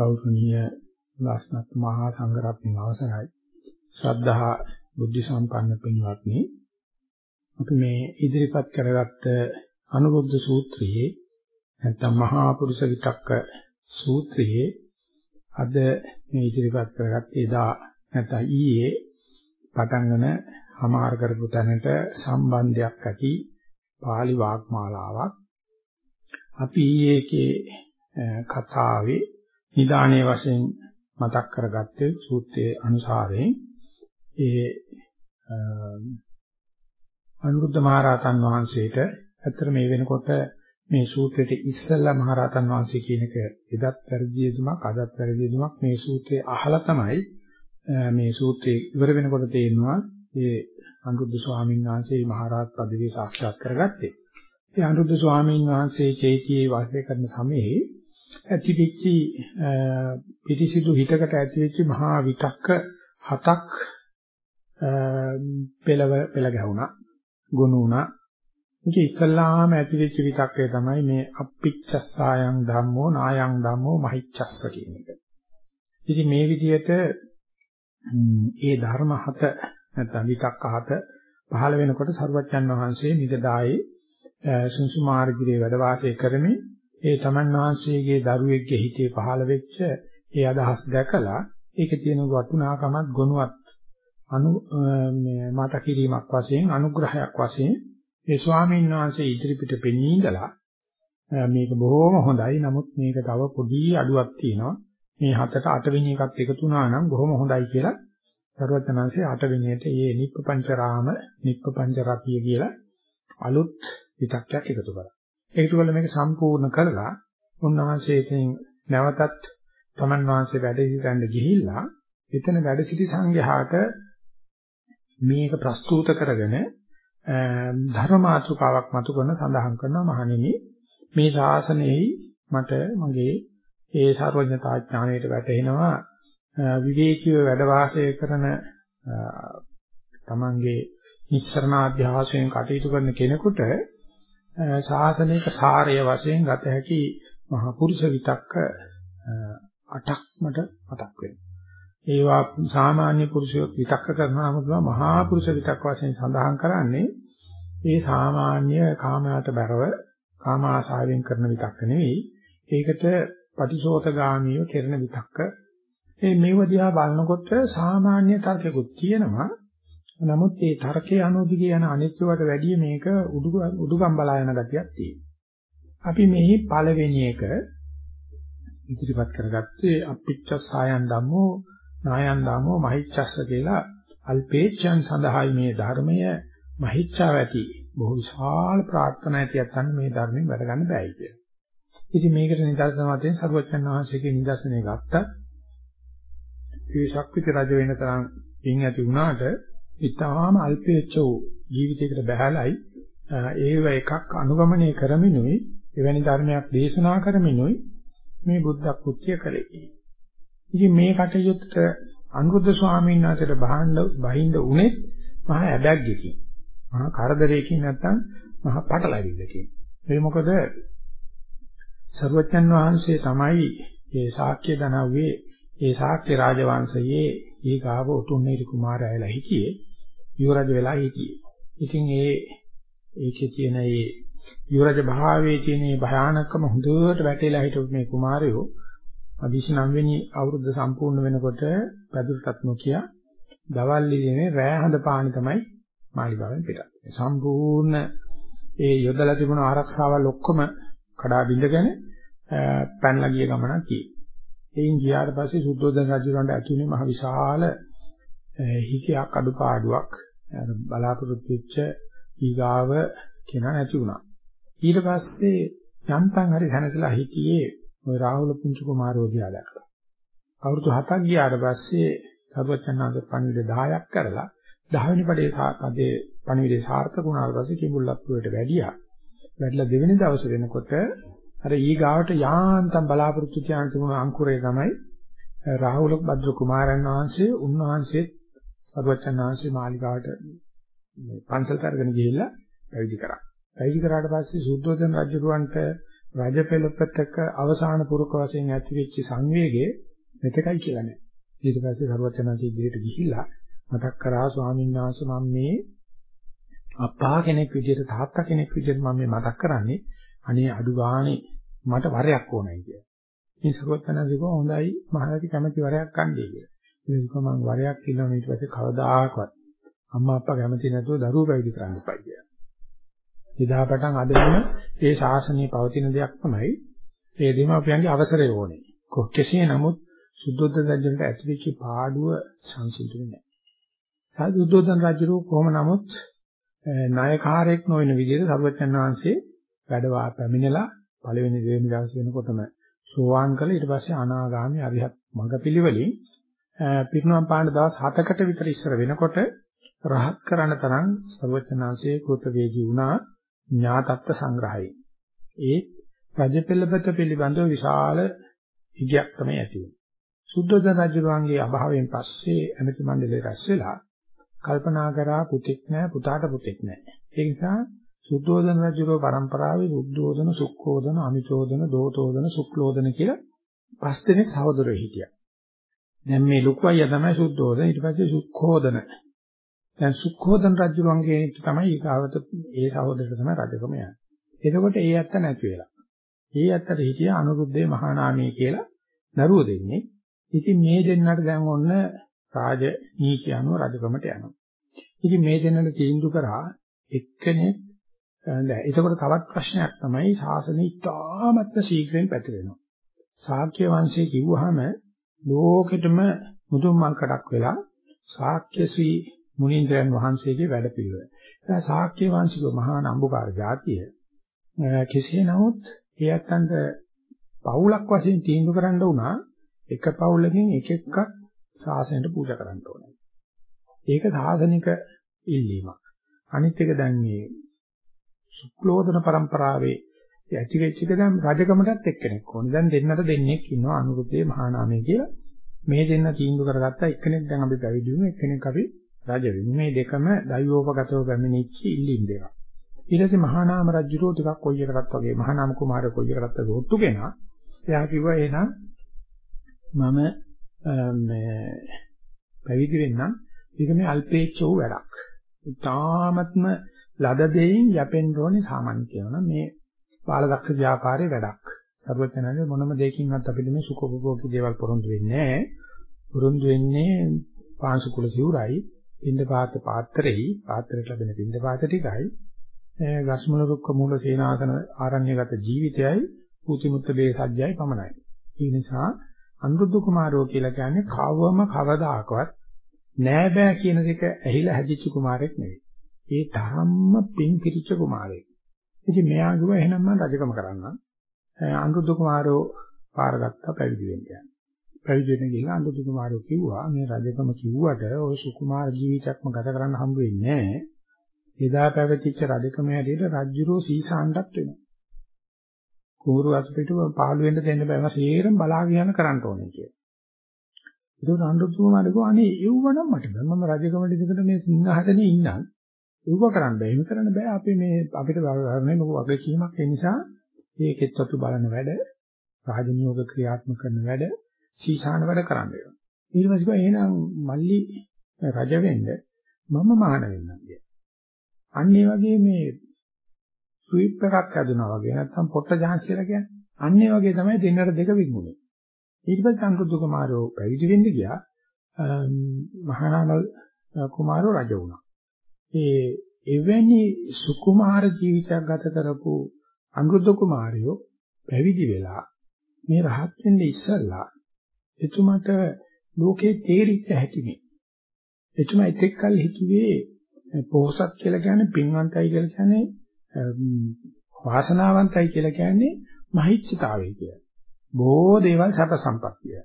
ගෞරවනීය වාස්නත් මහා සංඝරත්නය අවසරයි. ශ්‍රද්ධා බුද්ධ සම්පන්න පින්වත්නි අපි මේ ඉදිරිපත් කරගත්ත අනුරුද්ධ සූත්‍රයේ නැත්නම් මහා පුරුෂ විතක්ක සූත්‍රයේ අද මේ ඉදිරිපත් කරගත්ත එදා නැත්නම් ඊයේ පටන්ගෙන හමාර කරපු තැනට සම්බන්ධයක් ඇති pāli වාග්මාලාවක්. අපි ඊයේකේ කතාවේ නිදානේ වශයෙන් මතක් කරගත්තේ සූත්‍රයේ අනුසාරයෙන් ඒ අනුරුද්ධ මහරහතන් වහන්සේට ඇත්තට මේ වෙනකොට මේ සූත්‍රයේ ඉස්සෙල්ලා මහරහතන් වහන්සේ කියන එක එදත් වැරදි යෙදුමක් අදත් වැරදි යෙදුමක් මේ සූත්‍රයේ අහලා තමයි මේ සූත්‍රයේ ඉවර වෙනකොට තේරෙනවා ඒ අනුරුද්ධ ස්වාමීන් වහන්සේ මහරහත් පදවිය සාක්ෂාත් කරගත්තේ. ඒ අනුරුද්ධ ස්වාමීන් වහන්සේ චෛත්‍යයේ වාසය කරන සමයේ ඇතිවෙච්ච පිටිසිදු හිතකට ඇතිවෙච්ච මහා විතක්ක හතක් පෙළව පෙළ ගැහුණා ගුණුණා මේක ඉස්සල්ලාම ඇතිවෙච්ච විතක්කය තමයි මේ අප්පිච්චස්සායන් ධම්මෝ නායන් ධම්මෝ මහිච්ඡස්ස කියන එක. ඉතින් මේ විදිහට ඒ ධර්ම හත නැත්නම් විතක්ක හත පහළ වෙනකොට සරුවච්චන් වහන්සේ නිදදායේ සුසුමාර්ගිරේ වැඩ වාසය කරමින් ඒ තමන් වහන්සේගේ දරුවෙක්ගේ හිතේ පහළ වෙච්ච ඒ අදහස් දැකලා ඒකේ තියෙන වටිනාකමත් ගුණවත් අනු මත කිරීමක් වශයෙන් අනුග්‍රහයක් වශයෙන් ඒ ස්වාමීන් වහන්සේ ඉදිරිපිට පෙනී ඉඳලා මේක බොහොම හොඳයි නමුත් මේක තව පොඩි අඩුවක් තියෙනවා මේ හතට අටවෙනි එකත් එකතු වුණා නම් බොහොම හොඳයි කියලා සර්වඥාන්සේ අටවෙනියට මේ නිප්පංචරාම නිප්පංචරතිය කියලා අලුත් විතක්යක් එකතු කරා. ඒකතු කළ මේක සම්පූර්ණ කරලා උන්වහන්සේ ඉතින් නැවතත් තමන් වහන්සේ වැඩ සිටින්න ගිහිල්ලා එතන වැඩ සිටි සංඝයාට මේක ප්‍රස්තුත කරගෙන ධර්මාතුකාවක් මතු කරන සඳහන් කරනවා මහණෙනි මේ ශාසනයෙහි මට මගේ ඒ සර්වඥතා ඥාණයට වැටෙනවා විවේකීව වැඩ වාසය කරන තමන්ගේ නිස්සරණ අධ්‍යාසයෙන් කටයුතු කරන කෙනෙකුට ශාසනික සාරය වශයෙන් ගත හැකි මහා පුරුෂ විතක්ක අටක් මට මතක් වෙනවා. ඒවා සාමාන්‍ය පුරුෂය විතක්ක කරනාම තමයි මහා පුරුෂ විතක්ක වශයෙන් සඳහන් කරන්නේ ඒ සාමාන්‍ය කාමයට බරව කාම ආශාවෙන් කරන විතක්ක නෙවෙයි. ඒකට පටිශෝතගාමීව කරන විතක්ක. මේ මේව දිහා බලනකොට සාමාන්‍ය තර්කයකුත් තියෙනවා. නමුත් ඒ තර්කයේ අනුදිගේ යන අනිත්‍යවට වැඩිය මේක උඩුගම් බලා යන ගතියක් තියෙනවා. අපි මෙහි පළවෙනි එක ඉදිරිපත් කරගත්තේ අපිච්චසායන් ධම්මෝ නායන් ධම්මෝ මහිච්ඡස්ස කියලා අල්පේච්ඡන් සඳහායි මේ ධර්මය මහිච්ඡාව ඇති බොහෝ විශාල ප්‍රාර්ථනා ඇතියක් ගන්න මේ ධර්මයෙන් වැඩ ගන්න බෑයි කියලා. ඉතින් මේකට නිදර්ශන වශයෙන් සරුවචන් වහන්සේගේ නිදර්ශනය ගත්තා. මේ ශක්විත රජ වෙන තරම් පින් ඇති වුණාට ඊටාම අල්පේච්ඡ වූ ජීවිතයකට බහැලයි ඒව එකක් අනුගමනය කරමිනුයි එවැනි ධර්මයක් දේශනා කරමිනුයි මේ බුද්ධ කුත්‍ය කළේ. ඉතින් මේ කටයුත්තට අනුරුද්ධ ස්වාමීන් වහන්සේට බහින්න බහින්න උනේ මහා ඇබැග්ගකින්. මහා කරදරයකින් නැත්තම් මහා පටලැවිල්ලකින්. ඒ මොකද සර්වඥන් වහන්සේ තමයි මේ ශාක්‍ය දනව්වේ ඒ ශාක්‍ය රාජවංශයේ ඊගාව උතුම්මේරි කුමාරයලා හිටියේ යුවරජ වෙලා හිටියේ. ඉතින් ඒ ඒකේ තියෙන ඒ යුවරජ භාවයේ තියෙන මේ භයානකම හොඳට වැටේලා හිටපු මේ කුමාරයෝ 29 වෙනි අවුරුද්ද සම්පූර්ණ වෙනකොට පැදුරටත් නොකිය දවල් ඉන්නේ රෑ හඳ පාණි තමයි මාලිගාවෙන් පිටත්. සම්පූර්ණ ඒ යොදලා තිබුණු ආරක්ෂාවල් ඔක්කොම කඩා බිඳගෙන පැනලා ගිය ගමනක් කියේ. එයින් ගියාට පස්සේ සුද්ධෝදන රජුරන්ට ඇතුළේ මහ විශාල හිකයක් අඩුපාඩුවක් බලාපොරොත්තු වෙච්ච ඊගාව කෙනා නැති වුණා. ඊට පස්සේ යන්තම් හරි හැනසලා හිටියේ ওই රාහුල පුංචි කුමාරෝ දිහා දැක්කා. අවුරුදු 7ක් ගියාට පස්සේ සර්වචන්නාද පණිවිඩ 10ක් කරලා 10 වෙනි පඩේ සාපදේ පණිවිඩේ සාර්ථක වුණාට පස්සේ කිඹුල්ලප්පුවට වැඩියා. වැඩිලා දෙවෙනි දවසේ වෙනකොට අර ඊගාවට යාන්තම් බලාපොරොත්තු තියාගෙන තිබුණ අංකුරය තමයි රාහුල භද්‍ර කුමාරයන් වහන්සේ උන්වහන්සේ සර්වචන් වහන්සේ මාලිගාවට පන්සලට අරගෙන ගිහිල්ලා පැවිදි කරා. පැවිදි කරාට පස්සේ සුද්ධෝදන රජුරවන්ට රජ පෙළපතක අවසාන පුරුක වශයෙන් ඇතිවෙච්ච සංවේගය මෙතකයි කියලා නෑ. ඊට පස්සේ සරුවචනාංශ ඉදිරියට ගිහිල්ලා මතක් කරා ස්වාමීන් වහන්සේ මම මේ අප්පා කෙනෙක් විදිහට තාත්තා කෙනෙක් විදිහට මම මේ මතක් කරන්නේ අනේ අඩු ගානේ මට වරයක් ඕනයි කියලා. මේ සරුවචනාංශ කිව්වා හොඳයි මහරජා කැමති වරයක් ගන්නයි කියලා. ඒක මම වරයක් කිව්වා ඊට පස්සේ කවදාකවත් අම්මා අප්පා කැමති නැතුව දරුවෝ පැවිදි කරන්න එපා කියලා. එදා පටන් අද වෙන ඒ ශාසනයේ පවතින දෙයක් තමයි ඒ දෙමාපියන්ගේ අවසරය ඕනේ. කොහොමද නමුත් සුද්ධෝදන රජුන්ට ඇතිවෙච්ච පාඩුව සංසිඳුනේ නැහැ. සාදුද්ධෝදන රජු කොහොම නමුත් නායකාරයෙක් නොවන විදිහට සර්වඥාන් වහන්සේ වැඩවා පැමිණලා පළවෙනි දෙවෙනි දවස් වෙනකොටම සෝවාන් කළා ඊට පස්සේ අනාගාමී අරිහත් මඟ පිළිවෙලින් පිරිනුවම් පාන දවස් 7කට විතර ඉස්සර වෙනකොට රහත් කරන තරම් සර්වඥාන්සේ කෘත වේගී වුණා ඥාතත්ව සංග්‍රහයෙන්. ඒ රජපෙළපත පිළිබඳව විශාල ඉගයක් තමයි ඇති වෙන්නේ. සුද්ධෝදන රජුගේ අභාවයෙන් පස්සේ ඇමති මණ්ඩලය රැස් වෙලා කල්පනා කරා පුතෙක් නැහැ පුතාට පුතෙක් නැහැ. ඒ නිසා සුද්ධෝදන රජුගේ පරම්පරාවේ රුද්ධෝදන, සුක්ඛෝදන, අමිතෝදන, දෝතෝදන, සුක්ලෝදන කියලා පස් දෙනෙක් සහෝදරයෝ හිටියා. දැන් මේ ලොකු අයියා තමයි සුද්ධෝදන ඊට පස්සේ සුක්ඛෝදන දැන් සුක්ඛෝදන රජුගේ තමයි ඊගාවත ඒ සහෝදරට තමයි රජකම යන්නේ. එතකොට ඒ ඇත්ත නැති වෙලා. ඒ ඇත්තට හිටිය අනුරුද්ධේ මහා නාමයේ කියලා දරුවෝ දෙන්නේ. ඉතින් මේ දෙන්නට දැන් ඔන්න රාජ නීති අනුව රජකමට යනවා. ඉතින් මේ දෙන්නට තීන්දුව කරා එක්කෙනෙක් නෑ. එතකොට තවත් ප්‍රශ්නයක් තමයි ශාසනය ඉතාමත්ම ශීඝ්‍රයෙන් පැතිරෙනවා. ශාක්‍ය වංශය කිව්වහම ලෝකෙටම මුදුන් මල්කඩක් වෙලා ශාක්‍ය ශ්‍රී මුනීන්ද්‍රයන් වහන්සේගේ වැඩපිළිවෙල. ඒ ශාක්‍ය වංශික මහා නම්බුකාර ජාතිය කෙසේ නමුත් ඒ අතන්ට පවුලක් වශයෙන් තීන්දුව කරන්න වුණා එක පවුලකින් එක එකක් සාසනයට පූජා කරන්න ඕනේ. ඒක සාසනික ඉල්ලීමක්. අනිත් එක දැන් මේ සුක්ලෝදන પરම්පරාවේ ඇති වෙච්ච එක දැන් රජකමටත් එක්කෙනෙක් ඕනේ. දැන් දෙන්නට දෙන්නෙක් ඉන්නවා අනුරුද්ධේ මහා නාමයේ කියලා. මේ දෙන්න තීන්දුව කරගත්තා එක්කෙනෙක් දැන් අපි පැවිදි වුණා එක්කෙනෙක් අපි රජ වෙමු. මේ දෙකම දෛවෝපගතව පැමිණිච්ච ඉල්ලීම් දෙකක්. ඊට පස්සේ මහා නාම රජුරෝ ටිකක් කොයි එකකටත් වගේ මහා නාම කුමාරය කොයි එකකටත් වගේ ඔත්තු කෙනා. එයා කිව්වා එහෙනම් මම මේ පැවිදි වෙන්නම්. ඒක මේ අල්පේච්ඡ වූ වැඩක්. තාමත්ම ලද දෙයින් යැපෙන්න ඕනේ සාමාන්‍ය කියනවා මේ බාලදක්ෂ ව්‍යාපාරයේ වැඩක්. සර්වඥාගේ මොනම දෙයකින්වත් අපිට මේ සුඛෝපභෝගී දේවල් පොරොන්දු වෙන්නේ නැහැ. පොරොන්දු වෙන්නේ පාංශු කුල සිවුරයි පින්ඳ පාත පාත්‍රෙහි පාත්‍රයට ලැබෙන පින්ඳ පාත ටිකයි ගස්මුල රුක්ක මූල සේනාසන ආරණ්‍යගත ජීවිතයයි පුතිමුත්ත බේසජ්ජයි පමණයි. ඒ නිසා අනුරුද්ධ කුමාරෝ කියලා කියන්නේ කවවම කවදාකවත් නෑ බෑ කියන දෙක ඇහිලා හැදිච්ච කුමාරෙක් නෙවෙයි. ඒ තරම්ම පින් පිරිච්ච කුමාරයෙක්. ඉතින් මෙයා කිව්වා එහෙනම් මම රජකම කරන්නම්. අනුරුද්ධ කුමාරෝ පාරගත්තා පැවිදි වෙන්න. පැවිදි වෙන්න ගිහලා අනුරුද්ධ කුමාරෝ කිව්වා මේ රජකම කිව්වට ඔය සුකුමාර ජීවිතයක්ම ගත කරන්න හම්බ වෙන්නේ නැහැ. එදා පැවතිච්ච රජකම හැටියට රජුරෝ සීසාණ්ඩක් වෙනවා. කුඹුරු අතපිට පහළ වෙන්න දෙන්න බෑ. මම සීරම් බලාගෙන යන කරන්න ඕනේ කියලා. ඒක අනුරුද්ධ කුමාරෝ කිව්වා අනේ එව්වනම් මට බෑ. මම රජකමට ඉඳකට මේ සිංහාසනේ ඉන්නම්. ඒව කරන්න බෑ. එහෙම කරන්න බෑ. අපි මේ අපිට ධර්මයේ මොකක් වගකීමක් ඒ නිසා ඒකෙත් අතු බලන වැඩ, රාජනියෝග ක්‍රියාත්මක කරන වැඩ සීසාන වැඩ කරන්න වෙනවා. ඊට පස්සේ කිව්වා එහෙනම් මල්ලි රජ වෙන්න මම මහාන වෙන්නම් කියලා. අන්න ඒ වගේ මේ ස්වීප් එකක් හදුනා වගේ නැත්නම් පොට්ට ජහස් කියලා කියන්නේ. අන්න ඒ වගේ තමයි දෙන්නට දෙක විග්ුණේ. ඊට පස්සේ අනුරුද්ධ කුමාරෝ පැවිදි වෙන්න ගියා. මහානාම කුමාරෝ රජ වුණා. ඒ එවැනි සුකුමාර ජීවිතයක් ගත කරපු අනුරුද්ධ කුමාරයෝ පැවිදි වෙලා මේ රහත් වෙන්න ඉස්සල්ලා එතුමට ලෝකේ තේරිච්ච හැටිනේ. එතුමා එතෙක් කල හිතුවේ පොහසත් කියලා කියන්නේ පින්වන්තයි කියලා කියන්නේ වාසනාවන්තයි කියලා කියන්නේ මහිච්ඡතාවය කියලා. බොහෝ දේවල් සැප සම්පත්තිය.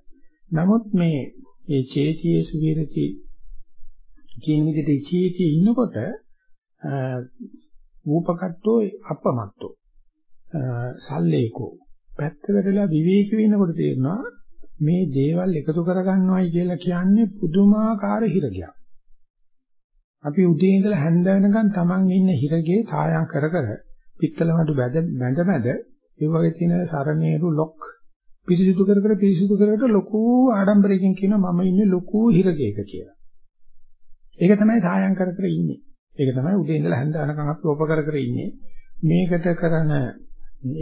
නමුත් මේ මේ චේතියේ සුවිරති කියන විදිහට චේතියේ ඉන්නකොට ූපකට්ටෝ අපමත්තෝ සල්ලේකෝ පැත්තකටලා විවේකී වෙනකොට තේරෙනවා මේ දේවල් එකතු කරගන්නවයි කියලා කියන්නේ පුදුමාකාර හිරගයක්. අපි උදේ ඉඳලා හැන්ද වෙනකන් Taman ඉන්න හිරගේ ඡායා කර කර පිත්තල මඩු බැඳ බැඳ මැද ඒ වගේ තියෙන සරණේරු ලොක් පිරිසිදු කර කර පිරිසිදු කර කර ලොකු ආඩම්බරයකින් කියනවා මම ඉන්නේ ලොකු හිරකයක කියලා. ඒක තමයි සායම් කර කර ඉන්නේ. ඒක තමයි උදේ ඉඳලා හැන්ද යනකම් අපි ඔප කර කර ඉන්නේ. මේකට කරන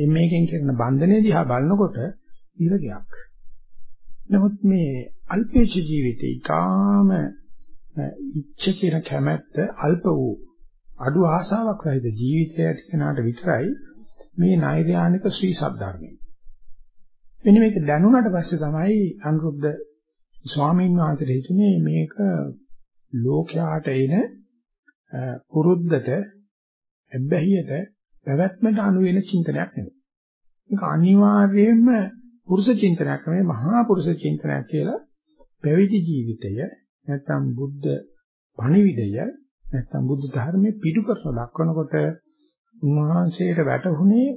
මේකෙන් කරන බන්ධනේ දිහා බලනකොට ඉරගයක්. නමුත් මේ අල්පේච්ඡ ජීවිතේ ඊටාම ඉච්ඡ කියන කැමැත්ත අල්ප වූ අඩු ආශාවක් සහිත ජීවිතය ඇති කෙනාට විතරයි මේ නෛර්යානික ශ්‍රී සද්ධර්මය. මෙන්න මේක දැනුණාට පස්සේ තමයි අනුරුද්ධ ස්වාමීන් වහන්සේට හිතුනේ මේක ලෝකයාට එන පුරුද්දට එබ්බැහියට පැවැත්මට අනු වෙන චින්තනයක් නෙවෙයි. මේක අනිවාර්යයෙන්ම පුරුෂ චින්තනයක් නෙවෙයි මහා පුරුෂ චින්තනයක් කියලා පැවිදි ජීවිතය නැත්නම් බුද්ධ පණිවිඩය නැත්නම් බුද්ධ ධර්මයේ පිටු කරන දක්වනකොට උන්වහන්සේට වැටහුනේ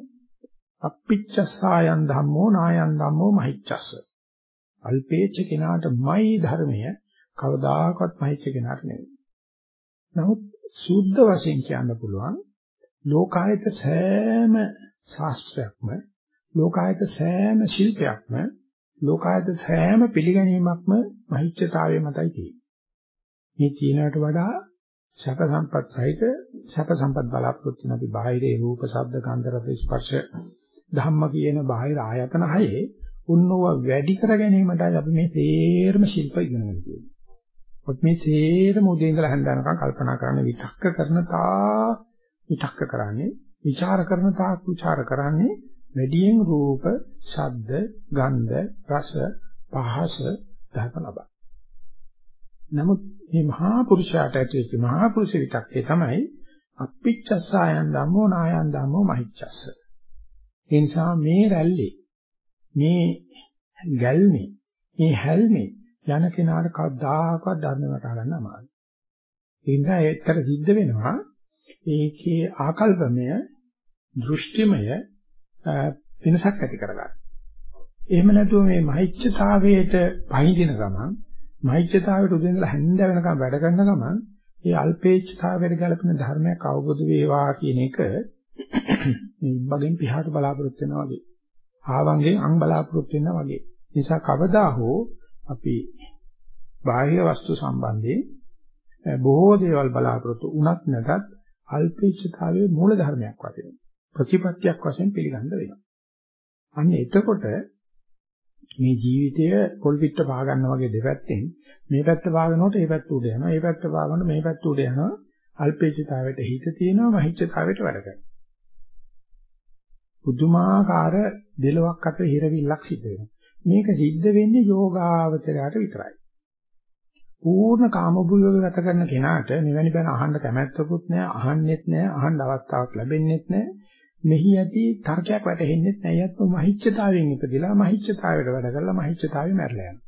අප්පිච්චසායන් ධම්මෝ නායන් ධම්මෝ මහිච්ඡස්ස අල්පේච්ඡ කෙනාටමයි ධර්මය කවදාකවත් මහිච්ඡ කෙනාට නෙවෙයි. නමුත් සුද්ධ වශයෙන් කියන්න පුළුවන් ලෝකායත සෑම ශාස්ත්‍රයක්ම ලෝකායත සෑම ශිල්පයක්ම ලෝකායත සෑම පිළිගැනීමක්ම මහිච්ඡතාවයේ මතයි තියෙන්නේ. මේ චීනකට වඩා සැප සම්පත් සහිත සැප සම්පත් බලාපොරොත්තු වෙන අපි බාහිරේ රූප, ශබ්ද, ගන්ධ, රස, ස්පර්ශ ධම්ම කියන බාහිර ආයතන හයේ උන්නව වැඩි කර ගැනීමටයි අපි මේ තේරම ශිල්ප ඉගෙනගෙන තියෙන්නේ. ඔත් මේ තේරම උදේ ඉඳලා හැන්දනකම් කල්පනා කරන විතක්ක කරන තා විතක්ක කරන්නේ, ਵਿਚාර කරන තා විචාර කරන්නේ වැඩියෙන් රූප, ශබ්ද, ගන්ධ, රස, පහස ධර්ම ලබා. නමුත් මේ මහා පුරුෂයාට ඇතුළත මහා පුරුෂ විතක්කේ තමයි අප්පිච්චස්සයන් ධම්මෝ නායන් ධම්මෝ මහිච්ඡස්ස. ඒ නිසා මේ රැල්ලේ මේ ගැල්මේ මේ හැල්මේ යන කෙනාට කවදාකවත් ධර්ම වටහා ගන්න අමාරුයි. ඒ නිසා ඒතර සිද්ධ වෙනවා ඒකේ ආකල්පමය දෘෂ්ටිමය වෙනසක් ඇති කරගන්න. එහෙම නැතුව මේ මහිච්ඡතාවයට පහඳින ගමන් මහිච්ඡතාවයට උදෙන්දලා හැන්ද වෙනකම් වැඩ කරන ගමන් ඒ අල්පේච්ඡතාවයට ගැලපෙන ධර්මයක් අවබෝධ වේවා කියන එක මේ ඉබ්බගෙන් පිටහට බලාපොරොත්තු වෙනවා වගේ. ආවංගෙන් අං බලාපොරොත්තු වෙනවා වගේ. නිසා කවදා හෝ අපි බාහිර වස්තු සම්බන්ධයෙන් බොහෝ දේවල් බලාපොරොත්තු උනත් නැතත් අල්පේච්ඡතාවයේ මූල ධර්මයක් වශයෙන් ප්‍රතිපත්තියක් වශයෙන් පිළිගන්න වෙනවා. අන්න එතකොට මේ ජීවිතය පොල් පිට පහ ගන්න වගේ දෙපැත්තෙන් මේ පැත්ත පාගනකොට ඒ පැත්ත උඩ යනවා ඒ පැත්ත පාගනකොට මේ පැත්ත උඩ යනවා අල්පේච්ඡතාවයට හිත තියෙනවා මහිච්ඡතාවයට වැඩ කරනවා පුදුමාකාර දෙලොක් අතර හිරවිල්ලක් සිද්ධ වෙනවා. මේක සිද්ධ වෙන්නේ යෝගාවචරයට විතරයි. පූර්ණ කාමභූයෝග ගත කරන කෙනාට මෙවැනි බණ අහන්න කැමැත්තකුත් නැහැ, අහන්නෙත් නැහැ, අහන්න අවස්ථාවක් ලැබෙන්නෙත් නැහැ. මෙහි ඇති තර්කයක් වැටහෙන්නෙත් නැහැ. යත් මහිච්ඡතාවයෙන් ඉපදිලා මහිච්ඡතාවයට වැඩ කරලා මහිච්ඡතාවේ මැරලා යනවා.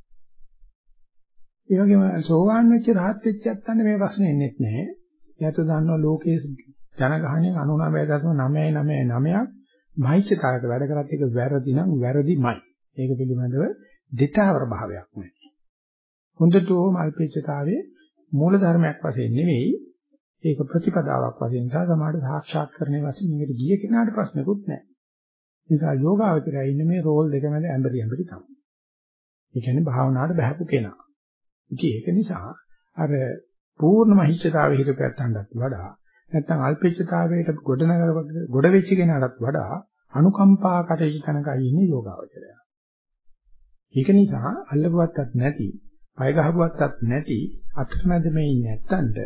ඒ වගේම සෝවාන් වෙච්ච රහත් වෙච්ච යත්තන්න මේ ප්‍රශ්නේ එන්නේත් නැහැ. එයාට දන්නවා ලෝකයේ ජනගහණයෙන් 99.999ක් මෛත්‍රිකාරක වැඩ කරත් ඒක වැරදි නම් වැරදිමයි. ඒක පිළිබඳව දෙතාවර භාවයක් නැහැ. හොඳටම අල්පේච්ඡතාවයේ මූල ධර්මයක් වශයෙන් නෙවෙයි ඒක ප්‍රතිපදාවක් වශයෙන් සහ සමාඩ සාක්ෂාත් කරන්නේ වශයෙන් මේකට ගිය කෙනාට ප්‍රශ්නකුත් නැහැ. ඒ නිසා යෝගාවචරය ඉන්නේ මේ රෝල් දෙක මැද ඇඹරි ඇඹරි තමයි. ඒ කියන්නේ භාවනාවට බහැපු කෙනා. ඉතින් ඒක නිසා අර පූර්ණ මහිච්ඡතාවයේ හිතපැත්තන්ටත් වඩා නැත්නම් අල්පේච්ඡතාවයට ගොඩනග ගොඩ වෙච්ච කෙනාටත් වඩා අනුකම්පා කටයුතු තනකයි ඉන්නේ යෝගාවචරය. ඒක නිසා අල්ලපුවත්තක් නැති, පය ගහුවත්වත් නැති අත්මැද මේ නැත්තඳ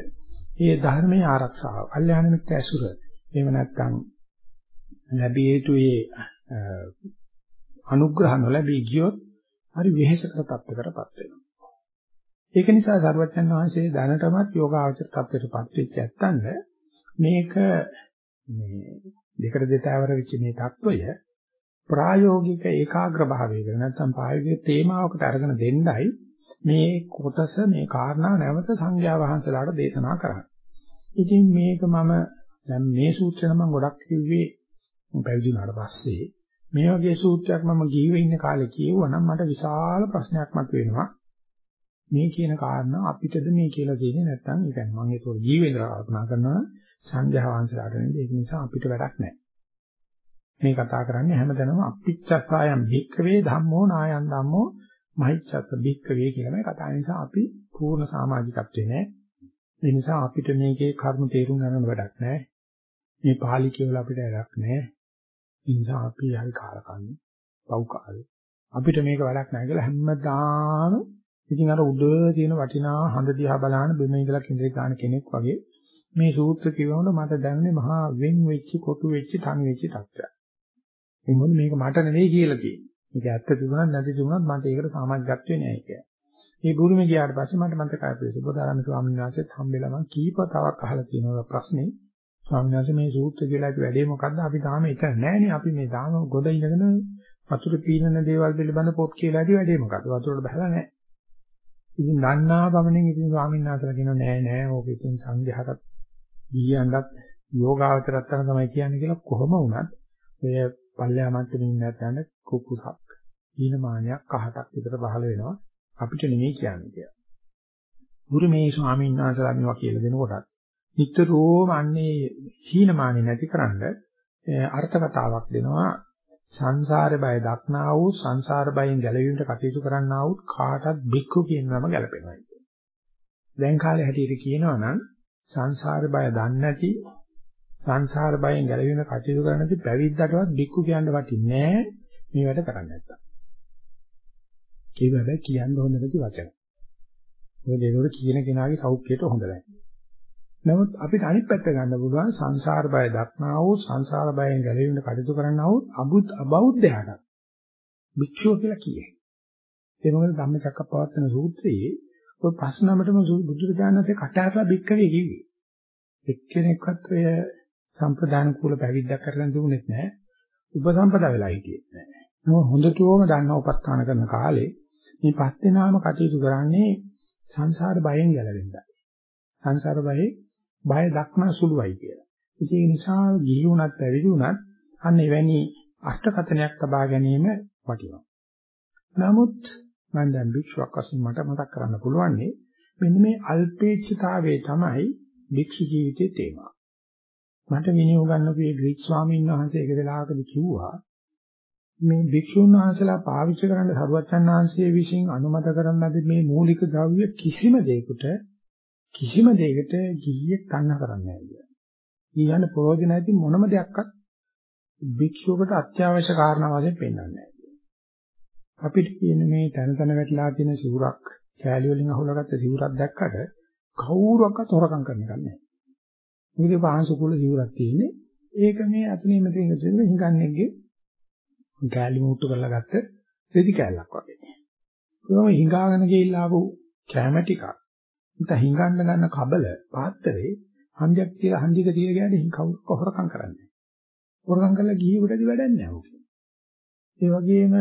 ඒ ධර්මයේ ආරක්ෂාව කල්යාණ මිත්‍ය ඇසුර. එහෙම නැත්නම් ලැබිය යුතු ඒ අනුග්‍රහ නොලැබී ගියොත් හරි වෙහෙසකර තත්ත්වකටපත් වෙනවා. ඒක නිසා සර්වඥන් වහන්සේ දැනටමත් යෝගාචර තත්ත්වයටපත් වෙච්ච ඇත්තඳ මේක මේ දෙකට දෙතාවර වෙච්ච මේ தত্ত্বය ප්‍රායෝගික ඒකාග්‍ර භාවයකට නැත්නම් ප්‍රායෝගික තේමාවකට අරගෙන දෙන්නයි මේ කොටස මේ කාරණා නැවත සංඥා වහන්සලාට දේශනා කරන්නේ. ඉතින් මේක මම දැන් මේ සූත්‍රය නම් ගොඩක් කිව්වේ පැවිදි වුණාට පස්සේ මේ වගේ සූත්‍රයක් මම ගිහිව ඉන්න කාලේ කියුවා නම් මට විශාල ප්‍රශ්නයක් මතුවෙනවා. මේ කියන කාරණා අපිටද මේ කියලා දෙන්නේ නැත්නම් ඒ කියන්නේ මම ඒක ජීවෙන්ද්‍ර කල්පනා කරනවා සංඝයා වහන්සේලාට නෙවෙයි ඒක නිසා අපිට වැඩක් නැහැ. මේ කතා කරන්නේ හැමදැනම අපිච්චස්සායම් භික්කවේ ධම්මෝ නායන් ධම්මෝ මහිච්ඡස්ස භික්කවේ කියලා මේ කතා නිසා අපි පූර්ණ සමාජිකත්වේ නෑ. ඒ නිසා අපිට මේකේ කර්ම තේරුම් ගන්න වැඩක් නෑ. මේ පාලි කියවල අපිට වැඩක් නෑ. ඒ නිසා අපි හරි කාලකන්ණි පව්කාරේ. අපිට මේක වැඩක් නෑ කියලා හැමදාම ඉතින් අර උඩ තියෙන වටිනා හඳ දිහා බලන බෙම ඉඳලා කිඳේ ගන්න කෙනෙක් වගේ මේ සූත්‍ර කියවනකොට මට දැනුනේ මහා වෙන් වෙච්ච කොටු වෙච්ච තනි වෙච්ච තත්ත්වයක්. ඒ මොකද මේක මට නෙවෙයි කියලා තියෙන්නේ. මේක ඇත්ත තිබුණත් නැති තිබුණත් මට ඒකට සමාජගතවේ නෑ කියලා. මේ බුරුමේ ගියාට පස්සේ මට මතකයි අපි සුබදාරණ ස්වාමීන් වහන්සේත් හම්බෙලා මම කීප තවක් අහලා තියෙනවා ප්‍රශ්නේ. ස්වාමීන් වහන්සේ මේ සූත්‍ර කියලා අපි වැඩේ මොකද්ද? අපි තාම එතන නෑනේ. අපි මේ තාම ගොඩ ඉඳගෙන වතුර පීනන දේවල් පිළිබඳ පොත් කියලා ඇති වැඩේ මොකද්ද? වතුරට බහලා නෑ. ඉතින් දන්නා ගමනින් ඉතින් ස්වාමීන් වහන්සේලා කියනවා නෑ නෑ ඕක ඉතින් සංඝයාට ගියන්වත් යෝගාවචරත් කරන තමයි කියන්නේ කියලා කොහොම වුණත් ඔය පල්ලෙහා මට්ටමින් ඉන්න නැත්නම් කුකුසක් ඊනමානයක් කහටක් විතර පහළ වෙනවා අපිට නෙමෙයි කියන්නේ කියලා. ගුරු මේ ස්වාමීන් වහන්සේලා මේවා කියලා දෙනකොටත් නිතරම අන්නේ හීනමානෙ නැතිකරන්න අර්ථ කතාවක් දෙනවා සංසාර බය දක්නා වූ සංසාර බයෙන් ගැලවීමට කටයුතු කරන්නා වූ කාටත් බික්කු කියන නම ගැලපෙනවා කියන්නේ. දැන් කාලේ හැටියට කියනවා නම් සංසාර බය දන්නේ නැති සංසාර බයෙන් ගැලවීම කටයුතු කරන නැති පැවිද්දටවත් බික්කු කියන්න වටින්නේ නැහැ මේ වැඩ කරන්නේ නැත්තම්. ඒක හැබැයි කියන්න හොඳ නැති වචන. මොකද ඒකෝට කියන කෙනාගේ සෞඛ්‍යයට හොඳ නැහැ. නමුත් අපිට අනිත් පැත්ත ගන්න පුළුවන් සංසාර බය දක්නා වූ සංසාර බයෙන් ගැලවීමට කටයුතු කරන්නා වූ අබුත් අබෞද්ධයාට භික්ෂුව කියලා කියයි. ඒ මොකද ධම්මචක්කප්පවත්තන සූත්‍රයේ ඔය ප්‍රශ්නමටම බුදුරජාණන්සේ කටහරලා භික්කවේ කිව්වේ. එක්කෙනෙක්වත් ඔය සම්ප්‍රදාන කුල පැවිද්දක් කරගෙන තිබුණෙත් නැහැ. උපසම්පදා වෙලා හිටියෙත් නැහැ. නෝ හොඳටම දන්නව උපස්ථාන කරන කාලේ මේ පස් දෙනාම කටයුතු කරන්නේ සංසාර බයෙන් ගැලවෙන්නයි. සංසාර බයේ බය දක්නා සුළුයි කියලා. ඒ නිසා ගිහි වුණත් පැවිදි වුණත් අන්න එවැනි අෂ්ටකතනයක් තබා ගැනීම වටිනවා. නමුත් මම දැන් භික්ෂුවක් වශයෙන් මට මතක් කරන්න පුළුවන් මෙන්න මේ අල්පේච්ඡතාවයේ තමයි භික්ෂු ජීවිතයේ තේමාව. මට විනය ගන්නපු මේ ග්‍රීක ස්වාමීන් වහන්සේ එක වෙලාවකදී කිව්වා මේ භික්ෂුන් වහන්සේලා පාවිච්චි කරන්න සරුවච්චන් වහන්සේ විසින් අනුමත කරන ලද මේ මූලික ද්‍රව්‍ය කිසිම දෙයකට කිසිම දෙයකට ගිහියෙක් තණ්හ කරන්නේ නැහැ කියලා. ඊයන ප්‍රයෝජන ඇති මොනම දෙයක්වත් භික්ෂුවකට අත්‍යවශ්‍ය කාරණා වශයෙන් පෙන්වන්නේ නැහැ. අපිට කියන මේ තන තන වැටලා තියෙන සිවුරක් කෑලි වලින් අහුලගත්ත සිවුරක් දැක්කට කවුරුවක්වත් හොරකම් කරන්න නැහැ. මේකේ පාංශු කුල සිවුරක් තියෙන්නේ. ඒක මේ අතනින් මෙතන ඉඳන් හිඟන්නේගේ කෑලි මුට්ටු කරලා ගත්ත රෙදි කෑල්ලක් වගේ. කොහොම හිඟාගෙන ගිහිල්ලා ආපු කැම ටිකක්. ඉතින් හිඟන්න ගන්න කබල පාත්‍රේ හන්දියක් තියලා හන්දියක තියලා ගියාට කවුරු හොරකම් කරන්නේ. හොරකම් කරලා ගිහියකටද වැඩක් නැහැ ඔක. ඒ වගේම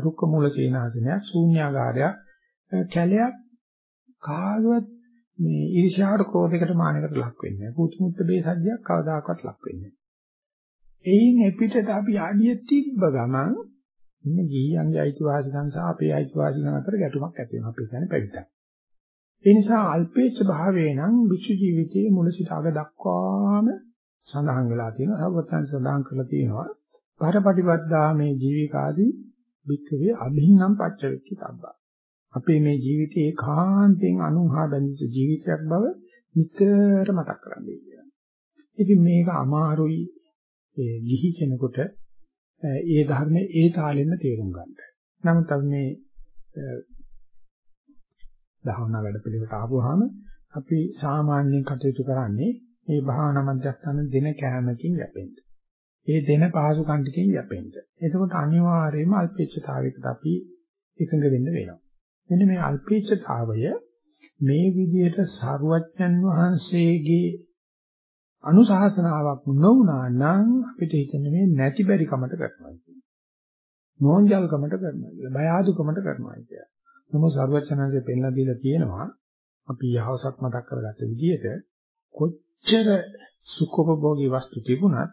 රුක්ක මූල සේනාසනයක් ශූන්‍යාගාරයක් කැලයක් කාගවත් මේ ඊර්ෂ්‍යාවට ක්‍රෝධයකට මානයකට ලක් වෙන්නේ නැහැ. පුතුමුත්ත බේසජ්ජයක් කවදාකවත් ලක් වෙන්නේ නැහැ. එයින් එපිටට අපි ආඩිය තිබ්බ ගමන් ඉන්නේ ගිහියන්ගේ අයිතිවාසිකම් සහ අපේ අයිතිවාසිකම් අතර ගැටුමක් ඇති වෙනවා. අපි කියන්නේ පැවිද්දක්. ඒ නිසා අල්පේච්ඡ භාවයේ නම් විසු ජීවිතයේ මුල සිට අග දක්වාම සඳහන් වෙලා තියෙනවා. සර්වත්‍යං සඳහන් කරලා තියෙනවා. පරපටිපද්දා මේ ජීවිකාදී වික්කවේ අභින්නම් පච්චවෙක්කි තබ්බා. අපේ මේ ජීවිතේ ඒකාන්තයෙන් අනුහා බැඳිච්ච ජීවිතයක් බව නිතර මතක් කරගන්න කියලා. ඉතින් මේක අමාරුයි ඒ ගිහි කෙනෙකුට ඒ ධර්මයේ ඒ තාලෙන්න තේරුම් ගන්න. නමුත් අපි මේ භාවනා වැඩ පිළිවෙලට ආවොහම අපි සාමාන්‍යයෙන් කටයුතු කරන්නේ මේ භාවනා මධ්‍යස්ථාන දින කෑමකින් යැපෙන්න. ඒ දින පහසු කන්ටිකින් යැපෙන්න. එතකොට අනිවාර්යයෙන්ම අල්පේච්ඡතාවයකට අපි එකඟ වෙන්න වෙනවා. මෙන්න මේ අල්පේච්ඡතාවය මේ විදිහට සරුවච්චන් වහන්සේගේ අනුශාසනාවක් නොවුනා නම් අපිට හිතෙන්නේ මේ නැති බැරි කමට කරනවා කියන්නේ. නෝන්ජල් කමට කරනවා කියලා. බය ආදු කමට කරනවා කියලා. නමුත් සරුවච්චන්හන්සේ පෙන්ලා දීලා තියෙනවා අපි යහවසක් මතක් කරගත්ත විදිහට කොච්චර සුඛෝපභෝගී වස්තු තිබුණත්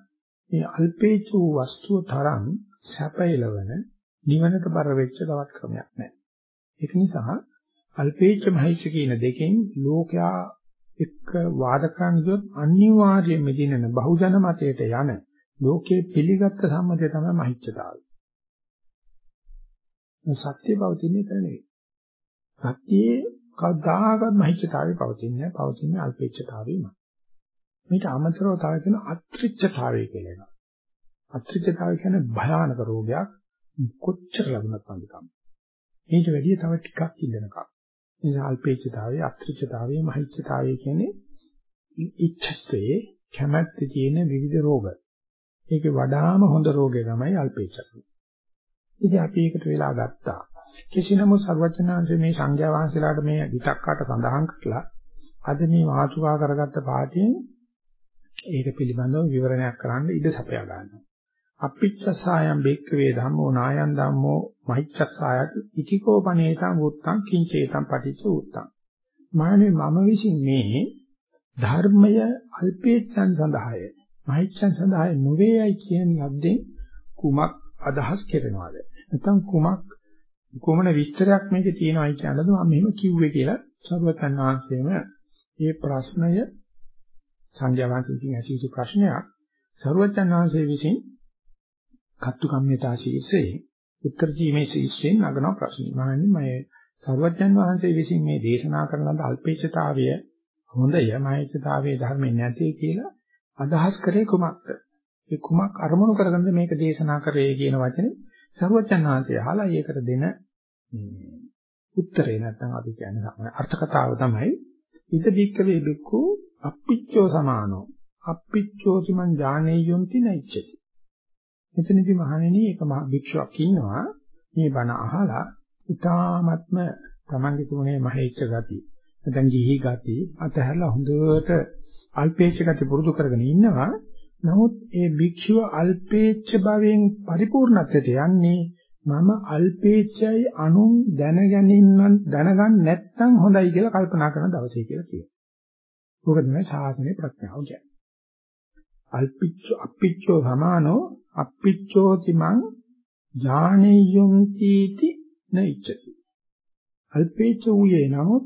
මේ අල්පේච්ඡ වූ වස්තුව තරම් සැපයලවන නිවනට බර වෙච්ච තවත් ක්‍රමයක් නැහැ. ඒක නිසා අල්පේච්ඡ මහේච්ඡ කියන දෙකෙන් ලෝකයා එක්ක වාද කරන දුත් අනිවාර්යයෙන් මෙදිනන බහුජන මතයට යන ලෝකේ පිළිගත් සම්මතය තමයි මහිච්ඡතාවය. සත්‍ය පවතින්නේ එතන නෙවෙයි. සත්‍යයේ කවදාකවත් මහිච්ඡතාවේ පවතින්නේ නැහැ. පවතින්නේ අල්පේච්ඡතාවේමයි. මේක අමතරව තව තියෙන අත්‍රිච්ඡතාවය කියලා එකක්. අත්‍රිච්ඡතාවය කියන්නේ භයානක රෝගයක් කොච්චර ලැබුණත් වන්දිකම්. ඊට වැඩිය තව ටිකක් ඉඳනකම්. නිසා අල්පේච්ඡතාවය, අත්‍රිච්ඡතාවය, මහිච්ඡතාවය කියන්නේ ඉච්ඡත්වයේ කැමැත්තේ තියෙන විවිධ රෝග. ඒකේ වඩාම හොඳ රෝගය තමයි අල්පේච්ඡතාවය. ඉතින් අපි ඒකට වෙලා ගත්තා. කෙසේ නමුත් සර්වඥාන්සේ මේ සංඥා වහන්සේලාට මේ විතක්කාට සඳහන් කළා. අද මේ මාතුකා කරගත්ත පාටියෙන් ඒක පිළිබඳව විවරණයක් කරන්න ඉඩ සපයා ගන්නවා. අපිච්චසායම් බේක්කවේ ධම්මෝ නායන් ධම්මෝ මහිච්ඡසායත් ඉතිකෝ පනේතං උත්තං කිංචේතං පටිච්ච උත්තං. මානේ මම විසින් මේ ධර්මය අල්පේච්ඡන් සඳහාය මහිච්ඡන් සඳහාය නොවේයි කියන ලද්දෙන් කුමක් අදහස් කරනවාද? නැත්නම් කුමක් කොමන විස්තරයක් මේකේ තියෙනවයි කියනද මම මෙහෙම කිව්වේ කියලා සරුවතන් වහන්සේම මේ ප්‍රශ්නය සංඥා වහන්සේකින් ඇසීතු ප්‍රශ්නයක් සරුවතන් වහන්සේ විසින් කත්තු කම්මිතා ශීර්ෂයේ උත්තර දීමේ ශීර්ෂයෙන් නගන ප්‍රශ්නේ. මහන්නේ මම සරුවතන් වහන්සේ විසින් මේ දේශනා කරන ලද අල්පේච්ඡතාවය හොඳය මහේච්ඡතාවයේ ධර්මයෙන් නැtei කියලා අදහස් කරේ කුමක්ද? ඒ කුමක් අරමුණු කරගෙනද මේක දේශනා කරේ කියන වචනේ සරුවචන් වහන්සේ අහලා ඒකට දෙන උත්තරේ නැත්නම් අපි කියන්නේ අර්ථකතාව තමයි ඉද බික්කවේ බික්කු අප්පිච්චෝ සමානෝ අප්පිච්චෝති මං ඥානෙයොන්ති නයිච්චති මෙතනදී මහණෙනි එක භික්ෂුවක් ඉන්නවා මේ බණ අහලා ඊ타ත්ම තමන්ගේ තුනේ මහේච්ඡ ගති නැත්නම් ගිහි ගති අතහැරලා හොඳට අල්පේච්ඡ ගති පුරුදු කරගෙන ඉන්නවා නමුත් ඒ භික්ෂුව අල්පේච්ඡ භවෙන් පරිපූර්ණත්වයට යන්නේ මම අල්පේච්ඡයි අනුන් දැනගැනින්න දැනගන්න නැත්නම් හොඳයි කියලා කල්පනා කරන දවසේ කියලා කියනවා. ඕක තමයි සාසනේ ප්‍රඥාව කියන්නේ. අල්පිච්ච අප්පිච්චෝ සමානෝ අප්පිච්චෝති මං ඥානෙයුන්තිති නයිච්චති. අල්පේච්ච ඌයේ නමුත්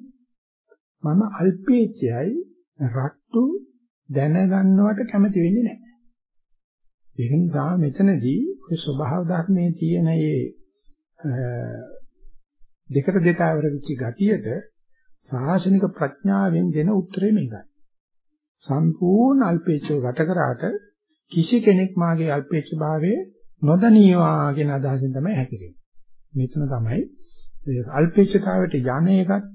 මම අල්පේච්චයයි රට්ටු දැනගන්නවට කැමති වෙන්නේ නැහැ. ඒක නිසා මෙතනදී ඔය ස්වභාව ධර්මයේ තියෙන මේ දෙකට දෙතාවර විචි ගතියට සාසනික ප්‍රඥාවෙන් දෙන උත්තරේ මේකයි. සම්පූර්ණ අල්පේච්ඡව ගත කරාට කිසි කෙනෙක් මාගේ අල්පේච්ඡ භාවයේ නොදනියවා කියන අදහසෙන් තමයි හැසිරෙන්නේ. මෙතන තමයි අල්පේච්ඡතාවයට යන එකත්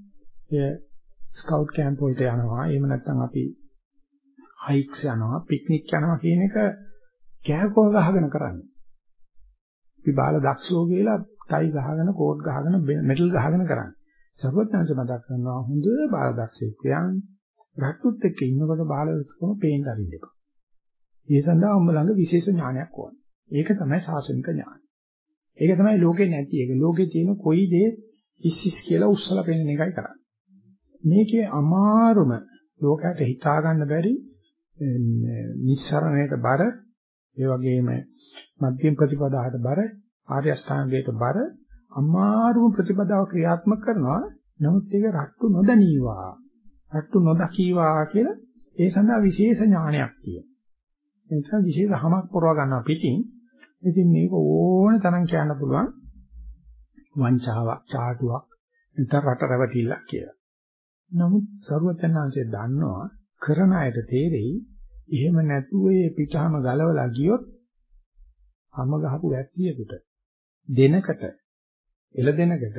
ස්කවුට් කැම්ප් වලට යනවා. එහෙම නැත්නම් අපි හයික්ස් යනවා, පික්නික් යනවා කියන එක කෑකෝ ගහගෙන කරන්නේ. අපි බාල දක්ෂෝ කියලා ටයි ගහගෙන කෝට් ගහගෙන මෙටල් ගහගෙන කරන්නේ. සර්වඥාන්ස මතක් කරනවා හොඳ බාල දක්ෂයෙක් කියන් රට්ටුත් එක්ක ඉන්නකොට බාල දක්ෂකම පේන්න අරින්න එපා. ඒ සඳහා උඹ ළඟ විශේෂ ඥානයක් ඕන. ඒක තමයි සාසනික ඥානය. ඒක තමයි ලෝකේ නැති එක. ලෝකේ තියෙන කොයි දේ ඉස්සිස් කියලා උස්සලා පෙන්නන එකයි කරන්නේ. මේකේ අමාරුම ලෝකයට හිතා ගන්න බැරි නිස්සරණයට බර ඒ වගේම මධ්‍යම ප්‍රතිපදාවට බර ආර්ය අෂ්ටාංගයට බර අමාරුම ප්‍රතිපදාව ක්‍රියාත්මක කරනවා නමුත් ඒක රට්ටු නොදනීවා රට්ටු නොදකීවා කියලා ඒ සඳහා විශේෂ ඥානයක් තියෙනවා ඒ නිසා විශේෂ හමක් පොරව ගන්නවා පිටින් ඉතින් මේක ඕන තරම් කියන්න පුළුවන් වංචාවක් චාටුවක් නැත්නම් රට රැවටිල්ලක් කියලා නමුත් සරුවචනාංශය දන්නවා කරන අයට තේරෙයි එහෙම නැතුව ඒ පිටහම ගලවලා ගියොත් හැම ගහපු වැක්කියෙකුට දෙනකට එළ දෙනකට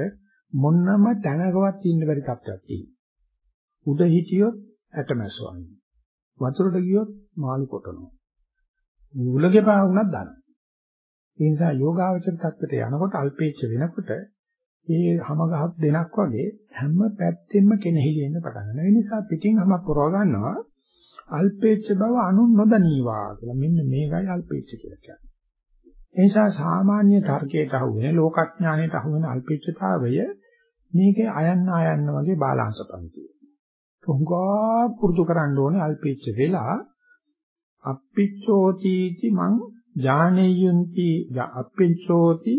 මොන්නම තැනකවත් ඉන්න බැරි තත්ත්වයක් තියෙනවා. උඩ හිටියොත් ඇටමැස්සවන්නේ. වතුරට ගියොත් මාළු කොටනවා. උලගේ පහ වුණත් දානවා. ඒ නිසා යෝගාවචර තත්ත්වයට යනකොට අල්පේච්ච වෙනකොට ඒ හැම ගහක් දෙනක් වගේ හැම පැත්තෙම කෙනෙහිලි එන්න පටන් ගන්නවා. ඒ නිසා පිටින් හැම පොරව ගන්නවා. අල්පේච්ඡ බව අනුන් නොදනීවා කියලා. මෙන්න මේකයි අල්පේච්ඡ කියලා කියන්නේ. ඒ නිසා සාමාන්‍ය තර්කයට අහු වෙන ලෝකඥාණයට අහු වෙන අල්පේච්ඡතාවය මේකේ අයන්න ආයන්න වගේ බාලාංශපන්තිය. කොහොඟා පුරුදු කරන්න ඕනේ අල්පේච්ඡ වෙලා අප්පිච්ඡෝතිති මං ඥානෙයුන්ති අප්පිච්ඡෝති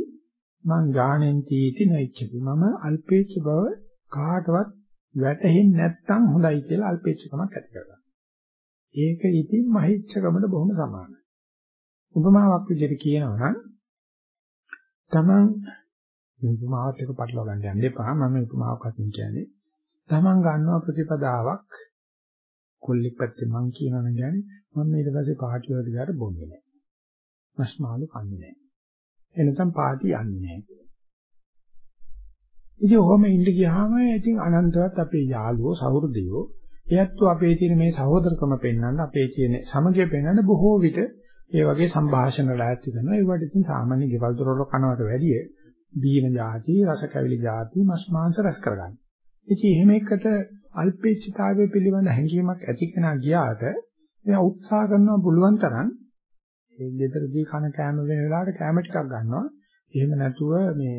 මං ඥානෙන්තිති නයිච්චති මම අල්පේච්ඡ බව කාටවත් වැටහෙන්නේ නැත්නම් හොඳයි කියලා අල්පේච්ඡකමක් ඇති කරගන්නවා. ඒක ඉතින් මහිච්ඡකමට බොහොම සමානයි. උපමාවක් විදිහට කියනවා නම් තමන් උපමාවත් එක්ක පටලවා ගන්න යන්න එපා. මම උපමාවක් අතින් කියන්නේ. තමන් ගන්නවා ප්‍රතිපදාවක් කොල්ලෙක් පැත්තේ මං කියනවා නම් කියන්නේ මම ඊට පස්සේ පාටි වලට ගියාට බොන්නේ නැහැ. මස්මාළු කන්නේ නැහැ. එනකම් පාටි යන්නේ නැහැ. ඉතින් ඔහොම ඉඳ ගියාම ඉතින් අනන්තවත් අපේ යාළුවෝ සහෘදයෝ එයත් අපේ තියෙන මේ සහෝදරකම පෙන්වන්න අපේ තියෙන සමගිය පෙන්වන්න බොහෝ විට ඒ වගේ සංഭാෂණ වල ඇති කරනවා. ඒවට ඉතින් සාමාන්‍ය ගෙවල් දොරවල කනවට වැඩිය බීන જાති, රස කැවිලි જાති, මස් මාංශ රස කරගන්න. ඉතින් එහෙම එකට අල්පේච්ඡතාවය පිළිබඳ හැඟීමක් ඇති කෙනා ගියාට එයා උත්සාහ කරනවා පුළුවන් තරම් ඒ ගෙදරදී කන කෑම වෙන වෙලාවට කෑම ටිකක් ගන්නවා. එහෙම නැතුව මේ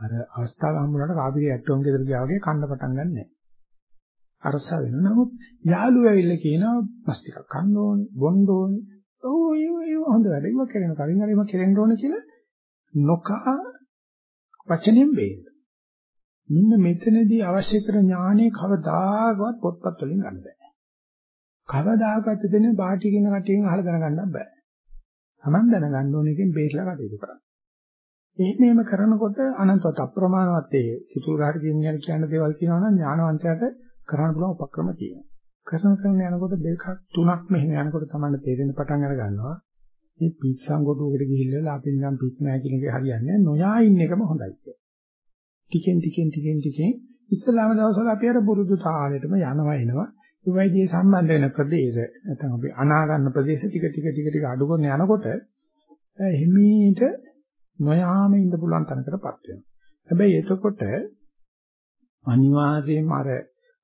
අර අවස්ථාව හම්බුනට කාපිරි ඇට්ටෝම් ගෙදර ගියා වගේ කන්න පටන් ගන්නෑ. අරස වෙනවා. නමුත් යාළුවෝ ඇවිල්ලා කියනවා මස් ටිකක් කන්න ඕනේ, බොන්න ඕනේ. ඔව් ඒ හොඳ වැඩ. ඒක කරගෙන කලින් හරි මම කෙරෙන්න ඕනේ කියලා නොකා වචනෙන් බේද. මෙන්න මෙතනදී අවශ්‍ය කරන ඥානෙ කවදාකවත් පොත්පත් වලින් ගන්න බෑ. කවදාකවත් දෙන්නේ බාටි කියන කටියෙන් අහලා දැනගන්න බෑ. Taman දැනගන්න ඕන එකෙන් බේරලා කටයුතු කරන්න. එහෙම එහෙම කරනකොට අනන්තවත් අප්‍රමාණවත් ඒ සිතුල් ගහට කියන්නේ කියන දේවල් කියනවා නම් ඥානවන්තයාට කරන්න පුළුවන් උපක්‍රම තියෙනවා. කරන කරන යනකොට දෙකක් තුනක් මෙහෙම යනකොට තමයි තේරෙන්න පටන් අර ගන්නවා. මේ පිස්සන් ගොඩුවකට ගිහිල්ලා ලාපින් නම් පිස් නැහැ කියන එක හරියන්නේ නොයා ඉන්න එකම හොඳයි කියලා. ටිකෙන් ටිකෙන් ටිකෙන් ටිකෙන් ඉස්සලාම දවස්වල අපි අර බුරුදු තාලෙටම යනවා එනවා. ඒ වයිදී සම්බන්ධ වෙන ප්‍රදේශ නැත්නම් අපි අනා ගන්න ප්‍රදේශ ටික ටික ටික ටික අඩු කරන යනකොට හිමීට නොයාම ඉන්න පුළුවන් තැනකටපත් වෙනවා. හැබැයි එතකොට අනිවාර්යයෙන්ම අර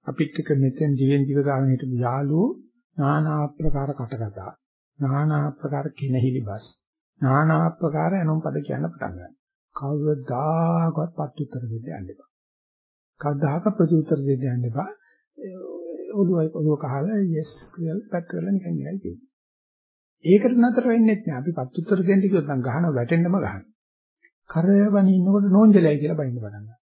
අපිත් එක්ක මෙතෙන් දිවෙන් දිව ගාන හිටපු යාළුවෝ নানা ආකාර කටකතා নানা ආකාර කිනහිලි බස් নানা ආකාර එනම් පද කියන්න පටන් ගන්නවා. කවදාකවත් පත්තුතර දෙන්න යන්න එපා. කවදාක ප්‍රතිඋත්තර දෙන්න යන්න එපා. ඔළුවයි ඔළුව කහලා yes කියලා පැත් කරලා නිකන් ඉන්නයි තියෙන්නේ. ඒකට නතර වෙන්නේ නැහැ. අපි පත්තුතර දෙන්න කිව්වොත් නම් ගහන වැටෙන්නම ගහන. කරවන ඉන්නකොට නෝන්ජලයි කියලා බයින්න පටන් ගන්නවා.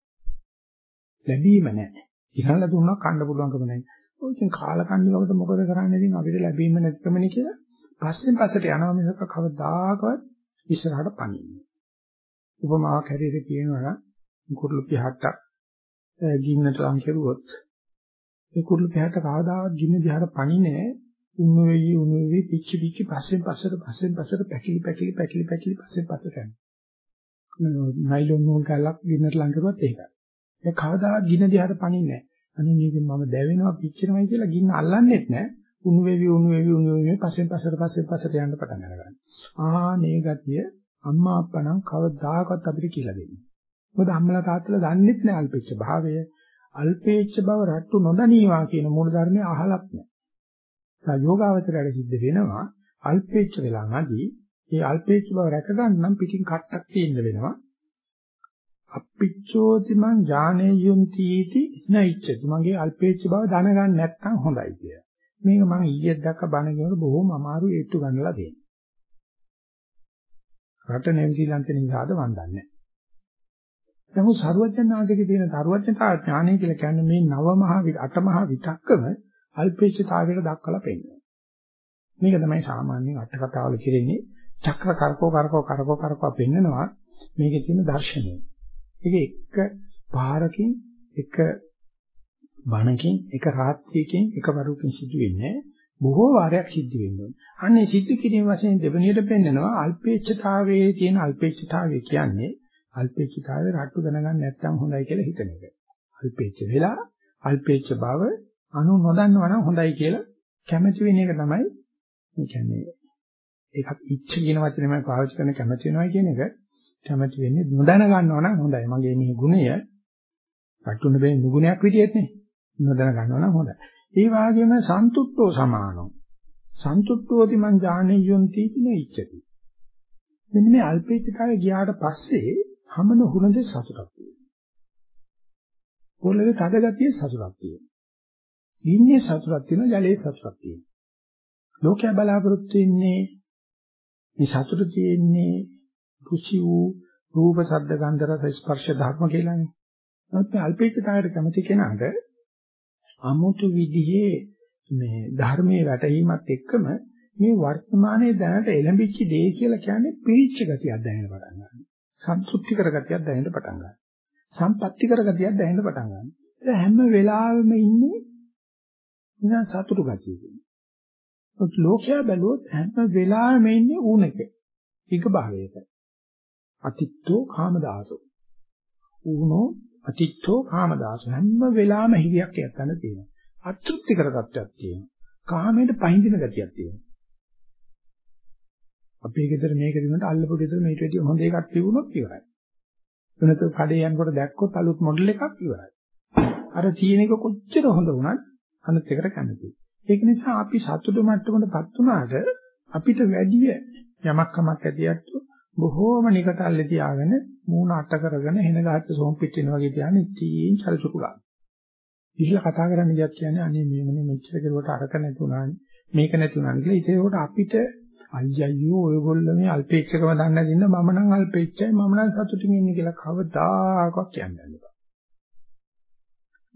ලැබීම නැහැ. ඉහළ දුන්නා කන්න පුළුවන්කම නැහැ. ඔය ඉතින් කාලකන්නිකකට මොකද කරන්නේ ඉතින් අපිට ලැබීම නැතිකමනේ කියලා පස්සෙන් පස්සට යනවා මිසක කවදාකවත් ඉස්සරහට පනින්නේ. උපමාවක් හැටියට කියනවා නම් කුරුළු පිහට්ටක් ගින්නට ලං කෙරුවොත් ඒ කුරුළු පිහට්ට කවදාවත් ගින්න දිහාට පනින්නේ උණු වෙයි උණු වෙයි පිච්චි පිච්චි පස්සෙන් පස්සට පස්සෙන් පස්සට පැකිලි පැකිලි පැකිලි පැකිලි පස්සෙන් පස්සට යනවා. නයිලොන් නූල් කැලක් ගින්නට ලං කරුවත් ඒකයි. ඒ කවදාවත් ගින්න දිහාට පනින්නේ නැහැ. අනේ මේකෙන් මම දැවෙනවා පිච්චෙනවයි කියලා ගින්න අල්ලන්නෙත් නැහැ. උණු වෙවි උණු වෙවි උණු වෙවි පස්සෙන් පස්සට පස්සෙන් පස්සට යන්න පටන් ගන්නවා. ආ මේ ගතිය අම්මා අප්පා නම් කවදාකවත් අපිට කියලා දෙන්නේ. මොකද අම්මලා තාත්තලා දන්නෙත් නැහැ අල්පෙච්ච භාවය. අල්පේච්ච බව රට්ටු නොදනීවා කියන මූල ධර්මයේ අහලත් නැහැ. ඒ යෝගාවචරයට සිද්ධ වෙනවා අල්පේච්ච වෙලා නැදී ඒ අල්පේච්ච බව රැක ගන්න නම් පිටින් කට්ටක් තියෙන්න වෙනවා. අප්පිච්චෝති මං ඥානේයුන්ති इति නයිච්චති මගේ අල්පේච්ච බව දැනගන්න නැත්නම් හොඳයි කිය. මේක මම ඊයේ දැක්ක බණ කියනකොට බොහොම අමාරු ඒත්තු ගන්නලා දෙන්නේ. රට නෙව්සීලන්තේ නිසාද මන් දන්නේ නැහැ. නමුත් සරුවඥාන්සේගේ තියෙන සරුවඥතා ඥානය කියලා කියන්නේ මේ නව මහා අට මහා විතක්කම අල්පේච්ඡතාවයට දක්වලා පෙන්නනවා. මේක තමයි සාමාන්‍යයෙන් අට කතාවල කියන්නේ චක්‍ර කරකෝ කරකෝ කරකෝ කරකෝ පෙන්නනවා මේකේ තියෙන දර්ශනය. ඒක එක පාරකින් එක බණකින් එක රාත්‍රියකින් එක වරුවකින් සිදු වෙන්නේ බොහෝ වාරයක් සිද්ධ වෙනවා. අන්නේ සිද්ධ කිරීම වශයෙන් දෙවෙනියට පෙන්නනවා අල්පේච්ඡතාවයේ තියෙන අල්පේච්ඡතාවය කියන්නේ අල්පේච්ඡතාවයේ රට්ටු දැනගන්න නැත්නම් හොඳයි කියලා හිතන එක. අල්පේච්ඡ වෙලා අල්පේච්ඡ බව අනු නොදන්නවා නම් හොඳයි කියලා කැමති වෙන එක තමයි ඒ කියන්නේ ඒකත් ඉච්ඡ කියන වචනේම පාවිච්චි කරන කැමති වෙනවා කියන එක කැමති වෙන්නේ නොදැන ගන්නවා නම් හොඳයි. මගේ මේ ගුණය රටුන බේ නුගුණයක් විදියට නේ. නොදැන ගන්නවා නම් හොඳයි. ඒ වගේම සන්තුට්ඨෝ සමානෝ. සන්තුට්ඨෝති මං ඥානෙයොන්ති කියන ඉච්ඡති. මෙන්න මේ අල්පේච්ඡතාවය ගියාට පස්සේ හැමන හුරඳේ සතුටක් තියෙනවා. පොළවේ තද ගතිය සතුටක් තියෙනවා. ඉන්නේ සතුටක් තියෙනවා, ජලයේ සතුටක් තියෙනවා. ලෝකයා බලාපොරොත්තු වෙන්නේ මේ සතුට තියෙන්නේ කුසි වූ රූප ශබ්ද ගන්ධ රස ස්පර්ශ ධර්ම කියලානේ. නමුත් මේ අල්පේච්ඡතාවයට කැමති කෙනාට අමුතු විදිහේ මේ ධර්මයේ වැටහීමත් එක්කම මේ වර්තමානයේ දැනට එළඹිච්ච දේ කියලා කියන්නේ පිරිච්ච ගතියක් දැනෙන්න පටන් ගන්නවා. සන්තුෂ්ටි කර ගතියක් දැනෙන්න පටන් ගන්නවා. සම්පත්‍ති කර ගතියක් දැනෙන්න පටන් ගන්නවා. ඒ හැම වෙලාවෙම ඉන්නේ නිකන් සතුටු ගතියකින්. ලෝකයා බැලුවොත් හැම වෙලාවෙම ඉන්නේ ඌනක. ඊක භාවයක. අතිත්තෝ කාමදාසෝ. ඌනෝ අතිත්තෝ කාමදාසෝ හැම වෙලාවෙම හිවියක් යත්තන තියෙනවා. අතෘප්ති කර තත්ත්වයක් තියෙනවා. කාමයට පහඳින ගතියක් තියෙනවා. අපේ ගෙදර මේක දිනකට අල්ලපු ගෙදර මේට වැඩිය හොඳ එකක් තිබුණොත් ඉවරයි. වෙනත කඩේ යනකොට දැක්කොත් අලුත් මොඩල් එකක් ඉවරයි. අර තියෙන එක කොච්චර හොඳ වුණත් අනිත් එකට කැමතියි. ඒක නිසා අපි සතුටු මට්ටමකටපත් වුණාට අපිට වැඩිය යමක් කමක් ඇතියත් බොහෝම නිකටල්ලේ තියාගෙන මූණ අට කරගෙන හෙන ගහච්ච සෝම් පිටින වගේ තියාගෙන ඉතින් චලචුකු ගන්න. ඉතින් කතා කරන්න ගියත් කියන්නේ අනේ මේ මොනේ මෙච්චර කෙරුවට අරක නැතුණානේ මේක නැතුණානේ කියලා. ඒකෝට අපිට අයියෝ ඔයගොල්ලෝ මේ අල්පේච්ඡකම දන්නේ නැදින්න මම නම් අල්පේච්ඡයි මම නම් සතුටින් ඉන්නේ කියලා කවදාකවත් කියන්නේ නැහැ.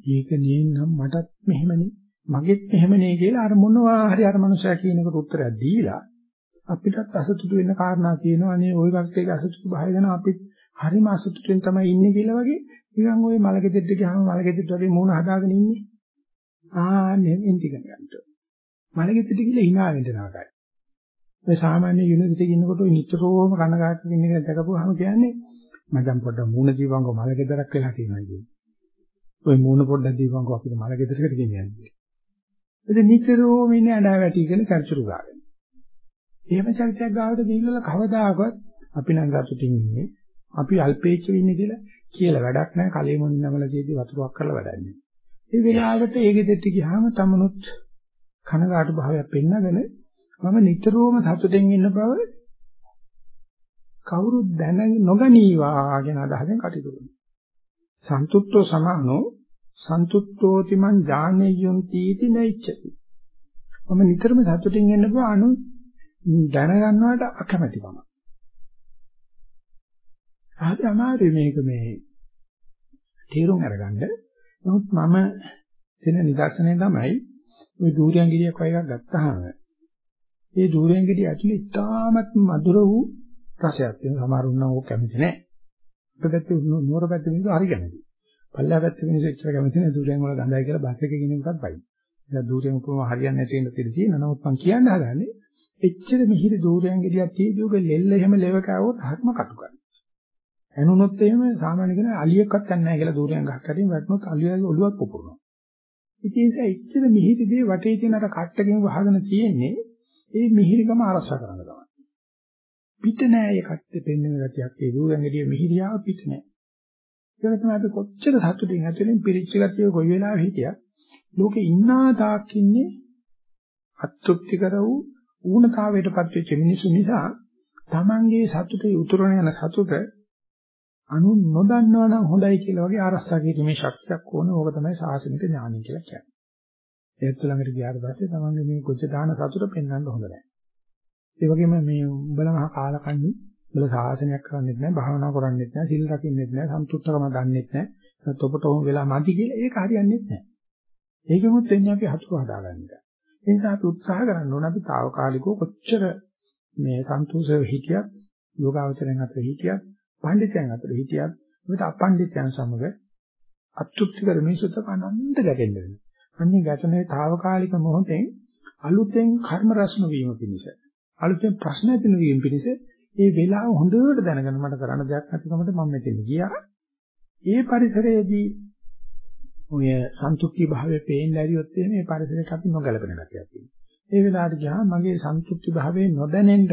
ඒක නේනම් මටත් මෙහෙමනේ මගෙත් මෙහෙමනේ කියලා අර මොනවා හරි අර මනුස්සයා කියනකට උත්තරයක් දීලා අපිටත් අසතුටු වෙන්න කාරණා තියෙනවා නේ ওই වගේ අසතුටු භාවය ගැන අපිත් හරිම අසතුටෙන් තමයි ඉන්නේ කියලා වගේ නිකන් ওই මලගෙදෙට්ට ගියාම මලගෙදෙට්ට වගේ මූණ හදාගෙන ඉන්නේ ආන්නේ එන්ටි ගන්නට මලගෙදෙට්ට ගිහලා hina වෙන්න නාගයි ඔය සාමාන්‍ය යුනිවර්සිටි ඉන්නකොට නිතරම කනගාටු වෙන එක දැකපුවාම කියන්නේ මචං පොඩ්ඩක් මූණ ජීවංගෝ මලගෙදරක් වෙලා තියෙනවා කියන්නේ ඔය මූණ පොඩ්ඩක් දීපන්කෝ අපිට මලගෙදරකට ගෙනියන්නේ ඉතින් නිතරම ඉන්නේ අඬා වැටිගෙන චර්චුරු ගාගෙන. එහෙම චරිතයක් ගාවට ගිහිල්ලා කවදාකවත් අපි නම් සතුටින් ඉන්නේ. අපි අල්පේච්ච වෙන්නේ කියලා කියලා වැඩක් නැහැ. කලෙ මොනින් නමල ජීවිතේ වතුරක් කරලා වැඩක් නැහැ. ඒ වෙලාවට ඒ ගෙදරට ගියාම තමනුත් කනගාටු භාවයක් පෙන්නගෙන මම නිතරම සතුටින් ඉන්න බව කවුරුත් දැන නොගනීවා කියන අදහසෙන් කටයුතු කරනවා. සන්තුෂ්ඨෝ සමානෝ සන්තුට්ඨෝති මං ඥානෙයොන්ති इति නයිච්චති. මම නිතරම සතුටින් ඉන්න බව අනු දැනගන්නවට අකමැතිකම. ආදී අමාරු මේක මේ තේරුම් අරගන්න. නමුත් මම දෙන නිදර්ශනය තමයි ওই දූරියන් ගෙඩියක් වගේ එකක් ගත්තාම ඒ දූරියන් ගෙඩිය ඇතුලේ ඉතාමත් මధుර වූ රසයක් තියෙනවා. සමහරුන් නම් ඕක කැමති නැහැ. අපේ පැත්තේ නුවර පැත්තේ මිනිස්සු හරි කැමති. පල්ලා පැත්තේ මිනිස්සු එච්චර කැමති නැහැ දුරෙන් වල ගඳයි කියලා බස් එකේ ගෙන එකක් බයි. ඒක දුරෙන් උපම හරියන්නේ නැති වෙන තේ තියෙන නමුත් මම කියන්න හදන්නේ එච්චර මිහිරි දූරයන් ගෙඩියක් තියදී ඔබ ලෙල්ල එහෙම ලෙව කෑවොත් හරිම කටුකයි. ඇනුනොත් එහෙම සාමාන්‍ය කෙනා අලියෙක්වත් ගන්න නැහැ කියලා දූරයන් ගහක් කටින් වැටුනොත් අලියාගේ ඔළුවක් පුපුරනවා. ඉතින් ඒ එච්චර මිහිරි දේ වටේ තියෙන අර කට්ටකින් වහගෙන තියෙන්නේ ඒ මිහිරිකම අරස කරන තමයි. පිට නෑ ඒ කට්ටේ පෙන්වන ගතියක් ඒ දූරයන් ගෙඩිය මිහිරියාව පිට නෑ. ඒක තමයි අපි කොච්චර සතුටින් ඇතුලෙන් පිරිච්ච ගතිය කොයි වෙලාවෙ හිටියත් ලෝකේ ඉන්නා තාක් ඉන්නේ අතෘප්තිකර වූ ඌනතාවයටපත් වෙච්ච මිනිස්සු නිසා Tamange සතුටේ උතුරන යන සතුට අනු නොදන්නවා නම් හොඳයි කියලා වගේ ආරස්සා කිරීමේ ශක්තියක් ඕන. ඕක තමයි සාසනික ඥානය කියලා කියන්නේ. ඒත් ළඟට ගියාට පස්සේ Tamange මේ කොච්ච දාන සතුට පෙන්වන්න හොඳ නැහැ. ඒ වගේම මේ උඹලා මහා කාලකන්ණි බල සාසනයක් කරන්නේත් නැහැ, භාවනා කරන්නේත් නැහැ, සිල් රකින්නෙත් නැහැ, සන්තුෂ්ඨකම දන්නෙත් නැහැ. ඔබට ඕම වෙලා මදි කියලා ඒක හරියන්නේත් නැහැ. ඒකෙමුත් වෙන්නේ අපි හතුරු හදාගන්න එක. ඒ නිසා අපි උත්සාහ කරන්න ඕන අපි తాවකාලිකව කොච්චර මේ සන්තෝෂව හිටියත්, යෝගාවචරයන් අතර හිටියත්, පඬිතුයන් අතර හිටියත්, මේක අපඬිතුයන් සමග අතෘප්ති කර මිනිසුත් අනන්ත ගැටෙන්න වෙනවා. අන්නේ ගැටනේ తాවකාලික මොහොතෙන් අලුතෙන් කර්ම රසන වීම පිණිස අලුතෙන් ප්‍රශ්න ඇති වීම පිණිස ඒ වෙලාව හොඳට දැනගෙන මට කරන්න දෙයක් නැතිකමට මම මෙතන ගියා. ඒ පරිසරයේදී ඔය සන්තුෂ්ටි භාවයේ පේන්න ඇරියොත් මේ පරිසරයට අපි නොගැලපෙන ගැටියක් තියෙනවා. ඒ වෙලාවට ගියාම මගේ සන්තුෂ්ටි භාවයේ නොදැනෙන්න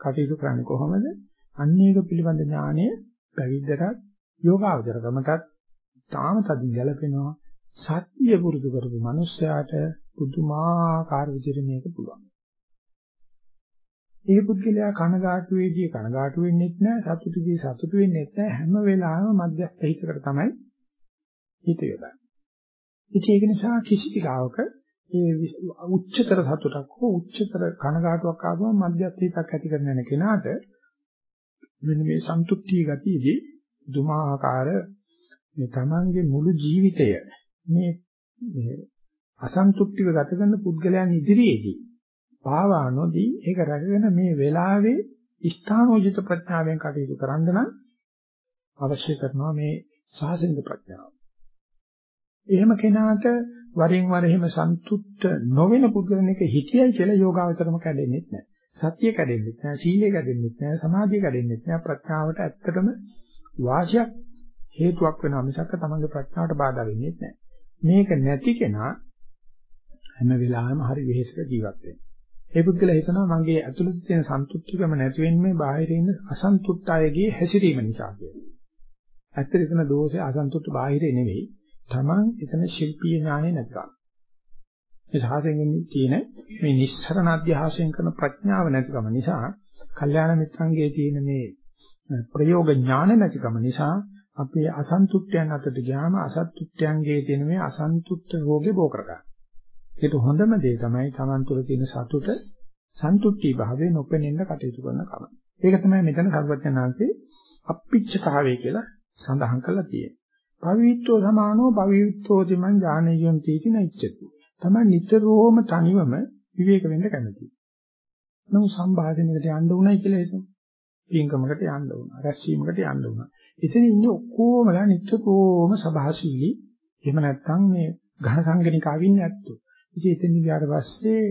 කටයුතු කරන්නේ කොහොමද? අන්නේක පිළිබඳ ඥානය පැවිද්දටත් යෝගාවචරකමටත් තාම තදින් ගැලපෙනවා. සත්‍ය පුරුදු කරපු මිනිස්යාට පුදුමාකාර විදිහට මේක පුළුවන්. ඒ පුද්ගලයා කනගාටු වෙදී කනගාටු වෙන්නෙත් නැහැ සතුටුදී සතුටු වෙන්නෙත් නැහැ හැම වෙලාවෙම මධ්‍යස්ථ හිතකට තමයි හිත යොදන්නේ. ඉතින් ඒක නිසා කිසි දිගාවක ඒ උච්චතර සතුටක් හෝ උච්චතර කනගාටුවක් ආවම මධ්‍යස්ථ හිතක් ඇති කරගෙන යන කෙනාට මෙන්න මේ සන්තුෂ්ටි ගතියේදී දුමාකාර මේ තමන්ගේ මුළු ජීවිතය මේ අසන්තුෂ්ටිව ගත කරන පුද්ගලයන් ඉදිරියේදී පාවා නොදී ඒක රැකගෙන මේ වෙලාවේ ස්ථානෝචිත ප්‍රඥාවෙන් කටයුතු කරන්න නම් අවශ්‍ය කරනවා මේ සාසනික ප්‍රඥාව. එහෙම කෙනාට වරින් වර එහෙම සන්තුෂ්ත නොවන පුද්ගලෙනෙක් හිතියයි කියලා යෝගාවචරම කැඩෙන්නේ නැහැ. සතිය කැඩෙන්නේ නැහැ, සීලය කැඩෙන්නේ නැහැ, සමාධිය කැඩෙන්නේ නැහැ. ප්‍රඥාවට ඇත්තටම වාසියක් හේතුවක් වෙනවා මිසක් තමන්ගේ ප්‍රඥාවට බාධා වෙන්නේ නැහැ. මේක නැති කෙනා හැම වෙලාවෙම හරි වෙහෙසක ජීවත් වෙනවා. ඒ පුද්ගලයා හිතනවා මගේ ඇතුළත තියෙන සන්තුෂ්ටිකම නැති වෙන්නේ බාහිරින් ඉන්න අසන්තුෂ්ට අයගේ හැසිරීම නිසා කියලා. ඇත්තට එතන දෝෂය අසන්තුෂ්ට බාහිරේ නෙවෙයි. Taman එතන ශිල්පීය ඥානෙ නැතිකම. මේ සාසයෙන් තියෙන මේ නිස්සරණ අධ්‍යාසයෙන් කරන ප්‍රඥාව නැතිකම නිසා, කල්යාණ මිත්‍රන්ගේ තියෙන මේ ප්‍රයෝග ඥාන නැතිකම නිසා අපි අසන්තුෂ්ටයන් අතට ගියාම අසත්තුෂ්ටයන්ගේ තියෙන මේ අසන්තුෂ්ට රෝගේ බෝ කරගන්න. ඒක හොඳම දේ තමයි Taman තුළ තියෙන සතුට සන්තුෂ්ටි භාවයේ නොපෙනෙන්න කටයුතු කරන කම. ඒක තමයි මෙතන සර්වඥාන්සේ අප්පිච්චතාවය කියලා සඳහන් කරලා තියෙන්නේ. පවිත්‍රෝ සමානෝ පවිත්‍රෝ තිමන් ඥානයම් තීති නයිච්චති. තමයි නිතරම තනිවම විවේක වෙන්න කැමතියි. නමුත් සම්භාෂණයකට යන්න උනායි කියලා හිතමු. පින්කමකට යන්න උනා. රැස්වීමකට යන්න උනා. එතන ඉන්නේ ඔක්කොමලා නිතරම සභාශීලී. එහෙම නැත්නම් මේ ඝන සංගණිකාවින් නැත්තෝ. ඉතින් එතන ගියාට පස්සේ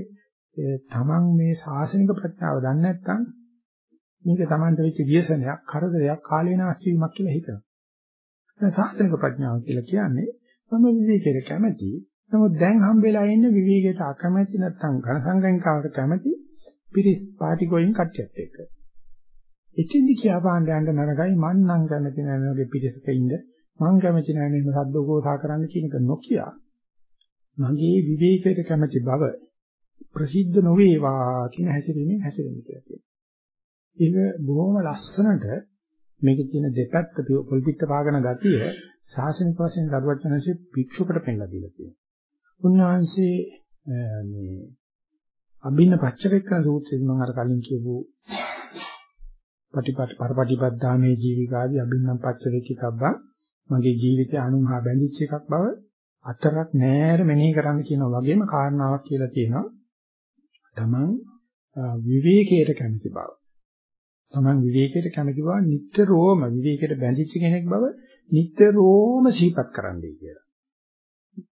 තමන් මේ ශාසනික ප්‍රඥාව දන්නේ නැත්නම් මේක තමන්ට වෙච්ච ව්‍යසනයක්, කරදරයක්, කාලේනාස්ති වීමක් කියලා හිතනවා. දැන් ශාසනික ප්‍රඥාව කියලා කියන්නේ මම විවේකයට කැමති. නමුත් දැන් හම්බෙලා ඉන්නේ විවේකයට අකමැති නැත්නම් ඝන සංගණිකාවට කැමති පිරිස් පාටි ගෝයින් කට්ටියත් එක්ක. එචින්දි කියා පාණ්ඩ යන්න නරකයි මං නම් කැමති නැහැ වගේ පිරිසක ඉන්න මං කැමති නැහැ මේ සද්ද උගෝසා කරන්න කියන එක නොකිය මගේ විවේකයට කැමති බව ප්‍රසිද්ධ නොවේවා කියන හැසිරීමෙන් හැසිරෙන්න කියලා කියනවා. ඒක බොහොම ලස්සනට මේකේ තියෙන දෙපැත්ත පොල්පිට පාගන ගතිය සාසනික වශයෙන් දරුවචනසේ භික්ෂුකට පෙන්ලා දීලා තියෙනවා. උන්වහන්සේ මේ අභින්න පච්චවෙක්කන සූත්‍රයෙන් මම අර කලින් කියපු පටිපට පරපටිපද්දාමේ ජීවිකාදී අභින්නම් පච්චවෙක්කබ්බා මගේ ජීවිතය අනුහා බැඳිච්ච එකක් බව අතරක් නෑර මෙනෙහි කරන්න කියන වගේම කාරණාවක් කියලා තියෙනවා. තමන් විවේකයට කැමති බව. තමන් විවේකයට කැමති බව නිට්ටරෝම විවේකයට බැඳිච්ච කෙනෙක් බව නිට්ටරෝම සිහිපත් කරන්නයි කියලා.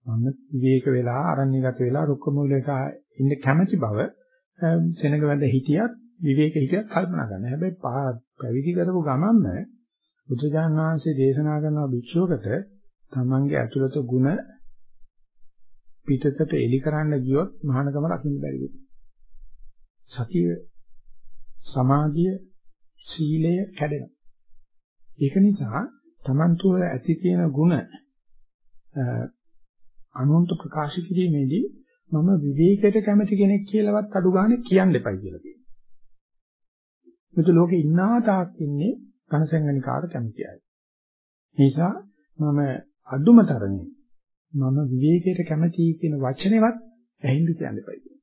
මම විවේක වෙලා අරණ්‍යගත වෙලා රුක්ක මූලයක ඉන්න කැමති බව සෙනඟ වැඳ හිටියත් විවේක හිටියත් කල්පනා කරන්න. හැබැයි පැවිදි කරපු ගමන්ම බුදුජාණන් වහන්සේ දේශනා කරන භික්ෂුවකට තමන්ගේ ඇතුළත ಗುಣ පිටතට එලි කරන්න ගියොත් මහානකම රකින්න බැරි වෙනවා. සතිය සමාධිය සීලය කැඩෙනවා. ඒක නිසා Taman තුළ ඇති තියෙන ಗುಣ අනුන්ට ප්‍රකාශ කිරීමේදී මම විවේකයට කැමති කෙනෙක් කියලාවත් අඩු ගන්න කියන්න එපයි කියලා කියනවා. මුතු ලෝකේ ඉන්නා තාක් ඉන්නේ ඝනසංගනිකාට කැමති අය. නිසා මම අදුම තරමේ මම විවේකයට කැමතියි කියන වචනේවත් ඇහිඳ කියන්න එපයි.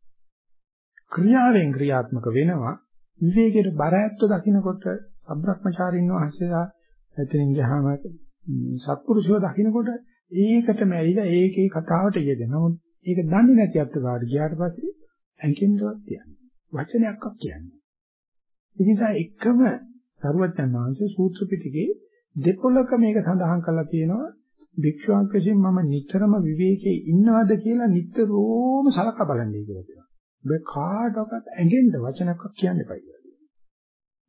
ක්‍රියාවෙන් ක්‍රියාත්මක වෙනවා විවේකයට බර ඇත්ත දකින්නකොට සබ්‍රක්‍මචාරින් වහන්සේලා එතනින් ගියාම සත්පුරුෂයෝ දකින්නකොට ඒකටම ඇවිල්ලා ඒකේ කතාවට යෙදෙනවා. නමුත් ඒක දන්නේ නැති අත්ත ගාඩ ගියාට පස්සේ ඇඟෙන්වත් කියන්නේ. වචනයක්වත් කියන්නේ. ඒ නිසා එකම සරුවත්යන් වහන්සේ සූත්‍ර පිටකේ දෙපොලක මේක සඳහන් කරලා තියෙනවා. භික්ෂුවක් විසින් මම නිතරම විවේකයේ ඉන්නවද කියලා නිතරම සලකා බලන්නේ කියලා කියනවා. ඔබ කාටවත් ඇඟෙන්න වචනක්වත් කියන්න එපා කියලා.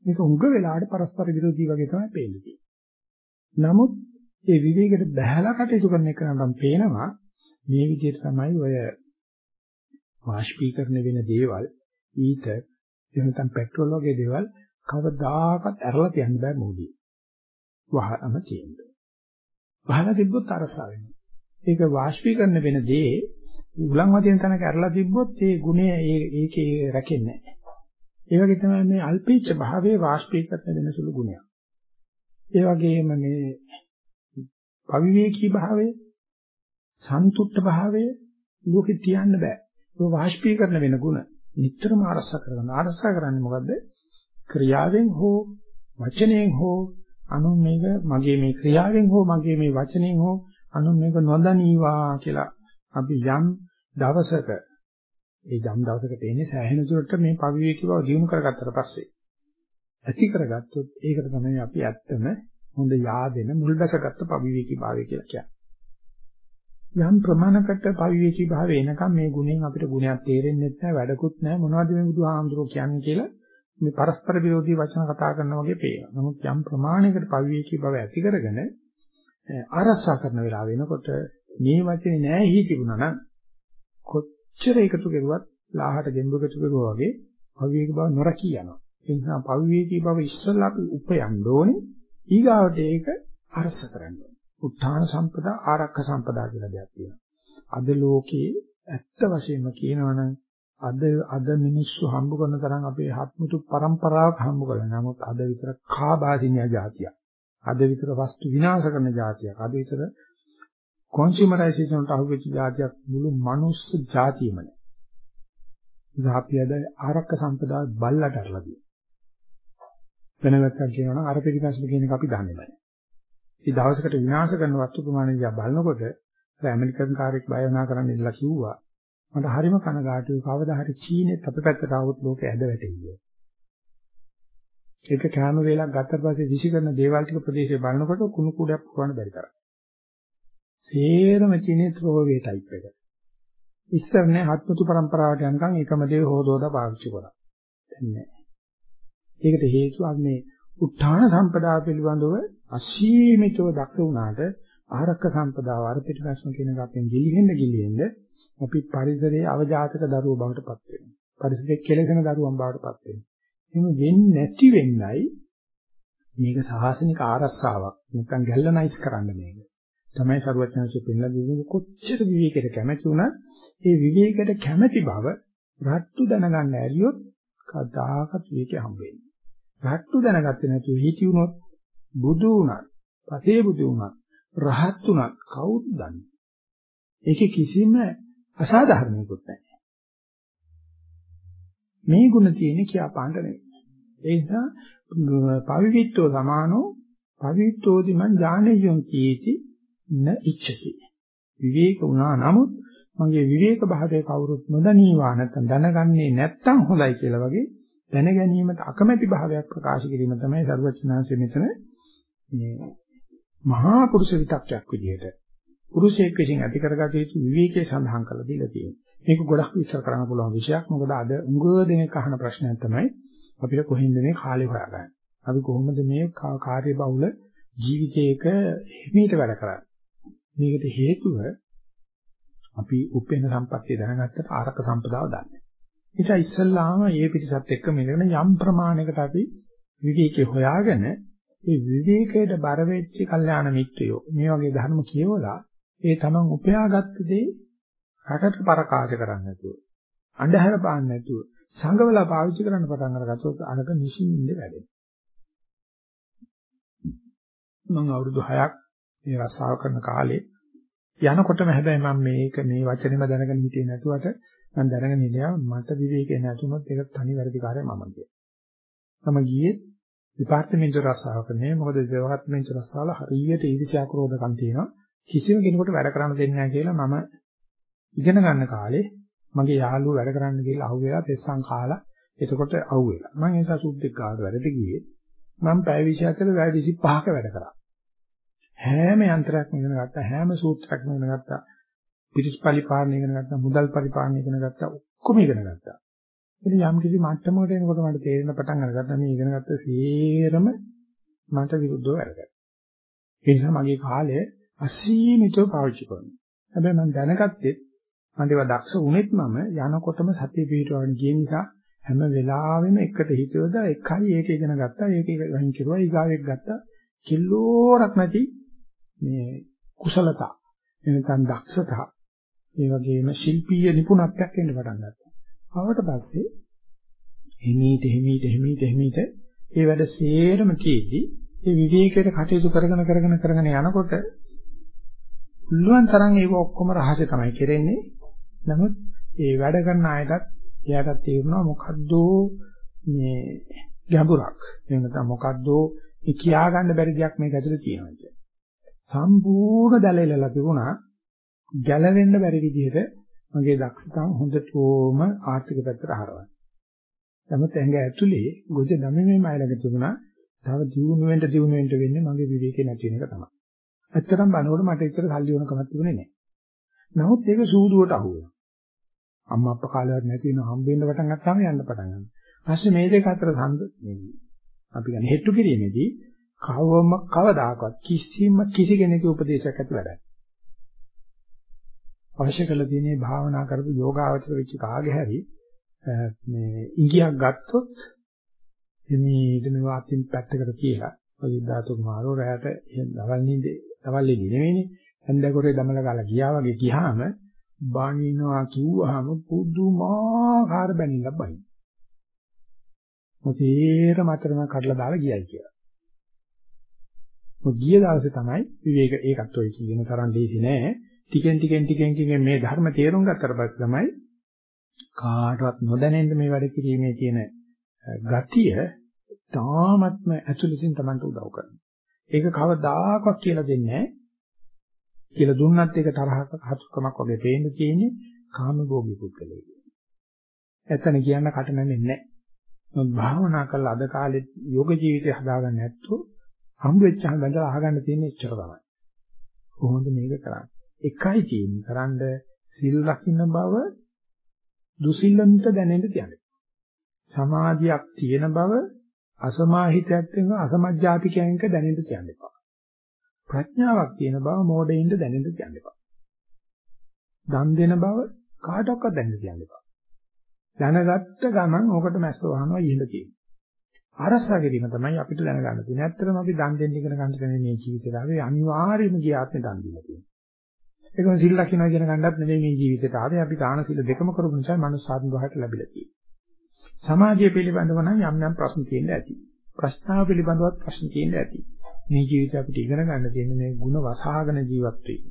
මේක උඟ වෙලාවට පරස්පර විරෝධී වගේ තමයි පේන්නේ. නමුත් ඒ විවේකයට බහැලා කටයුතු කරන එක නම් පේනවා මේ විදිහට තමයි ඔය වාෂ්පීකරණ වෙන දේවල් ඊට එහෙනම් පෙට්‍රෝල් වගේ දේවල් කවදාකවත් ඇරලා තියන්න බෑ මොඩිය. වහම තියෙනවා. වහලා තිබ්බොත් අරසා වෙනවා. ඒක වාෂ්පීකරණ වෙන දේ උලන් වදින තැනක ඇරලා තිබ්බොත් ඒ ගුණය ඒකේ රැකෙන්නේ නැහැ. ඒ වගේ තමයි මේ අල්පීච්ඡ භාවයේ වාෂ්පීකරණය වෙන සුළු ගුණයක්. ඒ වගේම මේ පවිවේකී භාවය, සන්තුෂ්ඨ භාවය ලෝකෙ තියන්න බෑ. ඒක වාෂ්පීකරණ වෙන ගුණ. නිතරම ආරක්ෂා කරගන්න. ආරක්ෂා කරන්නේ මොකද්ද? ක්‍රියාවෙන් හෝ වචනයෙන් හෝ අනු මේක මගේ මේ ක්‍රියාවෙන් හෝ මගේ මේ වචනයෙන් හෝ අනු මේක නොදනීවා කියලා අපි යම් දවසක ඒ ජම් දවසකට එන්නේ සෑහෙන දුරට මේ පවිවේකී බව දිනු කරගත්තට පස්සේ. ඇති කරගත්තොත් ඒකට තමයි අපි ඇත්තම හොඳ yaadෙන මුල් බැසගත්ත පවිවේකී භාවය කියලා කියන්නේ. යම් ප්‍රමාණකට පවිවේකී භාවය එනකම් මේ ගුණෙන් අපිට ගුණයක් තේරෙන්නේ නැහැ වැඩකුත් නැහැ මොනවද මේ බුදුහාමුදුරුවෝ කියන්නේ කියලා මේ පරස්පර විරෝධී වචන කතා කරනවා වගේ පේනවා. නමුත් යම් ප්‍රමාණයකට පවිවේකී භාවය ඇති කරගෙන ආරස්සා කරන වෙලාව වෙනකොට මේ වචනේ නැහැ හි තිබුණා නම් කොච්චර එකතු කරුවත් ලාහට ගෙම්බ එකතු කරුවා වගේ පවිවේකී භාව නොරකී යනවා. ඒ නිසා පවිවේකී භාව ඉස්සල්ලා අපි උපයන්න ඕනේ ඊගාවට ඒක අරස කරන්න. උත්ථාන සම්පදා ආරක්ෂ සම්පදා කියලා දෙයක් තියෙනවා. අද ලෝකේ ඇත්ත වශයෙන්ම කියනවා නම් අද අද මිනිස්සු හම්බ කරන තරම් අපේ හත්මුතු પરම්පරාවක් හම්බ කරලා නමුත් අද විතර කාබාසිනියා జాතියක්. අද විතර වස්තු විනාශ කරන జాතියක්. අද විතර කොන්සියුමරයිසේෂන් වලට අහුවෙච්ච జాතියක් මුළු මනුස්ස జాතියම නෑ. ඉතහාපියද ආරක්ෂ සම්පදා බල්ලට අරලා දෙනවා. වෙනවත්සක් කියනවා නම් අර පිටිපස්සට කියන එක අපි දන්නේ නැහැ. ඉතින් දවසකට විනාශ කරන වස්තු ප්‍රමාණය දිහා බලනකොට අර ඇමරිකන් කාර්යයක් බය වෙනා කරන්න ඉල්ලලා කිව්වා. මට හරිම කනගාටුයි කවදා හරි චීනෙත් අපේ පැත්තට ආවොත් ලෝකෙ ඇද වැටෙයි. ඒක කෑම වේලක් ගත්තට පස්සේ විසි කරන දේවල් ටික ප්‍රදේශය බලනකොට කුණු කුඩයක් පුරවන්න බැරි තරම්. සේරම චීනේ ත්‍රෝවේ ටයිප් එක. ඉස්සර නේ හත්මුතු પરම්පරාවට යනකම් එකම දේ හොදෝදා පාවිච්චි කරා. දැන් නෑ. ඒකට හේතුව මේ උත්හාන සම්පදාය පිළිබඳව අසීමිතව දක්ෂ වුණාට ආරක්ක සම්පදාය අර පිටිපස්සම කියන එක අපෙන් ගිලිහෙන්න ගිලිහෙන්න අපි පරිසරයේ අවජාතක දරුවෝ බවට පත් වෙනවා. පරිසරයේ කෙලෙසන දරුවන් බවට පත් වෙනවා. එහෙම වෙන්නේ නැති වෙන්නයි මේක සාහසනික ආරස්සාවක් නැත්නම් ගැල්ලනයිස් කරන්න මේක. තමයි සරුවචනංශය පෙන්ලා දෙන්නේ කොච්චර විවේකයට කැමති වුණත් ඒ විවේකයට කැමැති බව රට්ටු දැනගන්න ඇරියොත් කදාකත් විවේකේ හම්බ වෙන්නේ. රට්ටු දැනගත්තේ නැතුව හිටි වුණොත් බුදු වුණත්, පසේ බුදු වුණත්, රහත් වුණත් කවුද දන්නේ? ඒකේ කිසිම අසාධාරණයක්වත් නැහැ. මේ ಗುಣ තියෙන කියාපාන්න නෙවෙයි. ඒ නිසා පවිවිත්තෝ සමානෝ පවිවිත්තෝදි මං ඥානෙයොන් කීති න ඉච්ඡති. විවේක වුණා නමුත් මගේ විවේක භාවයේ කවුරුත් නොදනීවා නැත්නම් දැනගන්නේ නැත්නම් හොඳයි කියලා වගේ දැන ගැනීමට අකමැති භාවයක් ප්‍රකාශ කිරීම තමයි සරුවචනාංශයේ මෙතන මේ මහා පුරුෂ විතක්යක් විදිහට පුරුෂයෙක් විසින් ඇති කරගත යුතු විවේකයේ සඳහන් කරලා දීලා තියෙනවා. මේක ගොඩක් විස්තර කරන්න පුළුවන් විෂයක්. මොකද අද උඟ දෙනෙක් අහන ප්‍රශ්නයක් තමයි අපිට කොහෙන්ද මේ කාලේ හොයාගන්නේ? අපි කොහොමද මේ කාර්ය බහුල ජීවිතයක හිමීට වැඩ කරන්නේ? මේකට හේතුව අපි උපේන සම්පත්තිය දැනගත්තට ආරක සම්පදාව දන්නේ. නිසා ඉස්සල්ලාම මේ පිටසත් එක්ක මෙලෙන යම් ප්‍රමාණයකට අපි විවේකේ හොයාගෙන ඒ විවේකයට බර වෙච්ච කල්යාණ මිත්‍රයෝ මේ වගේ ධර්ම කියවලා ඒ තමන් උපයාගත්ත දේ රටට ප්‍රකාශ කරන්න නැතුව අන්ධහර පාන්න නැතුව සංගවලා පාවිච්චි කරන්න පටන් අරගත්තොත් අරක නිසින්ින්ද වැඩෙනවා. මම අවුරුදු 6ක් මේ රස්සාව කරන කාලේ යනකොටම හැබැයි මම මේක මේ වචනේම දැනගෙන හිටියේ නැතුවට මම දැනගෙන ඉන්නවා මට විවේකේ නැතුනොත් ඒක තනි වැඩිකාරය මම කියලා. මම ගියේ දෙපාර්තමේන්තු රස්සාවක නෙමෙයි මොකද දෙපාර්තමේන්තු රස්සාවල හරියට ඊර්ෂ්‍යා ක්‍රෝධකම් තියෙනවා. කිසිම කෙනෙකුට වැඩ කරන්න දෙන්නේ නැහැ කියලා මම ඉගෙන ගන්න කාලේ මගේ යාළුවෝ වැඩ කරන්න ගිහලා අහුවෙලා පෙස්සන් කාලා එතකොට අහුවෙලා. මම ඒ නිසා සුද්දෙක් ගාවට වැඩට ගියේ. මම පැය 24 වැඩ 25ක වැඩ කරා. හැම යන්ත්‍රයක්ම ඉගෙන ගත්තා හැම සූත්‍රයක්ම ඉගෙන ගත්තා පිටිස් පරිපාලනය ඉගෙන ගත්තා, මුදල් පරිපාලනය ඉගෙන ගත්තා, ඔක්කොම ඉගෙන ගත්තා. ඉතින් යම් කිසි මට්ටමකට එනකොට මට තේරෙන පටන් අරගත්තා මේ ඉගෙන ගත්ත සේරම මට විරුද්ධව වැඩ කරනවා. ඒ නිසා මගේ කාලය අසීමිතව පාවිච්චි කරනවා. හැබැයි මම දැනගත්තේ මම ඒවා දක්ෂ වුණෙත් මම යනකොටම සතිය පිටවගෙන ගිය නිසා හැම වෙලාවෙම එකට හිතුවද එකයි ඒක ඉගෙන ගත්තා ඒක වහින් කෙරුවා ඊගාවෙක් ගත්තා කිලෝරක් නැති මේ කුසලතා එනකන් දක්ෂතා ඒ වගේම ශිල්පීය නිපුණත්වයක් එන්න පටන් ගත්තා. ආවට පස්සේ හිමීට හිමීට හිමීට හිමීට ඒ වැඩ සේරම තියේදී ඒ විවේකයට කටයුතු කරගෙන කරගෙන කරගෙන යනකොට පුළුවන් තරම් ඒක ඔක්කොම රහසේ තමයි කෙරෙන්නේ. නමුත් ඒ වැඩ කරන අයටත් එයාටත් තේරෙනවා මොකද්ද මේ ගැඹුරක්. එහෙම නැත්නම් මොකද්ද මේ කියා ගන්න බැරි දෙයක් මේක ඇතුලේ තියෙනවා කියන්නේ. සම්පූර්ණ දැලෙලලා තිබුණා ගැලවෙන්න බැරි විදිහට මගේ දක්ෂතාව හොඳටම ආර්ථික පැත්තට හරවන්න. නමුත් ඇඟ ඇතුලේ ගොජ දමීමේ මයිලක තිබුණා. තව දියුණු වෙන්න දියුණු වෙන්න වෙන්නේ මගේ විවේකේ නැති වෙන එක තමයි. ඇත්තටම බලනකොට මට ඉතර සල්ලි ඕන කමක් තිබුණේ නැහැ. නමුත් ඒක සූදුවට අහු වෙනවා. අම්මා අප්පා කාලයක් නැති වෙන හම්බෙන්න පටන් ගත්තාම යන්න පටන් ගන්නවා. ඊපස්සේ මේ දෙක අතර සම්ද අපි කියන්නේ හෙට්ටු කිරීමේදී කවම කවදාකවත් කිසිම කිසි කෙනෙකුගේ උපදේශයක් ඇති වැඩක්. අවශ්‍ය කළ තියෙන්නේ භාවනා කරපු යෝගාවචර වෙච්ච කාගේ හැරි මේ ඉංගියක් ගත්තොත් එමේ මේ වාතින් පැත්තකට කියලා පරිද්දාතු කුමාරෝ රැයට දවල් නිදේ දවල් එළි නෙවෙයිනේ හන්දකොරේ දමල ගාලා ගියා වගේ ගියාම බානිනවා කිව්වහම පුදුමාකාර බැනිලා බයි. මොතේර මතරම කඩලා දාලා ගියයි කියලා. මොකද ගිය දවසේ තමයි විවේක ඒකත් ඔය කියන තරම් ලේසි නෑ. ටිකෙන් ටිකෙන් ටිකෙන් ටිකෙන් මේ ධර්ම තේරුම් ගත්තට පස්සේ තමයි කාටවත් නොදැනෙන්න මේ වැඩ කිරීමේ තියෙන ගතිය තාමත්ම ඇතුළතින් Tamanට උදව් කරනවා. ඒක කවදාකවත් කියලා දෙන්නේ නැහැ. කියලා දුන්නත් ඒක තරහක හතුකමක් වගේ පේන්න තියෙන්නේ කාමභෝගී පුද්ගලයෙක්. එතන කියන්න කට නැමෙන්නේ නැහැ. භාවනා කරලා අද කාලේ යෝග ජීවිතය හදාගන්න නැත්තෝ හම්බ වෙච්චහම බඳලා අහගන්න තියෙන එච්චර තමයි. කොහොමද මේක කරන්නේ? එකයි තියෙන්නේ කරන්ඩ සිල් රකින්න බව දුසිල්ලන්ට දැනෙන්න තියන්නේ. සමාධියක් තියෙන බව අසමාහිතයක් වෙන අසමජ්ජාතිකයන්ක දැනෙන්න තියන්නේ. ප්‍රඥාවක් තියෙන බව මෝඩයින්ද දැනෙන්න කියන්න එපා. දන් දෙන බව කාටවත් දැනෙන්න කියන්න එපා. දැනගත්ත ගමන් ඕකට මැස්ස වහනවා ඉහෙල තියෙනවා. අරසා ගැනීම තමයි අපිට දැනගන්න තියෙන්නේ. ඇත්තටම අපි දන් දෙන්න ඉගෙන ගන්න කෙනෙක් මේ ජීවිතේට ආවේ අනිවාර්යයෙන්ම ගිය ආත්මේ දන් දීලා තියෙනවා. ඒකම සිල් ලකිනවා ඉගෙන ගන්නත් නෙවෙයි මේ ජීවිතේට ආවේ අපි දාන සිල් දෙකම කරපු නිසා මනුස්සාත්ම භාවයට ලැබිලා තියෙනවා. සමාජය පිළිබඳව නම් යම් යම් ප්‍රශ්න තියෙන්න ඇති. ප්‍රශ්නාව පිළිබඳවත් ප්‍රශ්න තියෙන්න ඇති. මේ ජීවිතේ අපිට ඉගෙන ගන්න තියෙන මේ ಗುಣ වසහාගෙන ජීවත් වීම.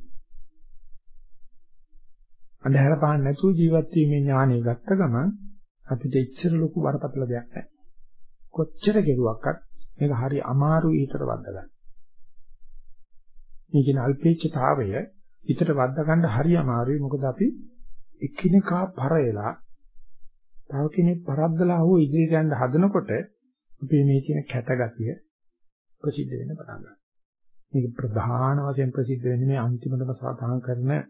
අන්ධහර පහන් නැතුව ජීවත් වීමේ ඥානෙ ගත්ත ගමන් අපිට ඉච්ඡර ලොකු වරපතල දෙයක් නැහැ. කොච්චර කෙරුවක්වත් මේක හරි අමාරුයි හිතට වද්ද ගන්න. මේ කියන අල්පේච්ඡතාවය හිතට වද්ද ගන්න හරි අමාරුයි මොකද අපි එකිනෙකා පරයලා තව කෙනෙක් පරද්දලා හෝ ඉදිරියට යන්න හදනකොට අපි මේ කියන කැතගතිය ප්‍රසිද්ධ වෙන්න පටන් ගන්නවා. මේක ප්‍රධාන වශයෙන් ප්‍රසිද්ධ වෙන්නේ මේ අන්තිමටම සාධාරණ කරන මේ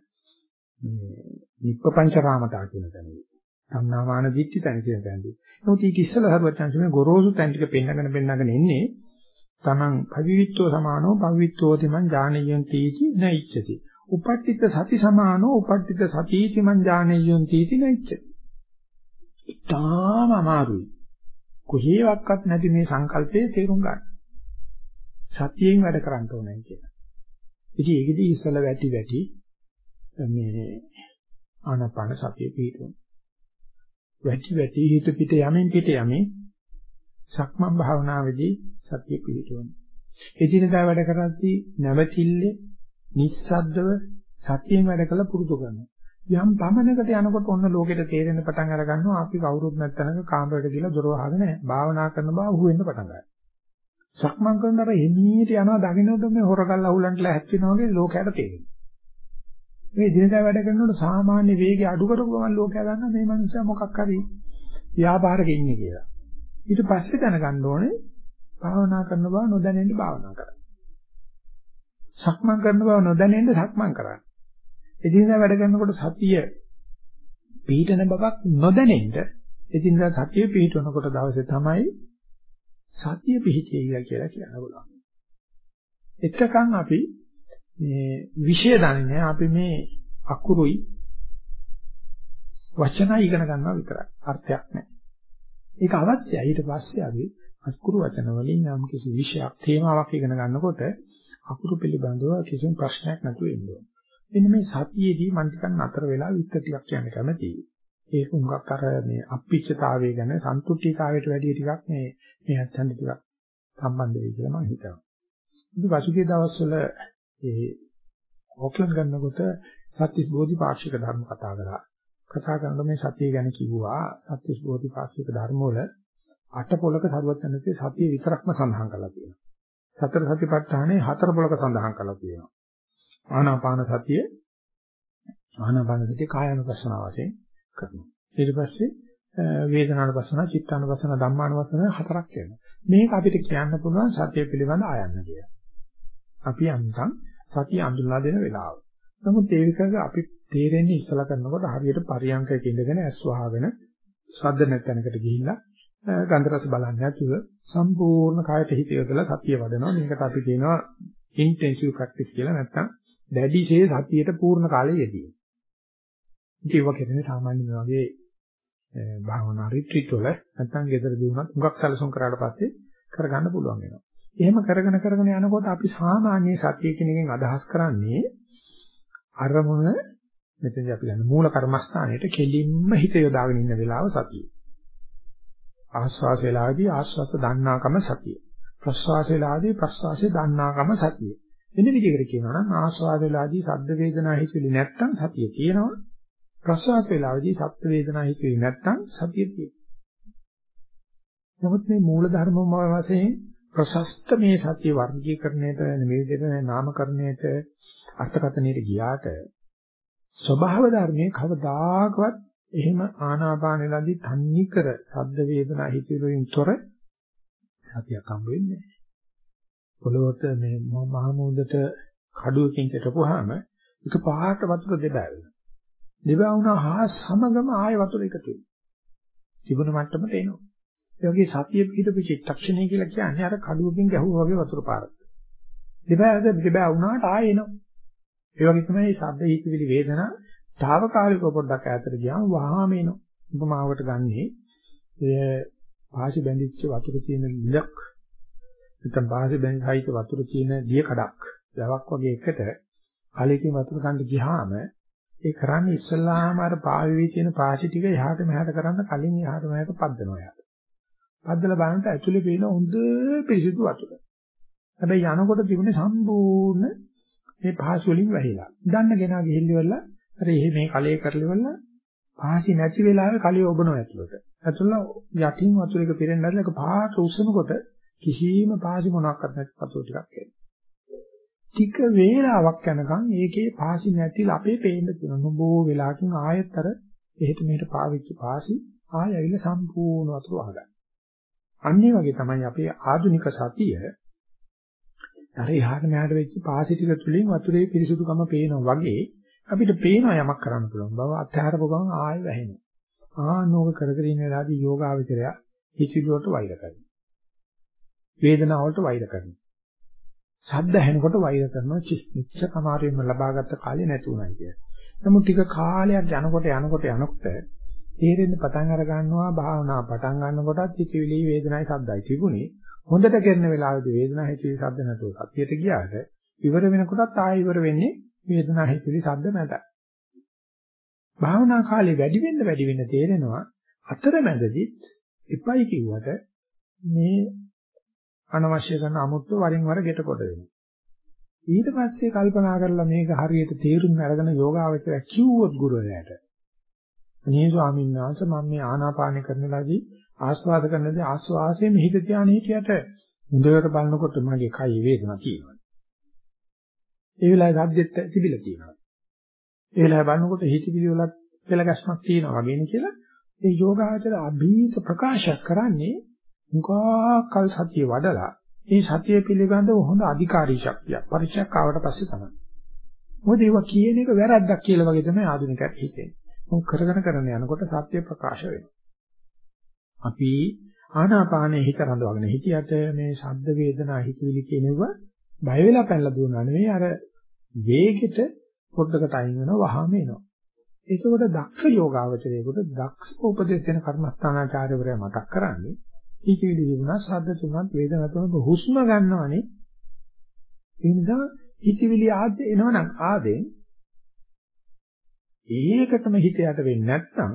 නිප්පපංචරාමතා කියන තැනදී. සම්නාමාන දිට්ඨි තැන කියන තැනදී. නමුත් ඊට ඉස්සෙල්ලා හරුවත් මේ ගොරෝසු තැන් ටික පෙන්නගෙන පෙන්නගෙන එන්නේ තමන් පවිවිත්තෝ සමානෝ පවිවිත්තෝ තිමන් ඥානයන් තීති නයිච්ඡති. උපට්ඨිත සති සමානෝ උපට්ඨිත සතිති මං ඥානයන් තීති නයිච්ඡති. ඉතාම අමාරුයි. කොහේවත් නැති මේ සංකල්පයේ තේරුම් ගන්න. සතියෙන් වැඩ කරන්න ඕනේ කියලා. ඉතින් ඒකෙදි ඉස්සල වැටි වැටි මේ ආනාපාන සතිය පිටුන. වැටි වැටි හිත පිට යමින් පිට යමින් සක්මන් භාවනාවේදී සතිය පිටුන. එදිනදා වැඩ කරද්දී නැවතිල්ලේ නිස්සද්දව සතියෙන් වැඩ කළ පුරුදු කරනවා. යම් පමණකට යනකොට ඔන්න ලෝකෙට තේරෙන්න පටන් අර ගන්නවා අපි කවුරුත් නැත්නම් කාමරයට ගිහලා දොර වහගෙන භාවනා කරන බව අහුවෙන්න පටන් ගන්නවා. සක්මන් කරනකොට එමීට යනවා දකින්නකොට මේ හොරගල් අහුලන්ට ලැහැත් වෙනවා වගේ ලෝකයට තේරෙනවා. මේ දිනදා වැඩ කරනකොට සාමාන්‍ය වේගය අඩු කරපු ගමන් ලෝකයා ගන්න මේ මනුස්සයා මොකක් හරි ව්‍යාපාරක ඉන්නේ කියලා. ඊට පස්සේ දැනගන්න ඕනේ භාවනා කරන බව නොදැනෙන්න භාවනා කරන්න. සක්මන් කරන බව නොදැනෙන්න සක්මන් කරන්න. එදිනදා වැඩ කරනකොට සතිය පිහිටන බවක් නොදැනෙන්න එදිනදා සතිය පිහිටවනකොට දවසේ තමයි සතිය පිහිටියයි කියලා කියන්න පුළුවන්. එතකන් අපි මේ විෂය දන්නේ අපි මේ අකුරුයි වචනයි ඉගෙන ගන්නවා විතරයි. අර්ථයක් නැහැ. ඒක අවශ්‍යයි. ඊට පස්සේ අපි අකුරු වචන වලින් යම් කිසි විෂයක් තේමාවක් ඉගෙන ගන්නකොට අකුරු පිළිබඳව කිසිම ප්‍රශ්නයක් නැතුව ඉන්න ඕනේ. මෙන්න මේ සතියේදී මම ටිකක් නතර වෙලා විස්තර ටිකක් කියන්න කැමතියි. ඒක උඟක් අර මේ අප්පිච්චතාවය ගැන සන්තුෂ්ටිතාවයට වැඩිය ටිකක් මේ මේ අත්හඬ ටිකක් සම්බන්ධ වෙයි කියලා මම හිතනවා. ඉතින් පසුගිය දවස්වල ඒ ඕක්ලන්ඩ් ගන්නකොට සත්‍විස් බෝධිපාක්ෂික ධර්ම කතා කරා. කතා කරනකොට මේ සතිය ගැන කිව්වා සත්‍විස් බෝධිපාක්ෂික ධර්ම වල අට පොලක සරුවත් යනසේ සතිය විතරක්ම සඳහන් කරලා තියෙනවා. සතර සතිපට්ඨානේ හතර පොලක සඳහන් කරලා තියෙනවා. ආනාපාන සතිය ආනාපානසතිය කායानुපස්සන වශයෙන් කරනවා. ඊට පස්සේ වේදනානුපස්සන, චිත්තානුපස්සන, ධම්මානුපස්සන හතරක් වෙනවා. මේක අපිට කියන්න පුළුවන් සතිය පිළිබඳ ආයන්න කියලා. අපි අන්තම් සතිය අඳුල්ලා දෙන වෙලාව. නමුත් ඒකක අපි තේරෙන්නේ ඉස්සලා කරනකොට හරියට පරියංකයක ඉඳගෙන ඇස් වහගෙන ශබ්ද නැතනකට ගිහිල්ලා ගන්ධ රස බලන්නේ නැතුව සම්පූර්ණ කායට හිත යොදලා සතිය වඩනවා. මේකට අපි කියනවා intensive practice කියලා නැත්නම් දැඩිශේ සතියට පූර්ණ කාලය යෙදී. ඒක වගේ සාමාන්‍ය වගේ භාවනා රිට්‍රීට් වල නැත්නම් ගෙදර දිනුනත් මුගක් සැලසුම් කරාට පස්සේ කරගන්න පුළුවන් වෙනවා. එහෙම කරගෙන කරගෙන යනකොට අපි සාමාන්‍ය සතිය කියන එකෙන් අදහස් කරන්නේ අරමුණ මෙතනදී අපි ගන්න මූල කර්මස්ථානයේට කෙලින්ම හිත යොදාගෙන ඉන්න වෙලාව සතිය. ආස්වාස වේලාවේදී ආස්වාස දන්නාකම සතිය. ප්‍රස්වාස වේලාවේදී ප්‍රස්වාසයේ දන්නාකම සතිය. වෙන විදිහකට කියනවා නම් ආස්වාද වේලාවේදී සද්ද වේදනා හිතෙලි නැත්තම් සතිය තියෙනවා. ප්‍රසවාස වේලාවේදී සත්ත්ව වේදනා හිතෙන්නේ නැත්නම් සතිය තියෙනවා. නමුත් මේ මූල ධර්මම වශයෙන් ප්‍රශස්ත මේ සතිය වර්ගීකරණයට මේ විදිහට නාමකරණයට අර්ථකථනයට ගියාට ස්වභාව ධර්මයේ කවදාකවත් එහෙම ආනාපානෙලදී තන්නේ කර සද්ද වේදනා හිතෙමින් තොර සතියක් හම්බ වෙන්නේ නැහැ. පොළොවට මේ මහමෝදට කඩුවකින් කෙටපුවාම එක පහකට වතුර දෙබෑ වෙනවා. දෙබා වුණා හා සමගම ආය වතුර එකතු වෙනවා. තිබුණ මට්ටමට එනවා. ඒ වගේ සතිය පිටපු චිත්තක්ෂණය කියලා කියන්නේ අර කඩුවකින් ගැහුවා වගේ වතුර පාරක්. දෙබාද දෙබා වුණාට ආය එනවා. ඒ වගේ තමයි සද්ද හිතවිලි වේදනා తాවකාලිකව පොඩ්ඩක් ඈතට ගියාම වහාම එනවා. උපමාවකට ගන්නේ ඒ පාසි බැඳිච්ච වතුර තියෙන ලිලක් නැත්නම් පාසි බැඳිච්ච වතුර තියෙන දිය කඩක්. දවක් වගේ එකට කලයකින් වතුර ගන්න ගියාම ඒ කරන්නේ ඉස්සල්ලාම අර පාවෙවි තියෙන පාසි ටික එහාට මෙහාට කරන්න කලින් එහාට මෙහාට පද්දනවා යාට. පද්දලා බලනකොට ඇතුලේ පේන හොඳ පිරිසිදු වතුර. හැබැයි යනකොට තිබුණේ සම්පූර්ණ මේ පාසි වලින් වැහිලා. දන්න කෙනා ගිහිල්ලිවලා අර එහෙ මේ කලයේ කරලිවලා පාසි නැති වෙලාවේ කලිය ඔබනවා ඇතුලට. ඇතුළ යටින් වතුර එක පිරෙන්න නැත්නම් ඒක පාට උස්සනකොට කිසිම පාසි මොනක්වත් නැති වතුර ටිකක් එනවා. ටික වේලාවක් යනකම් ඒකේ පාසි නැතිලා අපේ පේන්න තියෙන නොබෝ වෙලාවකින් ආයෙත් අර එහෙට මෙහෙට පාවිච්චි පාසි ආයෙ ඇවිල්ලා සම්පූර්ණ වතුර වහගන්න. අන්න වගේ තමයි අපේ ආධුනික සතිය අර එහාට මෙහාට වෙච්ච පාසි ටික තුලින් වතුරේ පිරිසුදුකම පේනවා වගේ අපිට පේනවා යමක් කරන්න පුළුවන් බව අත්‍යහරපු ගමන් ආයෙ වැහෙනවා. ආනෝක කර කර ඉන්න වෙලාවදී යෝගාවචරය හිචිලුවට වෛර කරනවා. වේදනාවලට වෛර කරනවා. ශබ්ද ඇහෙනකොට වෛර කරනවා චිත්ත කමාරියෙම ලබාගත් කාලේ නැති උනායි කිය. නමුත් ටික කාලයක් යනකොට යනකොට යනකොට තේරෙන්න පටන් අර ගන්නවා භාවනා පටන් ගන්නකොටත් හිතවිලි වේදනায় ශබ්දයි තිබුණේ. හොඳට කරන වෙලාවේදී වේදනා හිතවිලි ශබ්ද නැතුව සතියට ගියාට ඉවර වෙනකොටත් ආයෙ ඉවර වෙන්නේ වේදනා හිතවිලි ශබ්ද නැතයි. භාවනා කාලේ වැඩි වෙන්න වැඩි වෙන්න තේරෙනවා අතරමැදදිත් එපයි කිව්වට මේ අනවශ්‍ය කරන අමුත්තු වරින් වර ගෙට කොට වෙනවා. ඊට පස්සේ කල්පනා කරලා මේක හරියට තේරුම් අරගෙන යෝගාවචරය කිව්වොත් ගුරුවරයාට. අනේ ස්වාමීන් වහන්සේ මම මේ ආනාපාන කරනලාදී ආස්වාද කරනදී ආස්වාසයෙන් හිත ධානය හිටියට හොඳට බලනකොට මගේ කය වේදනා තියෙනවා. ඒ වෙලාවේ සද්දෙත් තිබිලා තියෙනවා. ඒ වෙලාවේ බලනකොට හිතවිලි වලත් පෙළ ගැස්මක් තියෙනවා වගේනේ කියලා ඒ යෝගාචර අභීත ප්‍රකාශ කරන්නේ මුගාකල් සතිය වඩලා ඒ සතිය පිළිබඳව හොඳ අධිකාරී ශක්තියක් පරිචයක් ආවට පස්සේ තමයි. මොකද ඒවා කියන එක වැරද්දක් කියලා වගේ තමයි ආධුනිකයන් හිතෙන්නේ. මොකද කරගෙන කරගෙන යනකොට සත්‍ය ප්‍රකාශ වෙනවා. අපි ආනාපානයේ හිත රඳවගෙන හිටියට මේ ශබ්ද වේදනා හිතවිලි කියනවා බය වෙලා පැනලා දුවනවා නෙවෙයි අර වේගෙට පොඩ්ඩකට අයින් වෙනවා වහාම එනවා. ඒකෝට දක්ෂ යෝගාවචරයේකට දක්ෂ උපදේශ දෙන කර්මස්ථානාචාර්යවරයා මතක් කරන්නේ හිතවිලි තිබුණා, ශබ්ද තුනක්, වේදනා තුනක් හුස්ම ගන්නවනේ. ඒ නිසා හිතවිලි ආද්ද එනවනම් ආදෙන් ඒකටම හිත යට වෙන්නේ නැත්නම්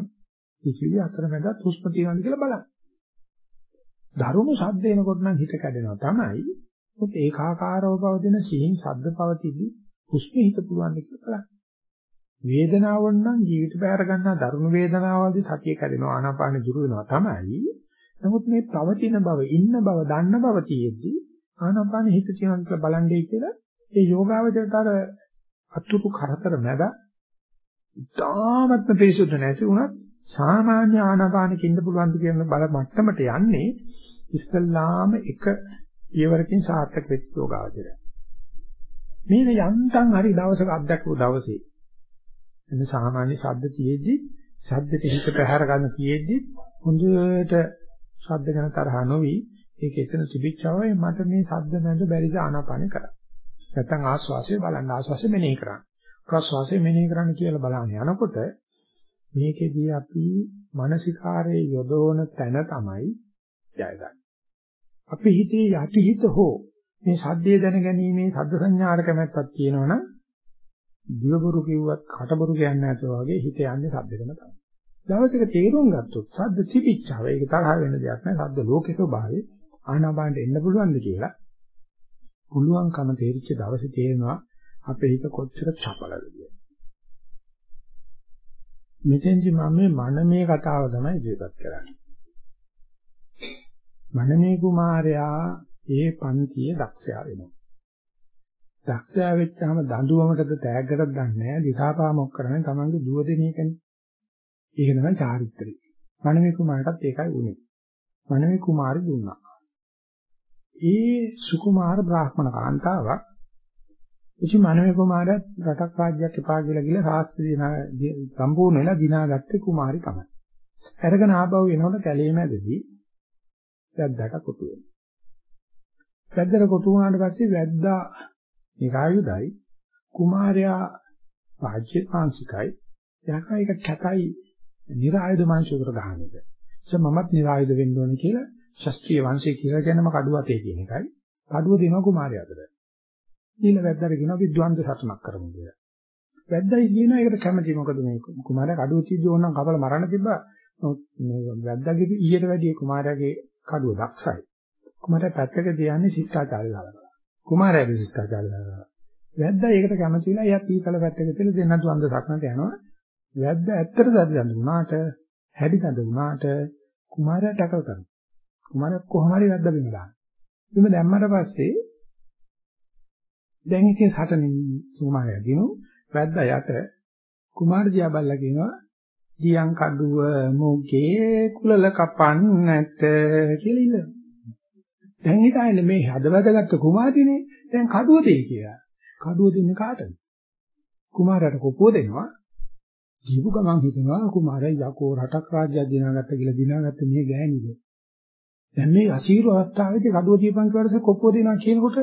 හිතවිලි අතරමැදත් හුස්ම තියනවාද කියලා බලන්න. දරුණු ශබ්ද එනකොට නම් හිත කැඩෙනවා තමයි. ඒත් ඒකාකාරව පවතින සිහින් ශබ්ද පවතිදි හුස්ම හිත පුළුවන් කියලා බලන්න. වේදනාවන් නම් ජීවිත බෑර ගන්නා දරුණු වේදනාවල්දී සතිය කැඩෙනවා ආනාපාන දුරු වෙනවා තමයි. නමුත් මේ පවතින බව, ඉන්න බව, දන්න බව තියෙද්දි ආනාපාන හිත තියනවා කියලා බලන්නේ කියලා ඒ යෝගාවචරයට අර අතුරු කරතර මැද ඉතාමත්ම පිරිසුදු නැති වුණත් සාමාන්‍ය ආනාපානක ඉන්න පුළුවන් කියන බල මට්ටමට යන්නේ ඉස්සල්ලාම එක පියවරකින් සාර්ථක වෙච්ච යෝගාවචරය. මේක යන්තම් හරි දවසක අත්දැකපු දවසේ එන්න සාමාන්‍ය ශබ්ද තියෙද්දි ශබ්දෙට හිත පැහැර ගන්න තියෙද්දි හොඳට ශබ්ද ගැන තරහ නොවි ඒක එතන තිබිච්චවයි මට මේ ශබ්ද නැද බැරිද ආනාපාන කරා. නැත්තම් ආස්වාසිය බලන්න ආස්වාසිය මෙනෙහි කරන්න. ප්‍රස්වාසය මෙනෙහි කරන්න කියලා බලන්න යනකොට මේකෙදී අපි මානසිකාරයේ යොදවන තැන තමයි ජයගන්නේ. අපි හිතේ යටිහිත හෝ මේ සද්දේ දැනගැනීමේ සද්ද සංඥාර කැමැත්තක් තියෙනවනම් දිවබුරු කිව්වත් කටබුරු කියන්නේ නැතුව වගේ හිත යන්නේ සද්දෙකම තමයි. දවසක තේරුම් ගත්තොත් සද්ද තිබිච්චව ඒක තරහ වෙන දෙයක් නෑ සද්ද ලෝකේ ස්වභාවය ආනාපානට එන්න පුළුවන්ද කියලා පුළුවන්කම තේරිච්ච දවසේ තේරෙනවා අපේ හිත කොච්චර චපලද කියලා. මෙතෙන්දි මම මේ මනමේ කතාව තමයි ඉදිරිපත් කරන්නේ. මනමේ කුමාරයා ඒ පන්තියේ දක්ෂයා වෙනවා. දක්ෂයා වෙච්චාම දඬුවමටද තෑග්ගටද දන්නේ නැහැ දිසාපාමොක් කරන්නේ Tamange දුව දෙන එකනේ. ඒක තමයි චාරිත්‍රය. මනමේ කුමාරටත් ඒකයි වුනේ. මනමේ කුමාරි දුන්නා. ඒ සුකුමාර බ්‍රාහ්මණ කාන්තාවක් ඉතින් මනමේ කුමාරයාත් රටක් රාජ්‍යයක් එපා කියලා ගිහලා ශාස්ත්‍රීය සම්පූර්ණ වෙලා දිනාගත්තේ කුමාරි තමයි. අරගෙන ආපහු එනකොට කැලේ මැදදී වැද්දාට කොටු වෙනවා. වැද්දට කොටු වුණාට පස්සේ වැද්දා නිරායුධයි කුමාරයා රාජ්‍ය පාංශිකයි එයාකා එක කැතයි නිරායුධ මාංශයකට ගහන එක. ඒ මමත් නිරායුධ වෙන්න ඕනේ කියලා ශාස්ත්‍රීය වංශය කියලා කියනම කඩුව අතේ තියෙන එකයි. කඩුව දෙනවා කුමාරයාට. ඊළ වැද්දාට කියනවා විද්වන්ත සටනක් කරමු කියලා. වැද්දයි කියනවා ඒකට කැමති මොකද මේ කුමාරයා කඩුව තියදී ඕනනම් කපල මරන්න තිබ්බා. මේ වැද්දාගේ ඊට වැඩිය කුමාරයාගේ කඩුව දක්ෂයි. කුමාරයා පැත්තක තියන්නේ ශිෂ්ටාචාරය දාලා. කුමාරයාගේ ශිෂ්ටාචාරය දාලා. වැද්දා ඒකට කැමති වෙලා එයා පීතල පැත්තක තියලා දෙන්නත් වන්ද සක්නට යනවා. වැද්දා ඇත්තට දඩ දුන්නාට හැඩි දඩ දුන්නාට කුමාරයා ටැකල් කරනවා. කුමාරයා කොහොම හරි වැද්දා බිම දානවා. බිම දැම්මට පස්සේ දැන් ඉතින් සටනින් කුමාරයා දිනු වැද්දා යට කුමාර දියා බල්ලා කියනවා දියන් කඩුව මොගේ කුලල කපන්නට කියලා ඉල්ලනවා. දැන් හිතන්නේ මේ හදවතගත්ත කුමාරිනේ දැන් කඩුව දෙයි කියලා. කඩුව දෙන්නේ කාටද? කුමාරයාට කොපුව දෙනවා. ජීවු ගමන් හිතනවා කුමාරයා යකෝ රටක් රාජ්‍යයක් දිනාගත්ත කියලා දිනාගත්ත මේ ගෑණිද. දැන් මේ අසීරු අවස්ථාවේදී කඩුව දීපන් කියලාස කොපුව දෙනවා කියනකොට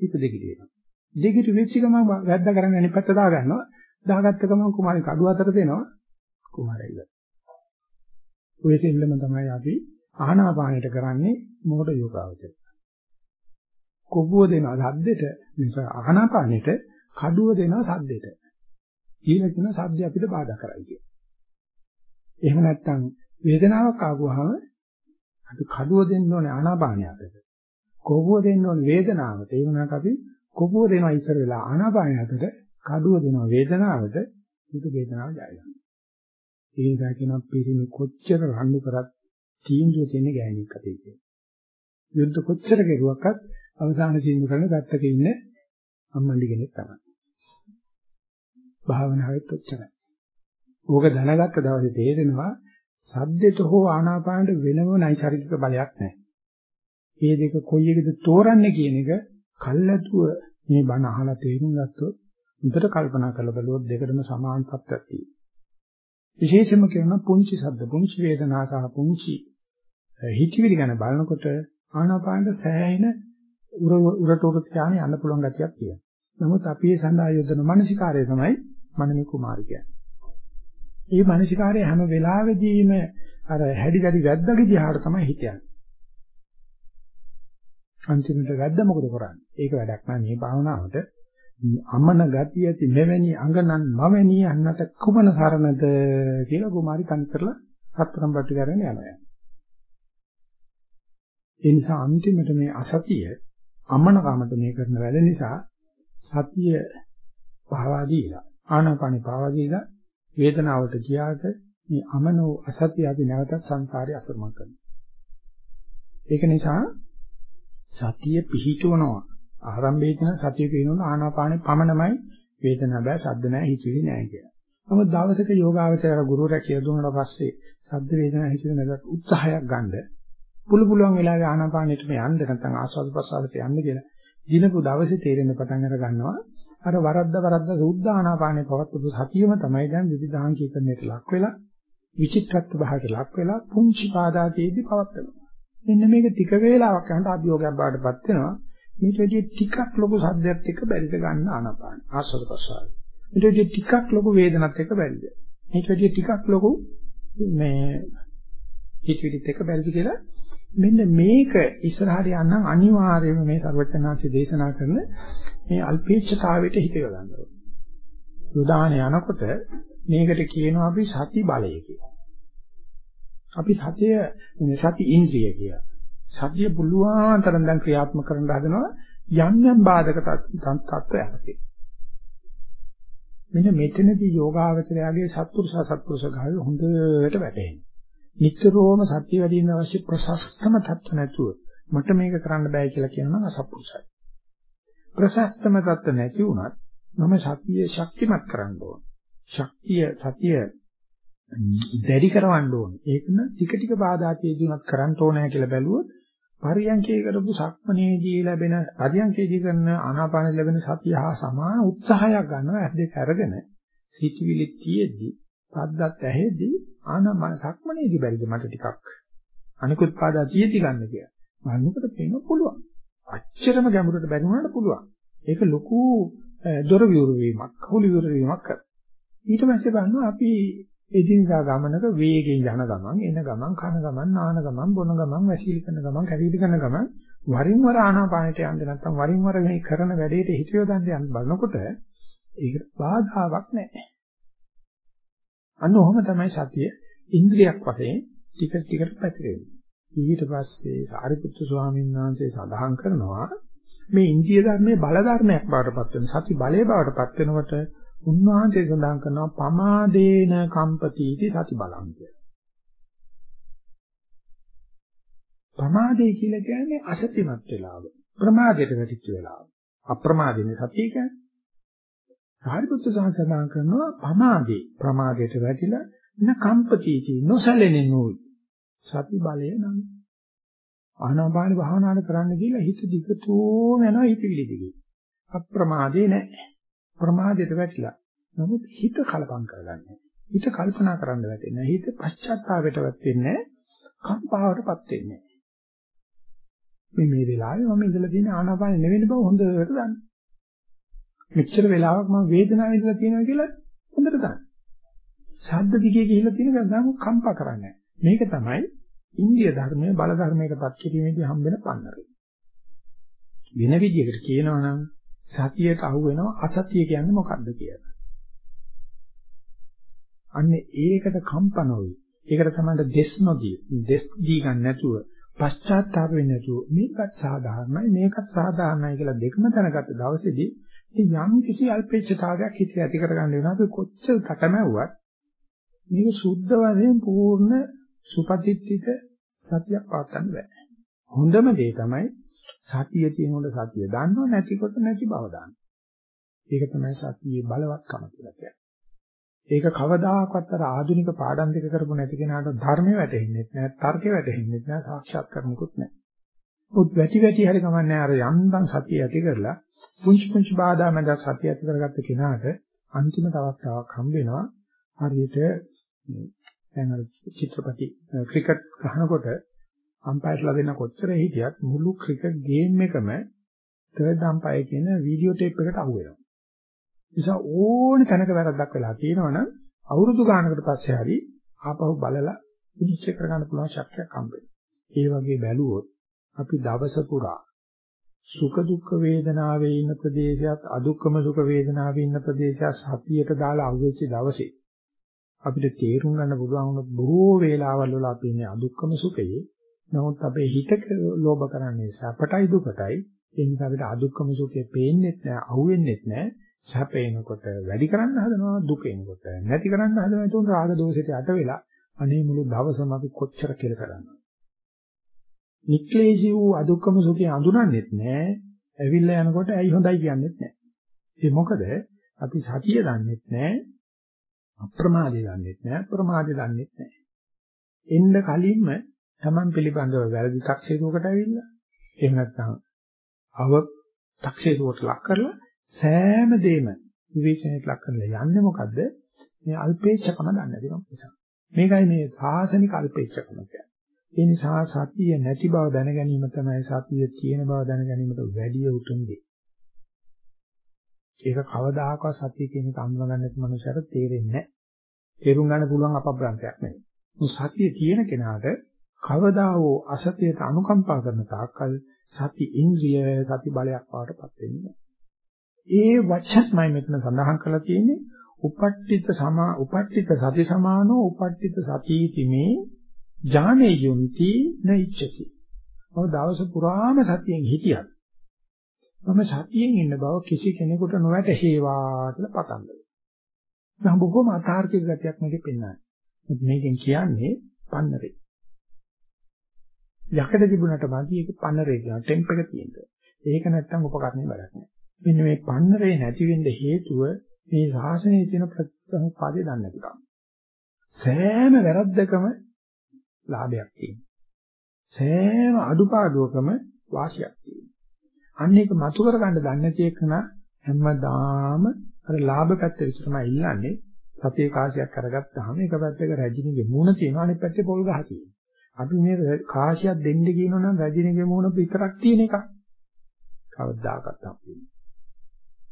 හිත දෙකිට වෙනවා. දෙකිට වෙච්ච ගමන් වැද්ද කරන්නේ අනිත් පැත්ත දා ගන්නවා. දාගත්ත ගමන් කුමාරයා කඩුව අතර දෙනවා. කුමාරයා ඔය දෙල්ලම තමයි අපි ආහනාපානයට කරන්නේ මොකට යෝගාවචර. කොබුව දෙනවා සද්දෙට මේක ආහනාපානෙට කඩුව දෙනවා සද්දෙට. ඊළ කියන සද්ද අපිට බාධා කරයි කිය. එහෙම නැත්නම් වේදනාවක් ආවම අපි කඩුව දෙන්න ඕනේ ආනාපානයට. කොබුව දෙන්න ඕනේ වේදනාවට. ඒ වුණාට අපි කොබුව දෙනවා ඉස්සර වෙලා ආනාපානයට කඩුව දෙනවා වේදනාවට. ඒක වේදනාව ජය ගන්නවා. ඒ නිසා කියනවා පිරිමි කොච්චර රණ්ඩු කරත් තීන්දුව දෙන්නේ ගෑණික් අතේ කියලා. යුද්ධ කොච්චර කෙරුවක්වත් අවසාන තීන්දුව කරන පැත්තක ඉන්න අම්මන්ඩි කෙනෙක් තමයි. භාවනාවෙත් ඔච්චරයි. ඕක දැනගත්ත දවසේ තේරෙනවා සද්දෙට හෝ ආනාපානට වෙනම නයිසાર્ගික බලයක් නැහැ. මේ දෙක කොයි එකද තෝරන්නේ කියන එක කල්ැතුව මේ බණ අහලා තේරුම් ගත්තොත් උන්ට කල්පනා කරලා බලුවොත් දෙකටම සමාන තත්ත්වයක් තියෙනවා. විශේෂයෙන්ම කියන පුංචි සද්ද පුංචි වේදනා සහ පුංචි හිතවිලි ගැන බලනකොට ආනාපානට සෑහෙන උර උරට උර ත්‍යාන යන්න පුළුවන් ගතියක් තියෙනවා. නමුත් අපි ඒ සඳහා යොදන මානසිකාරය තමයි මනමේ කුමාරි කියන්නේ. මේ මානසිකාරය හැම වෙලාවෙදීම අර හැඩි දැඩි වැද්දගේ දිහාට තමයි හිතන්නේ. අන්තිමට වැද්ද මොකද කරන්නේ? ඒක වැඩක් නෑ මේ භාවනාවට. අමන ගතිය ඇති මෙවැනි අඟනන් මවැනි අන්නත කුමන සරණද කියලා කුමාරි කන් කරලා හතරම් බට්ටි කරගෙන යනවා. ඒ නිසා අන්තිමට මේ අසතිය අමනකමට මේ කරන වැඩ නිසා සතිය පාවා දීලා ආනාපානෙ පාවා දීලා වේදනාවට ගියාට මේ අමනෝ අසතිය අපි නැවතත් සංසාරේ අසරමං කරනවා. ඒක නිසා සතිය පිහිටවනවා ආරම්භයේ තියෙන සතිය පේනොත් ආනාපානෙ පමණමයි වේදනාව බෑ සද්ද නැහැ හිතෙන්නේ නැහැ කියලා. නමුත් දවසක යෝගාවචරය ගුරුවරයා කියලා දුන්නාට පස්සේ සද්ද වේදනා හිතෙන නැගත් උත්සාහයක් ගන්න පුළු පුළුවන් වෙලාවේ ආනාපානෙටම යන්න නැත්නම් ආස්වාද ප්‍රසආදයට යන්න කියලා දිනපු දවසේ තේරෙන්න පටන් අර ගන්නවා. අර වරද්ද වරද්ද සුද්ධ ආනාපානේ පවත්වපු සතියම තමයි දැන් විවිධාංගීකරණයට ලක් වෙලා විචිත්තත්ව භාවයට ලක් වෙලා පුංචි පාදාතියෙදි පවත්වනවා. මෙන්න මේක ටික වේලාවක් යනකොට අභියෝගයක් බාටපත් වෙනවා. මේට වැඩි ටිකක් ලොකු සද්දයක් එක්ක බැරිද ගන්න ආනාපාන ආස්වාද ප්‍රසආද මේට වැඩි ටිකක් ලොකු වේදනත් එක්ක බැරිද? මේට වැඩි ටිකක් ලොකු මේ හිතවිලිත් එක්ක බැරිද කියලා මෙන්න මේක ඉස්සරහට යන්න අනිවාර්යයෙන්ම මේ සර්වඥාන්සේ දේශනා කරන මේ අල්පේච්ඡතාවයට හිත යොදන්න ඕනේ. යොදාන යනකොට මේකට කියනවා අපි සති බලය කියලා. අපි සතිය සති ඉන්ද්‍රිය කියලා. සතිය පුළුවන් තරම් දැන් ක්‍රියාත්මක කරන්න හදනවා යම් යම් බාධක තත්ත්වයන්ට. මෙන්න මෙතනදී යෝගාවචරයාගේ සත්පුරුෂ සත්පුරුෂ ගාය හොඳට වැටහෙනවා. නිතරම සත්‍ය වැඩිම අවශ්‍ය ප්‍රශස්තම තත්ත්ව නැතුව මට මේක කරන්න බෑ කියලා කියනවා අසත්පුරුෂයි. ප්‍රශස්තම තත්ත්ව නැති වුණත් මම සතිය ශක්තිමත් කරන්න ඕන. ශක්තිය සතිය දැඩි කරවන්න ඕන. ඒකන ටික ටික බාධා තියදුනත් කරන්න ඕනෑ කියලා බැලුවොත් පරියන්කේ කරපු සක්මනේදී ලැබෙන පරියන්කේදී කරන ආනාපාන ලැබෙන සතිය හා සමාන උත්සාහයක් ගන්නවා ඇස් දෙක අරගෙන සිටිවිලි තියෙද්දි පද්දත් ඇහෙද්දි ආනාපාන සක්මනේදී බැරිද මට ටිකක් අනිකුත් පාදා තියෙති ගන්න කියලා. මන්නකට පේන්න පුළුවන්. අච්චරම ගැඹුරට බැරි වුණාට පුළුවන්. ඒක ලොකු දොර විවුරු වීමක්, කවුළු විවුරු වීමක් කරනවා. ඊට පස්සේ බලනවා අපි එදිනදා ගමනක වේගෙන් යන ගමන්, එන ගමන්, කන ගමන්, නාන ගමන්, බොන ගමන්, වැසිලි කරන ගමන්, කැවිලි කරන ගමන් වරින් වර ආනාපානයට යන්න නැත්නම් වරින් වර මේ කරන වැඩේට හිත යොදන්න යන බලනකොට ඒකට බාධාවක් නැහැ. අන්න ඔහොම තමයි සතිය ඉන්ද්‍රියක් වශයෙන් ටික ටිකට පැතිරෙන්නේ. ඊට පස්සේ සාරිපුත්තු ස්වාමීන් වහන්සේ සඳහන් කරනවා මේ ඉන්ද්‍රිය ධර්මයේ බල ධර්මයක් බවටපත් වෙන සති බලයේ බවටපත් වෙනකොට උන්වහන්සේ සඳහන් කරනවා පමාදේන කම්පතිටි සති බලං කියලා. ප්‍රමාදේ කියලා කියන්නේ අසතිමත් වෙලාව. ප්‍රමාදයට වැටිච්ච වෙලාව. අප්‍රමාදිනේ සතිය කියන්නේ. සාරිපුත්තු සඳහන් කරනවා පමාදේ ප්‍රමාදයට වැටිලා න කම්පතිටි නොසැලෙන්නේ නෝයි. සති බලය නම් ආනාපාන භාවනාවට කරන්න කියලා හිත දිගටම යනවා හිතවිලි දිගේ. අප්‍රමාදේ නැහැ. ප්‍රමාදයට වැටිලා. නමුත් හිත කලපම් කරගන්නේ. හිත කල්පනා කරන්න වැටෙන්නේ. හිත පශ්චාත්තාපයටවත් වෙන්නේ කම්පාවටපත් වෙන්නේ. මේ මේ වෙලාවේ මම ඉඳලා තියෙන ආනාපාන නෙවෙයි බව හොඳට දන්න. මෙච්චර වෙලාවක් මම වේදනාව ඉඳලා තියෙනවා කියලා හොඳට දන්න. ශබ්ද දිගේ ගිහිල්ලා තියෙන ගමන් කම්පා කරන්නේ. මේක තමයි ඉන්දිය ධර්මයේ බල ධර්මයකපත් කිරීමේදී හම්බෙන පන්නරේ. වෙන විදිහකට කියනවා නම් සතියට අහු වෙනවා අසතිය කියන්නේ මොකක්ද කියලා. අන්නේ ඒකට කම්පනොයි. ඒකට තමයි දෙස් නොදී, දෙස් දී ගන්න නැතුව, පශ්චාත්තාප වෙන්නේ නැතුව මේකත් සාධාරණයි, මේකත් සාධාරණයි කියලා දෙකම දැනගත්ත දවසේදී යම් කිසි අල්පේච්ඡතාවයක් හිතේ ඇති කරගන්න වෙනවා. අපි කොච්චර කටමැව්වත් මේක සුද්ධ වශයෙන් පූර්ණ සුපතිත්තික සතියක් පවත්වන්න බෑ. හොඳම දේ තමයි සතිය තියෙනකොට සතිය දන්නව නැතිකොට නැති බව දාන්න. ඒක තමයි සතියේ බලවත්කම කියලා කියන්නේ. ඒක කවදාකවත් අර ආධුනික පාඩම් දෙක කරපො නැති කෙනාට ධර්මය වැටහෙන්නේ නැහැ, තර්කය වැටහෙන්නේ නැහැ, සාක්ෂාත් කරමුකුත් නැහැ. උත් වැටි වැටි හරි කමන්නේ අර යන්තම් සතිය ඇති කරලා පුංචි පුංචි බාධා මැද සතිය ඇති කරගත්ත කෙනාට අන්තිම තවස්තාවක් හම්බ වෙනවා. හරියට දැන් අර චිත්‍රපටි ක්‍රිකට් ගහනකොට අම්පයර්ස්ලා දෙන්න කොච්චර හිටියත් මුළු ක්‍රිකට් ගේම් එකම තර්ඩ් අම්පයර් කියන වීඩියෝ ටේප් එකට අහු වෙනවා. නිසා ඕන තැනක වැරද්දක් වෙලා තියෙනවනම් අවුරුදු ගානකට පස්සේ හරි ආපහු බලලා විනිශ්චය කරගන්න පුළුවන් ශක්තියක් හම්බ ඒ වගේ බැලුවොත් අපි දවස පුරා සුඛ දුක්ඛ වේදනාවේ ඉන්න ප්‍රදේශයත් අදුක්ඛම සුඛ වේදනාවේ ඉන්න ප්‍රදේශයත් සතියට දාලා අහුවෙච්ච දවසේ අපිට තේරුම් ගන්න පුළුවන් වුණොත් බොහෝ වේලාවල් වල අපි ඉන්නේ අදුක්කම සුඛයේ. නමුත් අපේ හිත ලෝභ කරන්නේ සැපටයි දුකටයි. ඒ නිසා අපිට අදුක්කම සුඛේ පේන්නේත් නැහැ, අහුවෙන්නේත් නැහැ. සැපේනකොට වැඩි කරන්න හදනවා, දුකේනකොට නැති කරන්න හදනවා. ඒක උන් රාග දෝෂයට යට වෙලා අනේ මුළු දවසම අපි කොච්චර කෙල කරන්නේ. නික්ලේශී වූ අදුක්කම සුඛය අඳුනන්නෙත් නැහැ. ඇවිල්ලා යනකොට ඇයි හොඳයි කියන්නෙත් නැහැ. ඒ මොකද අපි සතිය දන්නෙත් නැහැ. අප්‍රමාදේ දන්නේ නැහැ ප්‍රමාදේ දන්නේ නැහැ. එන්න කලින්ම Taman පිළිබඳව වැරදි taksේරුවකට ඇවිල්ලා එහෙම නැත්නම් අව taksේරුවට ලක් කරලා සෑම දෙයක්ම විවේචනයට ලක් කරලා යන්නේ මොකද්ද? මේ අල්පේච්ඡකම දන්නේ නැතිකම නිසා. මේකයි මේ සාසනික අල්පේච්ඡකම කියන්නේ. ඒ නිසා සතිය නැති බව දැන ගැනීම තමයි සතිය තියෙන බව දැන ගැනීමට වැඩි උතුම් දෙය. ඒක කවදාකවත් සතිය කියන එක අඳුනගන්න නැති මනුස්සයර තේරෙන්නේ නැහැ. තේරුම් ගන්න පුළුවන් අපබ්‍රංශයක් නෙවෙයි. සතිය තියෙන කෙනාට කවදා හෝ අසතියට අනුකම්පා කරන තාක්කල් සති ඉන්ද්‍රිය සති බලයක් බවටපත් වෙන්නේ. ඒ වචනමයි මෙතන සඳහන් කරලා තියෙන්නේ උපට්ඨිත සමා උපට්ඨිත සති සමානෝ උපට්ඨිත සතිති මේ ඥානේ යොන්ති නයිච්චති. ඔය දවස පුරාම සතියෙන් හිටියත් මම සතියෙන් ඉන්න බව කිසි කෙනෙකුට නොවැටහේවා කියලා පතන් දෙනවා. දැන් බොහොම අතාර්කික ගතියක් මේකේ පෙන්වන්නේ. මේකෙන් කියන්නේ පන්නරේ. යකඩ තිබුණට මදි ඒක පන්නරේ කියන ටෙම්ප් එක තියෙනවා. ඒක නැත්තම් උපකරණේ වැඩක් නෑ. මෙන්න මේ පන්නරේ නැති වෙන්න හේතුව මේ ශාසනයේ තියෙන ප්‍රතිසංපාදේ දන්නේ නැතිකම. සෑම වැරද්දකම ලාභයක් තියෙනවා. සෑම අඩුපාඩුවකම වාසියක් තියෙනවා. අන්න ඒක මතු කරගන්න දන්නේ නැති එකන හැමදාම අර ලාභ පැත්ත විතරමයි ඉල්ලන්නේ. සතිය කාසියක් අරගත්තාම එක පැත්තක රජිනිගේ මූණ තියෙනවා අනිත් පැත්තේ පොල් ගහ තියෙනවා. අපි මේ කාසියක් දෙන්න කියනවා නම් රජිනිගේ මූණ විතරක් තියෙන එකක්. කවදාකවත් අපේ.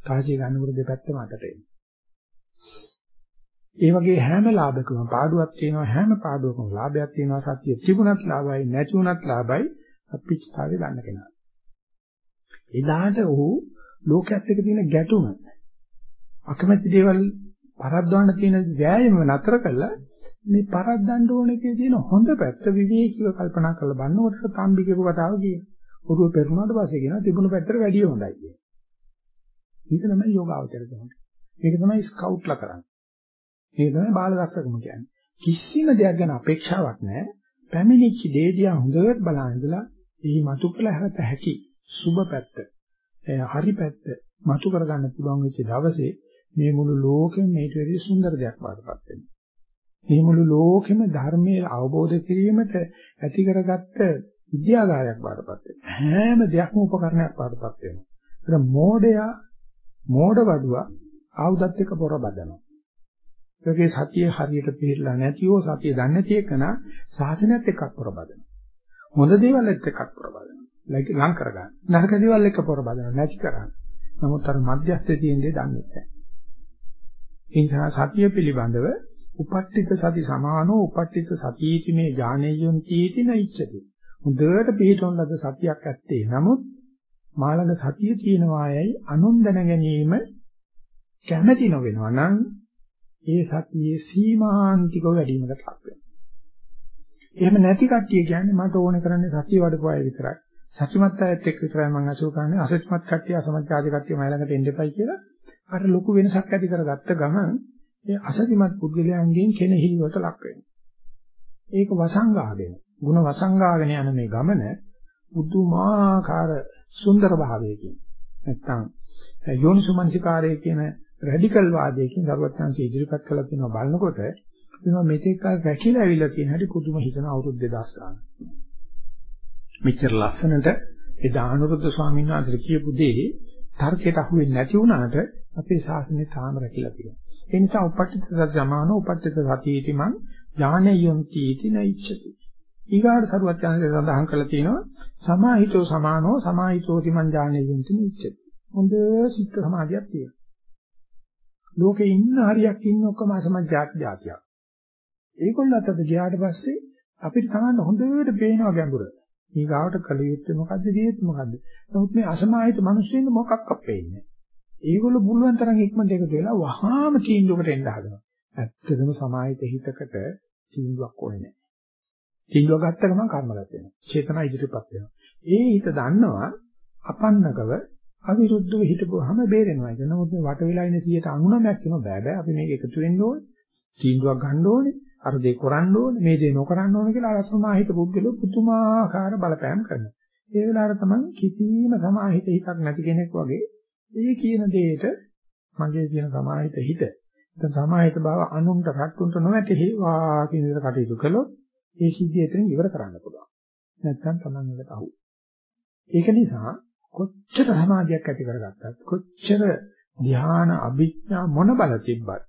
කාසිය ගන්නකොට දෙපැත්තම අතට එනවා. ඒ වගේ හැම ලාභකම පාඩුවක් තියෙනවා හැම පාඩුවකම ලාභයක් තියෙනවා සත්‍ය තිබුණත් ලාභයි නැති වුණත් ලාභයි අපිච්චාවේ ගන්න කෙනා. එදාට ඔහු ලෝකයක් එක්ක තියෙන ගැටුම අකමැති දේවල් පරද්දවන්න තියෙන වෑයම නතර කළා මේ පරද්දන්න ඕන එකේ තියෙන හොඳ පැත්ත විවේකීව කල්පනා කරලා බලනකොට තම්බි කියපු කතාව කියන. ඔරුව පෙරුණාට පස්සේ කියනවා තිබුණු පැත්තට වැඩිය හොඳයි කියන. මේක තමයි යෝගාවචර කියන්නේ. මේක තමයි ස්කවුට්ලා කරන්නේ. මේක තමයි බාල දක්ෂකම කියන්නේ. කිසිම දෙයක් ගැන අපේක්ෂාවක් නැහැ. පැමිණිච්ච දේ දිහා හොඳට බලන ඉඳලා එහි මතු කළ හැට හැකි සුබ පැත්ත, හරි පැත්ත මතු කරගන්න පුළුවන් වෙච්ච දවසේ මේ මුළු ලෝකෙම මේට වැඩි සුන්දර දෙයක් වඩපත් වෙනවා. මේ මුළු ලෝකෙම ධර්මයේ අවබෝධ කිරීමට ඇති කරගත්ත විද්‍යාගාරයක් වඩපත් වෙනවා. හැම දෙයක්ම උපකරණයක් වඩපත් වෙනවා. ඒක මෝඩයා මෝඩ වඩුවා ආයුධත් එක්ක පොර බදනවා. ඒකේ සතිය හරියට පිළිලා නැතිව සතිය දන්නේ නැති එකන සාසනයත් එක්ක පොර බදනවා. හොඳ දේවල් එක්ක පොර බදනවා. ලං කරගන්න. නරක දේවල් එක්ක පොර බදනවා. නැති කරගන්න. නමුත් අර මධ්‍යස්ථයේ තියෙන දේ දන්නේ නැහැ. ඒ නිසා සතිය පිළිබඳව උපට්ඨිත සති සමානෝ උපට්ඨිත සතිීති මේ ඥානයයන් තීති නයිච්චති. හොඳට පිළිටොන් ලද සතියක් ඇත්තේ. නමුත් මාළඟ සතිය තියෙනවායයි අනුන් දැන ගැනීම කැමැති නොවෙනවා නම් ඒ සතියේ සීමාන්තිකව වැඩිවීමකට ලක් වෙනවා. එහෙම නැති කට්ටිය කියන්නේ මට ඕනේ කරන්නේ සතිය වඩපු අය විතරයි. සත්‍යමත් අයත් එක්ක විතරයි මම අසුර කරන්නේ. අසත්‍යමත් කට්ටිය අසමත් ආදී කට්ටිය මයි ළඟට එන්න එපයි කියලා අර ලොකු වෙනසක් ඇති කරගත්ත ගමන් ඒ අසත්‍යමත් පුද්ගලයන්ගෙන් කෙනෙහිලි වලට ලක් වෙනවා. ඒක වසංගාගෙන, ಗುಣ වසංගාගෙන යන මේ ගමන පුදුමාකාර සුන්දර භාවයකින් නැත්තම් යෝනිසුමනසිකාරයේ කියන රැඩිකල් වාදයකින් සර්වඥාන්සේ ඉදිරිපත් කළා කියනවා බලනකොට වෙනවා මෙතෙක් කල රැකිලා ඇවිල්ලා තියෙන හැටි පුදුම හිතන අවුරුදු 2000 ගන්න. මෙච්චර ලස්සනට එදා අනුරුද්ධ ස්වාමීන් වහන්සේ කියපු දේ තර්කයට අහු වෙන්නේ නැති වුණාට අපේ ශාසනය තාම රැකිලා තියෙනවා. ඒ නිසා උපට්ඨිත සත්‍යමාන උපට්ඨිත සතියේති මං ඥානයොන්ති इति නයිච්ඡති. ඊගාට සරුවත් යනසේ සඳහන් කරලා තියෙනවා සමාහිතෝ සමානෝ සමාහිතෝ තිමං ඥානයොන්ති නයිච්ඡති. හොඳ සිත් සමාධියක් තියෙනවා. ලෝකේ ඉන්න හරියක් ඉන්න ඔක්කොම අසමජ්ජාත් જાතියක්. ඒගොල්ලෝ අතට ගියාට පස්සේ අපිට තමයි හොඳට පේනවා ගැඹුර. ඊගාවට කල යුත්තේ මොකද්ද දියෙත් මොකද්ද? නමුත් මේ අසමාහිත මිනිස්සුන්ට මොකක් අපේන්නේ. ඒගොල්ලෝ බුලුවන් තරම් ඉක්මනට එකතු වෙලා වහාම තීන්දුවකට එන්න හදනවා. ඇත්තටම සමාහිත හිතකට තීන්දුවක් ඕනේ නැහැ. තීන්දුව ගත්ත ගමන් කර්මගත වෙනවා. චේතනා ඉදිරියපත් වෙනවා. ඒ හිත දන්නවා අපන්නකව අවිරුද්ධව හිටපුවාම බේරෙනවා. ඒක නමුත් මේ වට වෙලා ඉන්න 199ක් වෙනවා බෑ බෑ අපි මේක එකතු වෙන්න ඕනේ. තීන්දුවක් ගන්න ඕනේ. අර දේ කරන්න ඕනේ. මේ දේ නොකරන්න ඕනේ කියලා අරසමාහිත පුද්ගලෝ පුදුමාකාර බලපෑම් කරනවා. ඒ වෙලාවට තමයි කිසිම සමාහිත හිතක් නැති කෙනෙක් වගේ ඒ කියන දෙයට මගේ කියන සමාහිත හිත දැන් සමාහිත බව අනුන්ට රට්ටුන්ට නොවැටේවා කියන විදිහට කටයුතු කළොත් ඒ සිද්ධිය එතනින් ඉවර කරන්න පුළුවන්. නැත්නම් Taman එකට අහු. ඒක නිසා කොච්චර සමාධියක් ඇති කරගත්තත් කොච්චර ධ්‍යාන අභිඥා මොන බල තිබ්බත්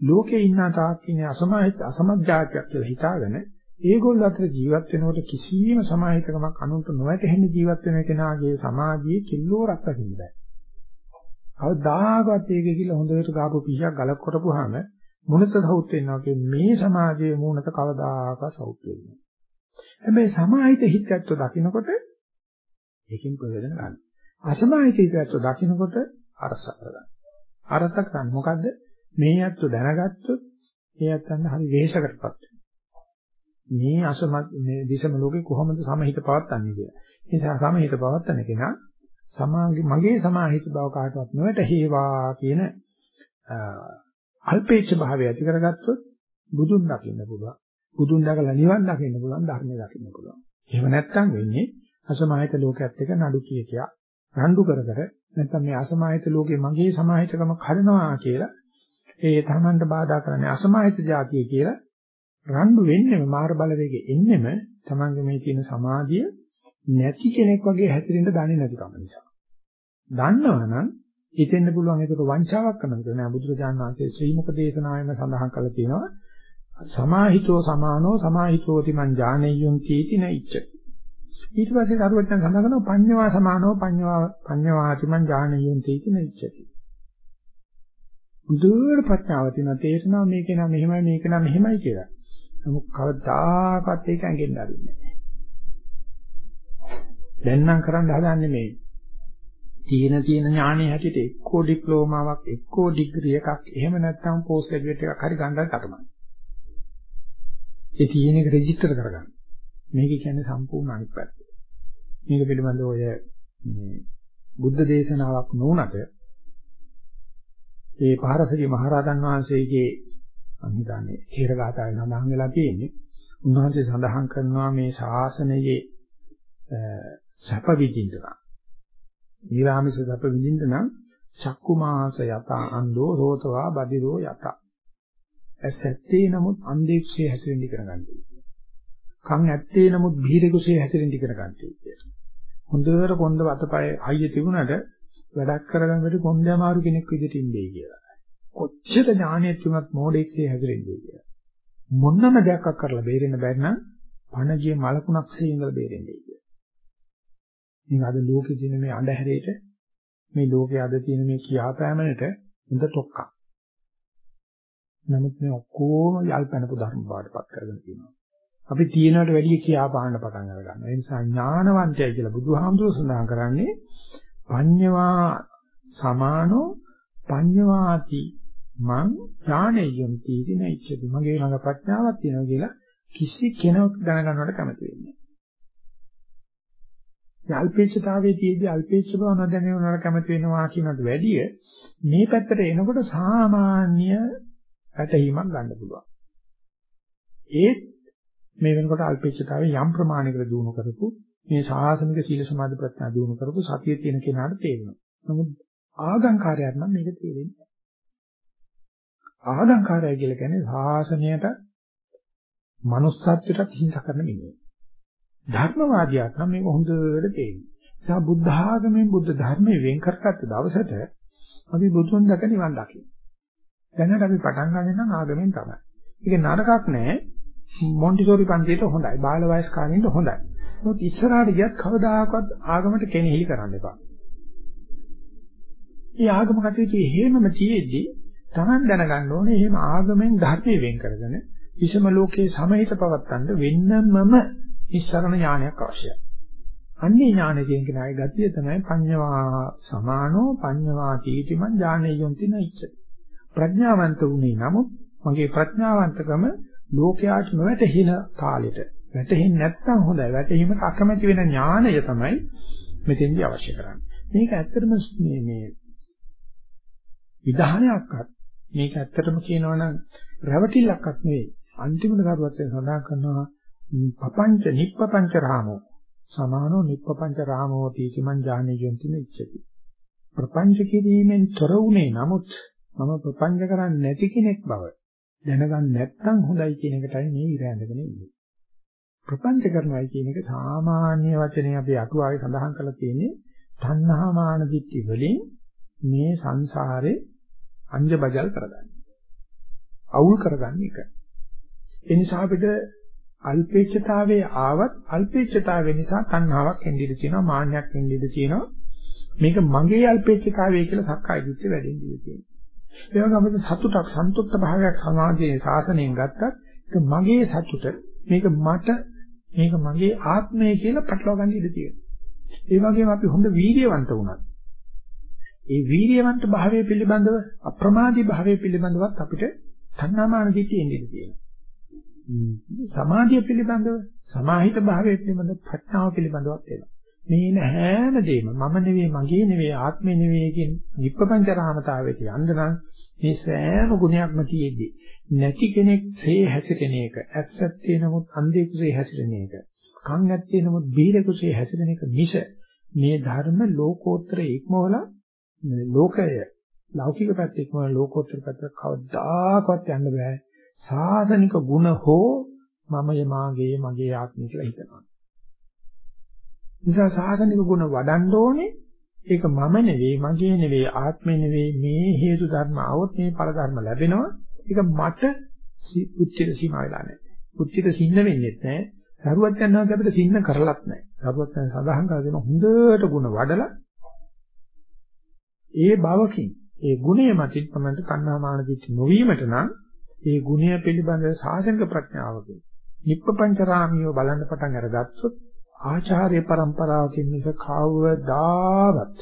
ලෝකේ ඉන්න තාක් ඉන්නේ අසමාහිත අසමජ්ජාතියක් කියලා හිතාගෙන ඒගොල්ලෝ අතර ජීවත් වෙනකොට කිසියම් සමාහිතකමක් අනුන්ට නොවැටෙන ජීවත් වෙන කෙනාගේ සමාධියේ කිල්ලෝරක් දකින්න බෑ. කවදාකවත් ඒක කියලා හොඳට ගාපු පිහියක් ගලක් කොටපුවාම මුණත සෞත් වෙනවා කියන්නේ මේ සමාජයේ මුණත කවදාකවත් සෞත් වෙන්නේ නැහැ. හැබැයි සමාහිත හිතයත්ව දකින්නකොට ඒකෙන් ප්‍රයෝජන ගන්න. අසමාහිත හිතයත්ව දකින්නකොට අරස කරගන්න. අරස කරන්නේ මොකද්ද? මේ යත්ව දැනගත්තොත් ඒ යත්තන්න හරි වෙහෙසකටපත් මේ අසම මේ දිශම ලෝකේ කොහොමද සමහිත පවත්න්නේ කියලා. ඒ නිසා සමහිත පවත්න කෙනා සමාගේ මගේ සමාහිත බව කාටවත් නොවැටහේවා කියන අල්පේච්ඡ භාවය ඇති කරගත්තොත් බුදුන් දකින්න පුළුවන්. බුදුන් දැකලා නිවන් දකින්න පුළුවන් ධර්මය දකින්න පුළුවන්. එහෙම නැත්නම් වෙන්නේ අසමාහිත ලෝකයක් එක්ක නඩු කිය කියා රණ්ඩු කර කර නැත්නම් මේ අසමාහිත ලෝකේ මගේ සමාහිතකම කඩනවා කියලා ඒ තමන්ට බාධා කරන්නේ අසමාහිත જાතිය කියලා රණ්ඩු වෙන්නේම මාර බලවේගෙ එන්නෙම තමන්ගේ මේ තියෙන සමාධිය නැති කෙනෙක් වගේ හැසිරෙන්න දන්නේ නැතිකම නිසා. දන්නවනම් හිතෙන්න පුළුවන් ඒකට වංචාවක් කරනවා නෑ බුදුරජාණන් වහන්සේ ශ්‍රී මුක දේශනාවෙම සඳහන් කරලා තියෙනවා සමාහිතෝ සමානෝ සමාහිතෝති මං ඥානෙය්‍යුන් තීති නයිච්ච ඊට පස්සේ කරුවචන සඳහන් කරනවා පඤ්ඤවා සමානෝ පඤ්ඤවා පඤ්ඤවාති මං ඥානෙය්‍යුන් තීති නයිච්ච බුදුර ප්‍රඥාව තියෙන තේරෙනවා මේක නම් මෙහෙමයි මේක නම් මෙහෙමයි කියලා. නමුත් කවදාකවත් ඒක ඇඟෙන්න ආරින්නේ නැහැ. දැන් නම් කරන්න හදන්නේ මේ තියෙන තියෙන ඥානෙ හැටියට එක්කෝ ඩිප්ලෝමාවක් එක්කෝ ඩිග්‍රී එකක් එහෙම නැත්නම් පෝස්ට් ග්‍රැජුවේට් එකක් හරි ගන්නත් කටමයි. ඒ තියෙන එක රෙජිස්ටර් කරගන්න. මේක කියන්නේ සම්පූර්ණ අනිත් පැත්ත. මේක පිළිබඳව ඔය මේ බුද්ධ දේශනාවක් නොවුනට ඒ පහරසගේ මහරහතන් වහන්සේගේ මම හිතන්නේ හේරගාතාවේ සඳහන් වෙලා තියෙන්නේ. උන්වහන්සේ සඳහන් කරනවා මේ ශාසනයේ සැප විඳින්නවා නිරාමිස සැප විඳින්න නම් චක්කු මාස යත අන්දෝ රෝතවා බදිරෝ යත. ඇස් ඇත්තේ නමුත් අන්ධෙක්ෂේ හැසිරෙන්න ඉගෙන ගන්න. කන් ඇත්තේ නමුත් බීරකුසේ හැසිරෙන්න ඉගෙන ගන්න. හොඳට කොන්ද වතපය අයිය තිබුණාට වැඩක් කරගන්න බැරි කොන්ද අමාරු කෙනෙක් විදිහට ඉන්නේ කියලා. කොච්චර ඥානයක් තුනත් මෝඩෙක්සේ හැසිරෙන්නේ කියලා. මොනම දෙයක් කරලා බේරෙන්න බැරි නම් පණජිය මලකුණක්සේ ඉඳලා බේරෙන්නේ කියලා. මේ අද ලෝකේ තියෙන මේ අඳුරේට මේ ලෝකයේ අද තියෙන මේ කියාපෑමකට හොඳ ටොක්කක්. නමුත් මේ ඔක්කොම යල්පැනපු ධර්ම බාටපත් කරගෙන තියෙනවා. අපි තියෙනවට වැඩිය කියා පාන්න පටන් අරගන්නවා. ඒ නිසා ඥානවන්තයයි කියලා බුදුහාමුදුරුවෝ සඳහන් කරන්නේ පඤ්ඤවා සමානෝ පඤ්ඤවාති මං ඥානෙයම් තීති නැච්චති. මගේ ළඟ ප්‍රඥාවක් තියෙනවා කියලා කිසි කෙනෙක් දැනගන්නවට කැමති වෙන්නේ ඒ අල්පේච්ඡතාවයේ තියෙද්දි අල්පේච්ඡ බව නොදැනෙනවට කැමති වෙනවා කියනකට වැඩිය මේ පැත්තට එනකොට සාමාන්‍ය ඇතීමක් ගන්න පුළුවන්. ඒත් මේ වෙනකොට අල්පේච්ඡතාවයේ යම් ප්‍රමාණයකට දිනු කරපු මේ සාසනික සීල සමාධි ප්‍රඥා දිනු කරපු සතිය තියෙන කෙනාට තේරෙනවා. නමුත් ආගංකාරයක් නම් මේක තේරෙන්නේ නැහැ. ආගංකාරය කියලා කියන්නේ සාසනයට manussත්වයට හිංසා කරන මිනිහෙක්. ධර්මවාදියාට නම් මේක හොඳට තේරෙනවා. නිසා බුද්ධ ආගමෙන් බුද්ධ ධර්මයෙන් වෙන් කරගත්ත දවසට අපි බුදුන් දැක නිවන් දකින්න. දැනට අපි පටන් ගන්න නම් ආගමෙන් තමයි. ඒක නරකක් නෑ. මොන්ටිසෝරි පන්තියට හොඳයි. බාල වයස් කාලින්ද හොඳයි. මොකද ඉස්සරහට ගියත් කවදාකවත් ආගමට කෙනෙහිලි කරන්න එපා. මේ ආගම කටයුතු එහෙමම තියෙද්දි Taman දැනගන්න ඕනේ එහෙම ආගමෙන් ධර්මයෙන් වෙන් කරගෙන විෂම ලෝකයේ සමහිත පවත්තන්න වෙන්නමම නිස්සරණ ඥානයක් අවශ්‍යයි. අන්නේ ඥානයෙන් කෙනාගේ ගතිය තමයි පඤ්ඤවා සමානෝ පඤ්ඤවා තීතිමන් ඥානෙයොන්ති නයිච්චති. ප්‍රඥාවන්ත වුණේ නමුත් මගේ ප්‍රඥාවන්තකම ලෝකයාට නොවැටහින තාලෙට වැටෙන්නේ නැත්නම් හොඳයි. වැටීමට අකමැති වෙන ඥාණය තමයි මෙතෙන්දී අවශ්‍ය කරන්නේ. මේක ඇත්තටම මේ මේ විධානයක්වත් මේක ඇත්තටම කියනවා නම් රැවටිල්ලක්වත් නෙවෙයි. අන්තිමට කරුවත් සඳහන් කරනවා පපංච නිප්පපංච රාමෝ සමානෝ නිප්පපංච රාමෝ තීතිමං ඥානෙයන්ති නෙච්චති. ප්‍රපංච කිරීමෙන් තොර වුණේ නමුත් මම ප්‍රපංච කරන්නේ නැති කෙනෙක් බව දැනගන්න නැත්නම් හොඳයි කියන එකටයි මේ ඉර ඇඳගෙන ඉන්නේ. ප්‍රපංච කරනවායි කියන එක සාමාන්‍ය වචනේ අපි අටුවාවේ සඳහන් කරලා තියෙන්නේ තණ්හා මාන දිට්ඨි වලින් මේ සංසාරේ අංජබජල් කරගන්න. අවුල් කරගන්න එක. ඒ නිසා අපිට අල්පේච්ඡතාවයේ ආවත් අල්පේච්ඡතාවය නිසා තණ්හාවක් එන්නේ තියෙනවා මාන්නයක් එන්නේ තියෙනවා මේක මගේ අල්පේච්ඡතාවය කියලා සක්කාය දිට්ඨිය වැඩෙන්නේ තියෙනවා. ඒ වගේම අපිට සතුටක් සන්තුෂ්ත භාවයක් සමාජයේ සාසනයෙන් ගත්තත් ඒක මගේ සතුට මේක මට මේක මගේ ආත්මය කියලා පටලවා ගන්න ඉඩ තියෙනවා. ඒ වගේම අපි හොඳ වීර්යවන්ත වුණත් ඒ වීර්යවන්ත භාවය පිළිබඳව අප්‍රමාදී භාවය පිළිබඳවත් අපිට තණ්හාමාන දිට්ඨිය එන්නේ තියෙනවා. සමාධිය පිළිබඳව සමාහිත භාවය පිළිබඳව ප්‍රඥාව පිළිබඳවත් එනවා. මේ හැම දෙයක්ම මම නෙවෙයි මගේ නෙවෙයි ආත්මේ නෙවෙයි කියන විප්‍රපංචරාමතාවයට යන්න නම් මේ සෑම ගුණයක්ම තියෙද්දි නැති කෙනෙක් සේ හැසිරෙන එක ඇස්සත්තේ නමුත් අන්ධයෙකුසේ හැසිරෙන එක කන් ඇත්තේ නමුත් බීරකුසේ හැසිරෙන එක මිස මේ ධර්ම ලෝකෝත්තර ඉක්මවලා ලෝකය ලෞකික පැත්ත ඉක්මවලා ලෝකෝත්තර පැත්ත කවදාකවත් යන්න බෑ සාසනික ගුණ හෝ මමය මාගේ මගේ ආත්මය කියලා හිතනවා. නිසා සාසනික ගුණ වඩන්න ඕනේ ඒක මම නෙවෙයි මගේ නෙවෙයි ආත්මේ නෙවෙයි මේ හේතු ධර්ම આવොත් මේ ඵල ධර්ම ලැබෙනවා ඒක මට උච්චිත සීමා වෙලා නැහැ. උච්චිත සින්න වෙන්නේ නැහැ. සරුවත් යනවා අපිට සින්න කරලත් නැහැ. සරුවත් යන සදාහන් කරලා දෙන හොඳට ගුණ වඩලා ඒ භවකින් ඒ ගුණය මතින් තමයි කන්නා මාන දිච්ච නොවීමට නම් ඒ ගුණය පිළිබඳ සාසනික ප්‍රඥාවකින් නිප්පපංචරාමියව බලන්න පටන් අරගත්තොත් ආචාර්ය પરම්පරාවකින් මිස කවදාවත්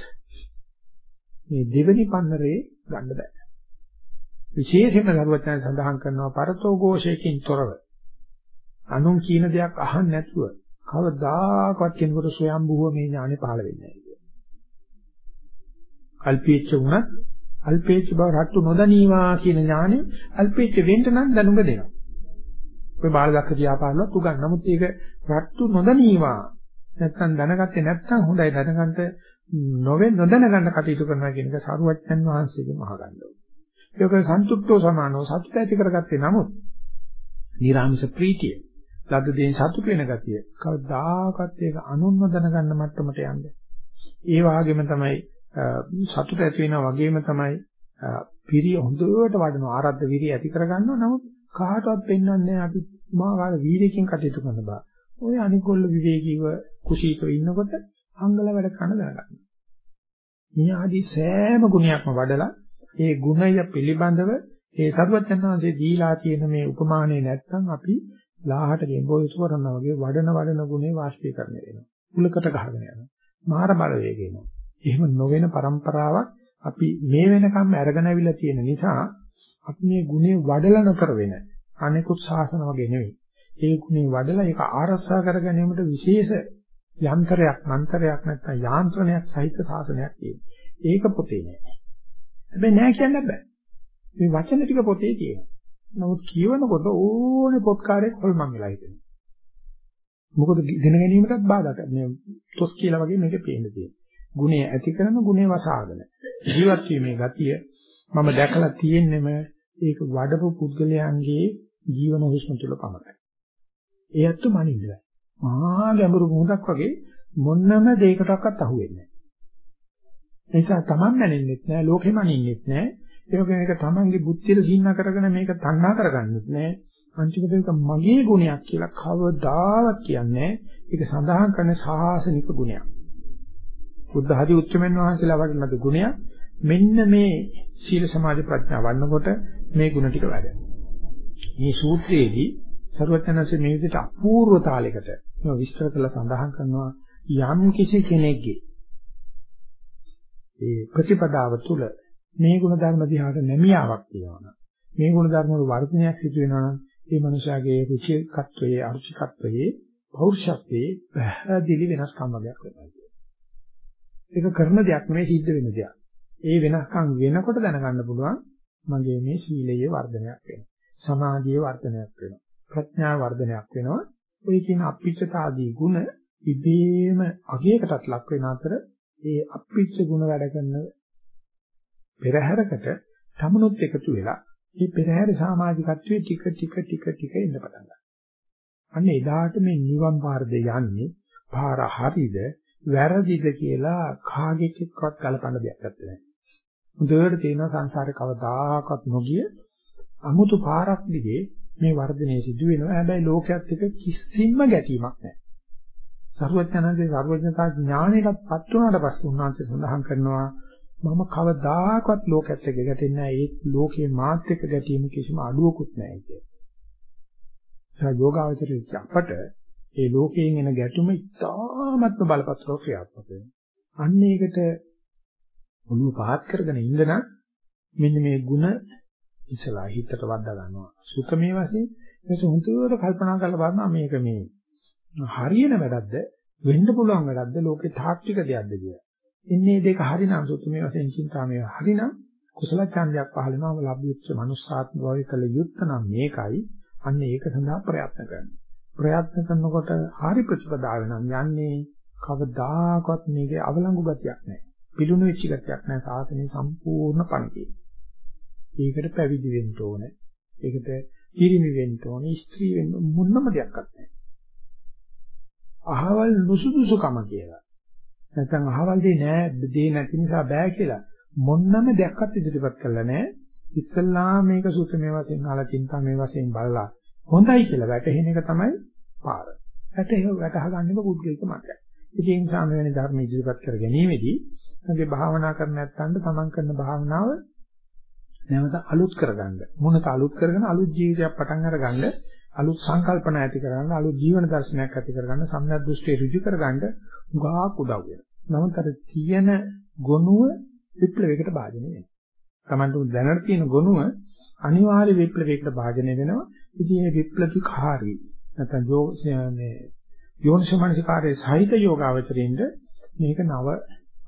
මේ දෙවෙනි පන්නරේ ගන්න බෑ. විශේෂයෙන්ම දරුවචන සඳහන් කරනවා පරතෝ ഘോഷයකින් තොරව. අනුන් කියන දෙයක් අහන්න නැතුව කවදාකවත් කෙනෙකුට ස්වයම්බුව මේ ඥානෙ පහළ වෙන්නේ නැහැ. අල්පේච්ච වුණත් අල්පේච්ච බව රට්ටු නොදනීවා කියන ඥානෙ අල්පේච්ච වෙන්න නම් දැනුම දෙනවා. ඔය බාලදක්ක තියාපාරලත් උගන්. නමුත් ඒක රට්ටු නොදනීවා නැත්තම් දැනගත්තේ නැත්තම් හොඳයි දැනගන්න නොවේ නොදැන ගන්න කටයුතු කරනවා කියන එක සරුවච්චන් වහන්සේගෙන් අහගන්න ඕනේ. ඒක සන්තුෂ්ටෝ සමානෝ සතුට ඇති කරගත්තේ නමුත් නිර්ආමිෂ ප්‍රීතිය ලද්ද දෙයින් සතුට වෙන ගතිය කවදාකවත් ඒක අනුන්ව දැනගන්න මට්ටමට යන්නේ. ඒ වගේම තමයි සතුට ඇති වෙනා වගේම තමයි පිරිය හොඳට වඩන ආරද්ධ විරිය ඇති කරගන්නවා නමුත් කාටවත් පෙන්වන්නේ අපි මාකාර වීර්යයෙන් කටයුතු කරන බා. ඔය අනිකොල්ල විවේකීව කුසීතව ඉන්නකොට අංගල වැඩ කරන දැනගන්න. මේ ආදී සෑම ගුණයක්ම වඩලා ඒ ගුණය පිළිබඳව ඒ සරුවචනාංශේ දීලා තියෙන මේ උපමානේ නැත්තම් අපි ලාහට ගෙම්බෝයසු කරනවා වගේ වඩන වඩන ගුණේ වාෂ්පීකරණය වෙනවා. උලකට ගහගෙන යනවා. මාර බලවේග එනවා. එහෙම නොවන પરම්පරාවක් අපි මේ වෙනකම් අරගෙන අවිලා තියෙන නිසා අපි මේ ගුණේ වඩලා නොකර වෙන අනෙකුත් ශාසන වගේ නෙවෙයි. ඒ ගුණේ වඩලා ඒක ආරක්ෂා කර ගැනීමට විශේෂ යන්ත්‍රයක්, මන්ත්‍රයක් නැත්නම් යාන්ත්‍රණයක් සහිත ශාසනයක් තියෙනවා. ඒක පොතේ නෑ. හැබැයි නෑ කියන්න බෑ. මේ වචන ටික පොතේ තියෙනවා. නමුත් කියවනකොට ඕනේ පොත්කාරයක් හොල්මන් වෙලා හිටිනවා. මොකද ඉගෙන ගැනීමටත් බාධා කරන තොස් කියලා වගේ මේක පේන්න තියෙනවා. ගුණය ඇති කරන ගුණේ වසාගෙන ජීවත් වීමේ ගතිය මම දැකලා තියෙන්නෙම ඒක වඩපු පුද්ගලයන්ගේ ජීවන හුස්ම තුල පමණයි. ඒත් මනින්න බෑ. මහා ගැඹුරු මොහොතක් වගේ මොන්නම දෙයකටවත් අහු වෙන්නේ නැහැ. නිසා Taman මැනෙන්නෙත් නැහැ, ලෝකෙම මනින්නෙත් නැහැ. ඒ වගේම මේක Tamanගේ බුද්ධියට සින්න කරගෙන මේක තණ්හා කරගන්නෙත් නැහැ. අන්තිමට ඒක මගේ ගුණයක් කියලා කවදාවත් කියන්නේ ඒක සඳහන් කරන සාහසනික ගුණයක්. බුද්ධ ආදී උත්තරමන් වහන්සේලා වගේ ලද ගුණයක් මෙන්න මේ සීල සමාධි ප්‍රඥා වන්නකොට මේ ගුණ ටික වැඩ. මේ සූත්‍රයේදී ਸਰවඥාන්සේ මේ විදිහට අපූර්ව තාලයකට මේ විස්තර කරලා සඳහන් කරනවා යම් කිසි කෙනෙක්ගේ ඒ ප්‍රතිපදාව තුළ මේ ගුණ ධර්ම දිහාට නැමියාවක් තියෙනවා මේ ගුණ ධර්ම වල වර්ධනයක් සිදු වෙනවා නම් ඒ මනුෂයාගේ රුචිකත්වයේ අරුචිකත්වයේ පෞරුෂත්වයේ පැහැදිලි වෙනස්කම් වර්ගයක් වෙනවා ඒක කරන දෙයක් නෙමෙයි සිද්ධ වෙන දෙයක්. ඒ වෙනස්කම් වෙනකොට දැනගන්න පුළුවන් මගේ මේ සීලයේ වර්ධනයක් වෙනවා. සමාධියේ වර්ධනයක් වෙනවා. ප්‍රඥා වර්ධනයක් වෙනවා. ඔය කියන අපිච්චතාදී ගුණ ඉබේම අගයකටත් ලක් වෙන අතර ඒ අපිච්ච ගුණ වැඩ කරන පෙරහැරකට තමනුත් එකතු වෙලා මේ පෙරහැර සමාජිකත්වයේ ටික ටික ටික ටික එන්න පටන් ගන්නවා. අන්න එදාට මේ නිවන් පාරද යන්නේ පාර හරිද වැරදිද කියලා කාගෙකවත් කලපන්න දෙයක් නැත්තේ. හොඳට තේනවා සංසාරේ කවදාකවත් නොගිය අමුතු පාරක් දිගේ මේ වර්ධනය සිදු වෙනවා. හැබැයි ලෝකයක් එක්ක කිසිම ගැටීමක් නැහැ. සර්වඥාන්සේ සර්වඥතා ඥාණයටපත් වුණාට පස්සේ උන්වහන්සේ සඳහන් කරනවා මම කවදාකවත් ලෝකයක් එක්ක ගැටෙන්නේ නැහැ. ඒ ලෝකේ මාත් එක්ක ගැටීම කිසිම අඩුවකුත් නැහැ කියලා. ඒ යෝගාවචරයේ අපට ඒ ලෝකයෙන් එන ගැටුම ඉතාමත්ම බලපත්‍රව ක්‍රියාත්මක වෙනවා. අන්න ඒකට ඔළුව පහත් කරගෙන ඉඳන මෙන්න මේ ಗುಣ ඉස්සලා හිතට වද්දා ගන්නවා. සුඛමේ වශයෙන් ඒක හුදුවට කල්පනා කරලා බලනවා මේක මේ හරියන වැඩක්ද වෙන්න පුළුවන් වැඩක්ද ලෝකේ තාක්ෂික දෙයක්ද කියලා. ඉන්නේ දෙක හරිනම් සුඛමේ වශයෙන් චින්තාමේ හරිනම් කුසල ඡන්දයක් පහළ වෙනවම ලැබිච්ච මනුස්සාත්ම භාවය කළ යුත්තේ නම් මේකයි. අන්න ඒක සඳහා ප්‍රයත්න කරනවා. ප්‍රයත්න කරනකොට හරි ප්‍රතිපදාව නම් යන්නේ කවදාකවත් මේකේ අවලංගු ගතියක් නැහැ. පිළුණු වෙච්ච ගතියක් නැහැ. සාසනේ සම්පූර්ණ පණිවිඩය. ඒකට පැවිදි වෙන්න ඕනේ. ඒකට පිරිමි වෙන්න ඕනේ. ස්ත්‍රී වෙන්න මොනම දෙයක් නැහැ. අහවල් නුසුදුසුකම කියලා. නැත්නම් අහවල් දෙේ නෑ දෙේ නැති නිසා බෑ කියලා මොන්නම දෙයක්වත් ඉදිරිපත් කළා නෑ. ඉස්සල්ලා මේක සුතමේ වශයෙන් අහලා චින්තා මේ වශයෙන් බලලා හොඳයි කියලා වැටහෙන එක තමයි පාර. වැටහෙව වැටහ ගන්න එක පුද්ගලික මතය. ඒ නිසා මේ වෙන ධර්ම ඉදිරිපත් කර ගැනීමේදී මගේ භාවනා කරන නැත්තඳ තමන් කරන භාවනාව නැවත අලුත් කරගන්න. මොනක අලුත් කරගෙන අලුත් ජීවිතයක් පටන් අරගන්න අලුත් සංකල්පන ඇති කරගන්න අලුත් ජීවන දර්ශනයක් ඇති කරගන්න සම්‍යක් දෘෂ්ටි ඍජු කරගන්න උගාක් උදව් වෙනවා. නමුත් අර තියෙන ගොනුව විප්ලවයකට භාජනය වෙනවා. Tamanට දැනට තියෙන ගොනුව අනිවාර්ය විප්ලවයකට භාජනය වෙනවා. ඉතින් මේ විප්ලවිකාරී නැත්නම් යෝගයේ යෝනිසමනසිකාරයේ සහිත යෝගාවචරින්ද මේක නව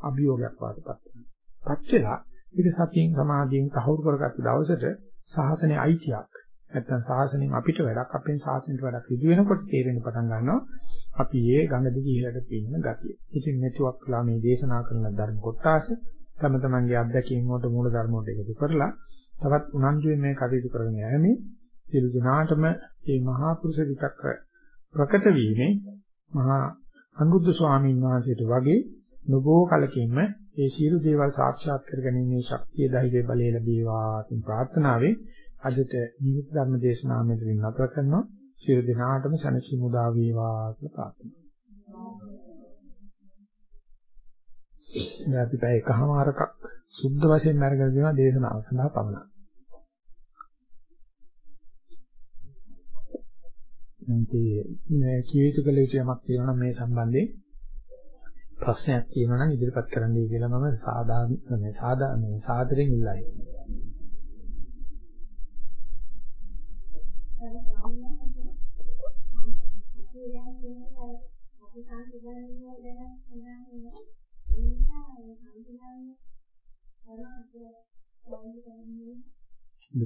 අභියෝගයක් වාටපත් වෙනවා. පත් වෙලා ඒක සතියෙන් සමාධියෙන් තහවුරු කරගත්ත දවසට සාසනේ අයිතියක් නැත්තම් සාසනෙන් අපිට වැඩක් අපෙන් සාසනෙට වැඩක් සිදු වෙනකොට තේරෙන්න පටන් ගන්නවා අපි ඒ ගඟ දිගේ ඉහළට පින්න ගතිය. ඉතින් මෙතුවක් කළා මේ දේශනා කරන ධර්ම කොටස තම තමන්ගේ අත්දැකීම් වලට මූල ධර්ම වලට එකතු කරලා තවත් උනන්දුවෙන් මේ කටයුතු කරගෙන යෑමේ සියලු දෙනාටම මේ මහා පුරුෂ විතක්ක ප්‍රකට වීමේ මහා අනුරුද්ධ ස්වාමීන් වහන්සේට වගේ නොබෝ කලකින්ම ඒ සියලු දේවල් සාක්ෂාත් කරගැනීමේ ශක්තිය ධෛර්ය බලය ලැබේවා කියන ප්‍රාර්ථනාවෙන් අදට ජීවිත ධර්ම දේශනාව මෙතනින් නතර කරනවා. සියලු දෙනාටම සැනසීම උදා වේවා කියලා ප්‍රාර්ථනා කරනවා. අපි පැය එකමාරකක් සුද්ධ වශයෙන් අරගෙන දෙනවා දේශනාව සඳහා පමණයි. මේ කීයුතු කළ යුතු යමක් තියෙනවා නම් මේ සම්බන්ධයෙන් ප්‍රශ්නයක් තියෙනවා නම් ඉදිරිපත් කරන්නයි කියලා මම සාධාරණ මේ සාධා මේ සාදරයෙන් ඉල්ලයි.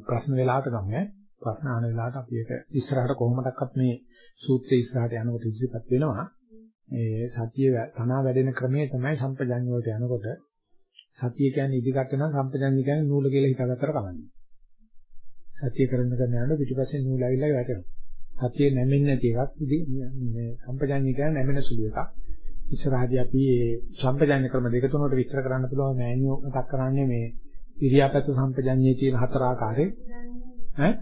ප්‍රශ්න වෙලාවට ගමු ඈ ප්‍රශ්න අහන වෙලාවට අපි ඒක ඉස්සරහට කොහොමදක්වත් මේ සූත්‍රය ඉස්සරහට යනකොට ඉදිරිපත් වෙනවා ඒ සතිය තනවා වැඩෙන ක්‍රමය තමයි සම්පජඤ්ඤ වලට යනකොට. සතිය කියන්නේ ඉදිකට නම් සම්පජඤ්ඤ කියන්නේ නූල කියලා හිතාගත්තට කමන්නේ. සතිය කරන කරන යනකොට පිටිපස්සේ නූල ඇවිල්ලා වැටෙනවා. සතිය නැමෙන්නේ නැති එකක්. මේ සම්පජඤ්ඤ කියන්නේ නැමෙන සුළු එකක්. ඉස්සරහදී අපි මේ සම්පජඤ්ඤ ක්‍රම දෙක තුනකට විස්තර කරන්න පුළුවන්. මෑනියෝ මතක් කරන්නේ මේ ඉරියාපත සම්පජඤ්ඤයේ තියෙන හතර ආකාරයේ ඈ?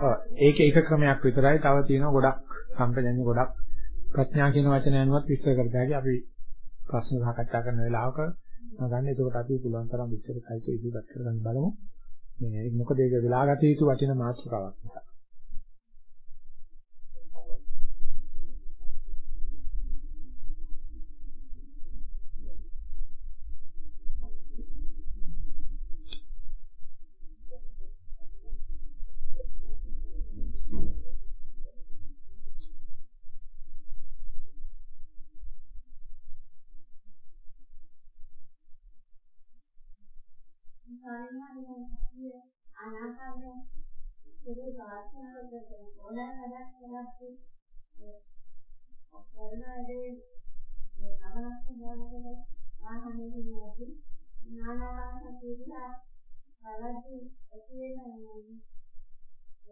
ඔව්. ඒක එක ක්‍රමයක් විතරයි. තව තියෙනවා ගොඩක් සම්පජඤ්ඤ ගොඩක්. ප්‍රඥා කියන වචනය අනුවත් විස්තර කරද්දී අපි ප්‍රශ්න සාකච්ඡා කරන වෙලාවක ගන්න එතකොට අපි පුළුවන් තරම් විස්තර සහිතව ඉදිරිපත් කරගන්න බලමු. මේ මොකද ඒක වෙලාගත යුතු වටින මාතෘකාවක් නිසා.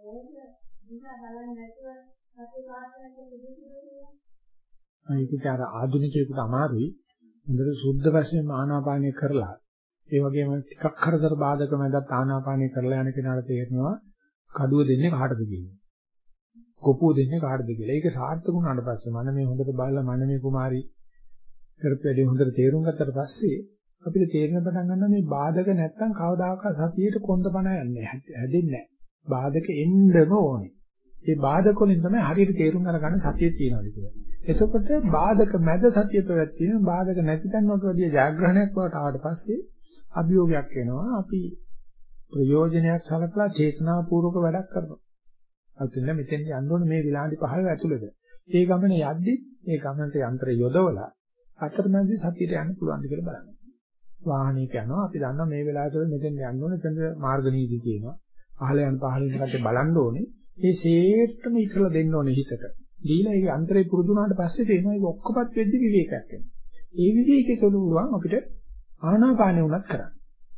ඒක දිහා බලන්නේ නැතුව සති වාසනක පිළිසිදුනේ. ඒකට අර ආධුනිකයෙකුට අමාරුයි. හොඳට සුද්ධ වශයෙන් ආනාපානය කරලා ඒ වගේම ටිකක් කරදර බාධක මැදත් ආනාපානය කරලා යන කෙනාට තේරෙනවා කඩුව දෙන්නේ කාටද කියන්නේ. කොපුව දෙන්නේ කාටද කියලා. ඒක සාර්ථක වුණාට පස්සේ මම මේ හොඳට බලලා මම මේ කුමාරි කරපු වැඩේ හොඳට තේරුම් ගත්තට පස්සේ අපිට තේරෙන පටන් ගන්නවා මේ බාධක නැත්තම් කවදාකවත් සතියේට කොන්දපණ යන්නේ හැදෙන්නේ නැහැ. බාධක එන්නම ඕනේ. ඒ බාධක වලින් තමයි හරියට තේරුම් අරගන්න සතිය තියනවාද කියලා. එතකොට බාධක මැද සතිය පැවැත්වීම බාධක නැති තැන් වලට වැඩිය ජයග්‍රහණයක් වලට ආවට පස්සේ අභියෝගයක් එනවා. අපි ප්‍රයෝජනයක් සලකලා චේතනාපූර්වක වැඩක් කරනවා. අතින් මෙතෙන් යන්න ඕනේ මේ විනාඩි 5 ඇතුළත. ඒ ගමන යද්දි ඒ ගමනට යන්ත්‍රය යොදවලා අතරමැදි සතියට යන්න පුළුවන්ද කියලා බලන්න. වාහනයක යනවා අපි දන්නවා මේ වෙලාවට මෙතෙන් යන්න ඕනේ එතන මාර්ග නීති තියෙනවා. අහල යන පහල යන කට්ටිය බලන්න ඕනේ. මේ ෂේට්ටම ඉස්සලා දෙන්න ඕනේ හිතට. දීලා ඒ යන්ත්‍රේ පුරුදු වුණාට පස්සේ තේනවා ඒක ඔක්කොපත් වෙද්දි විවේකයක් වෙනවා. ඒ විවේකයේ තුල පුළුවන් අපිට ආනාපානෙ උනත් කරන්න.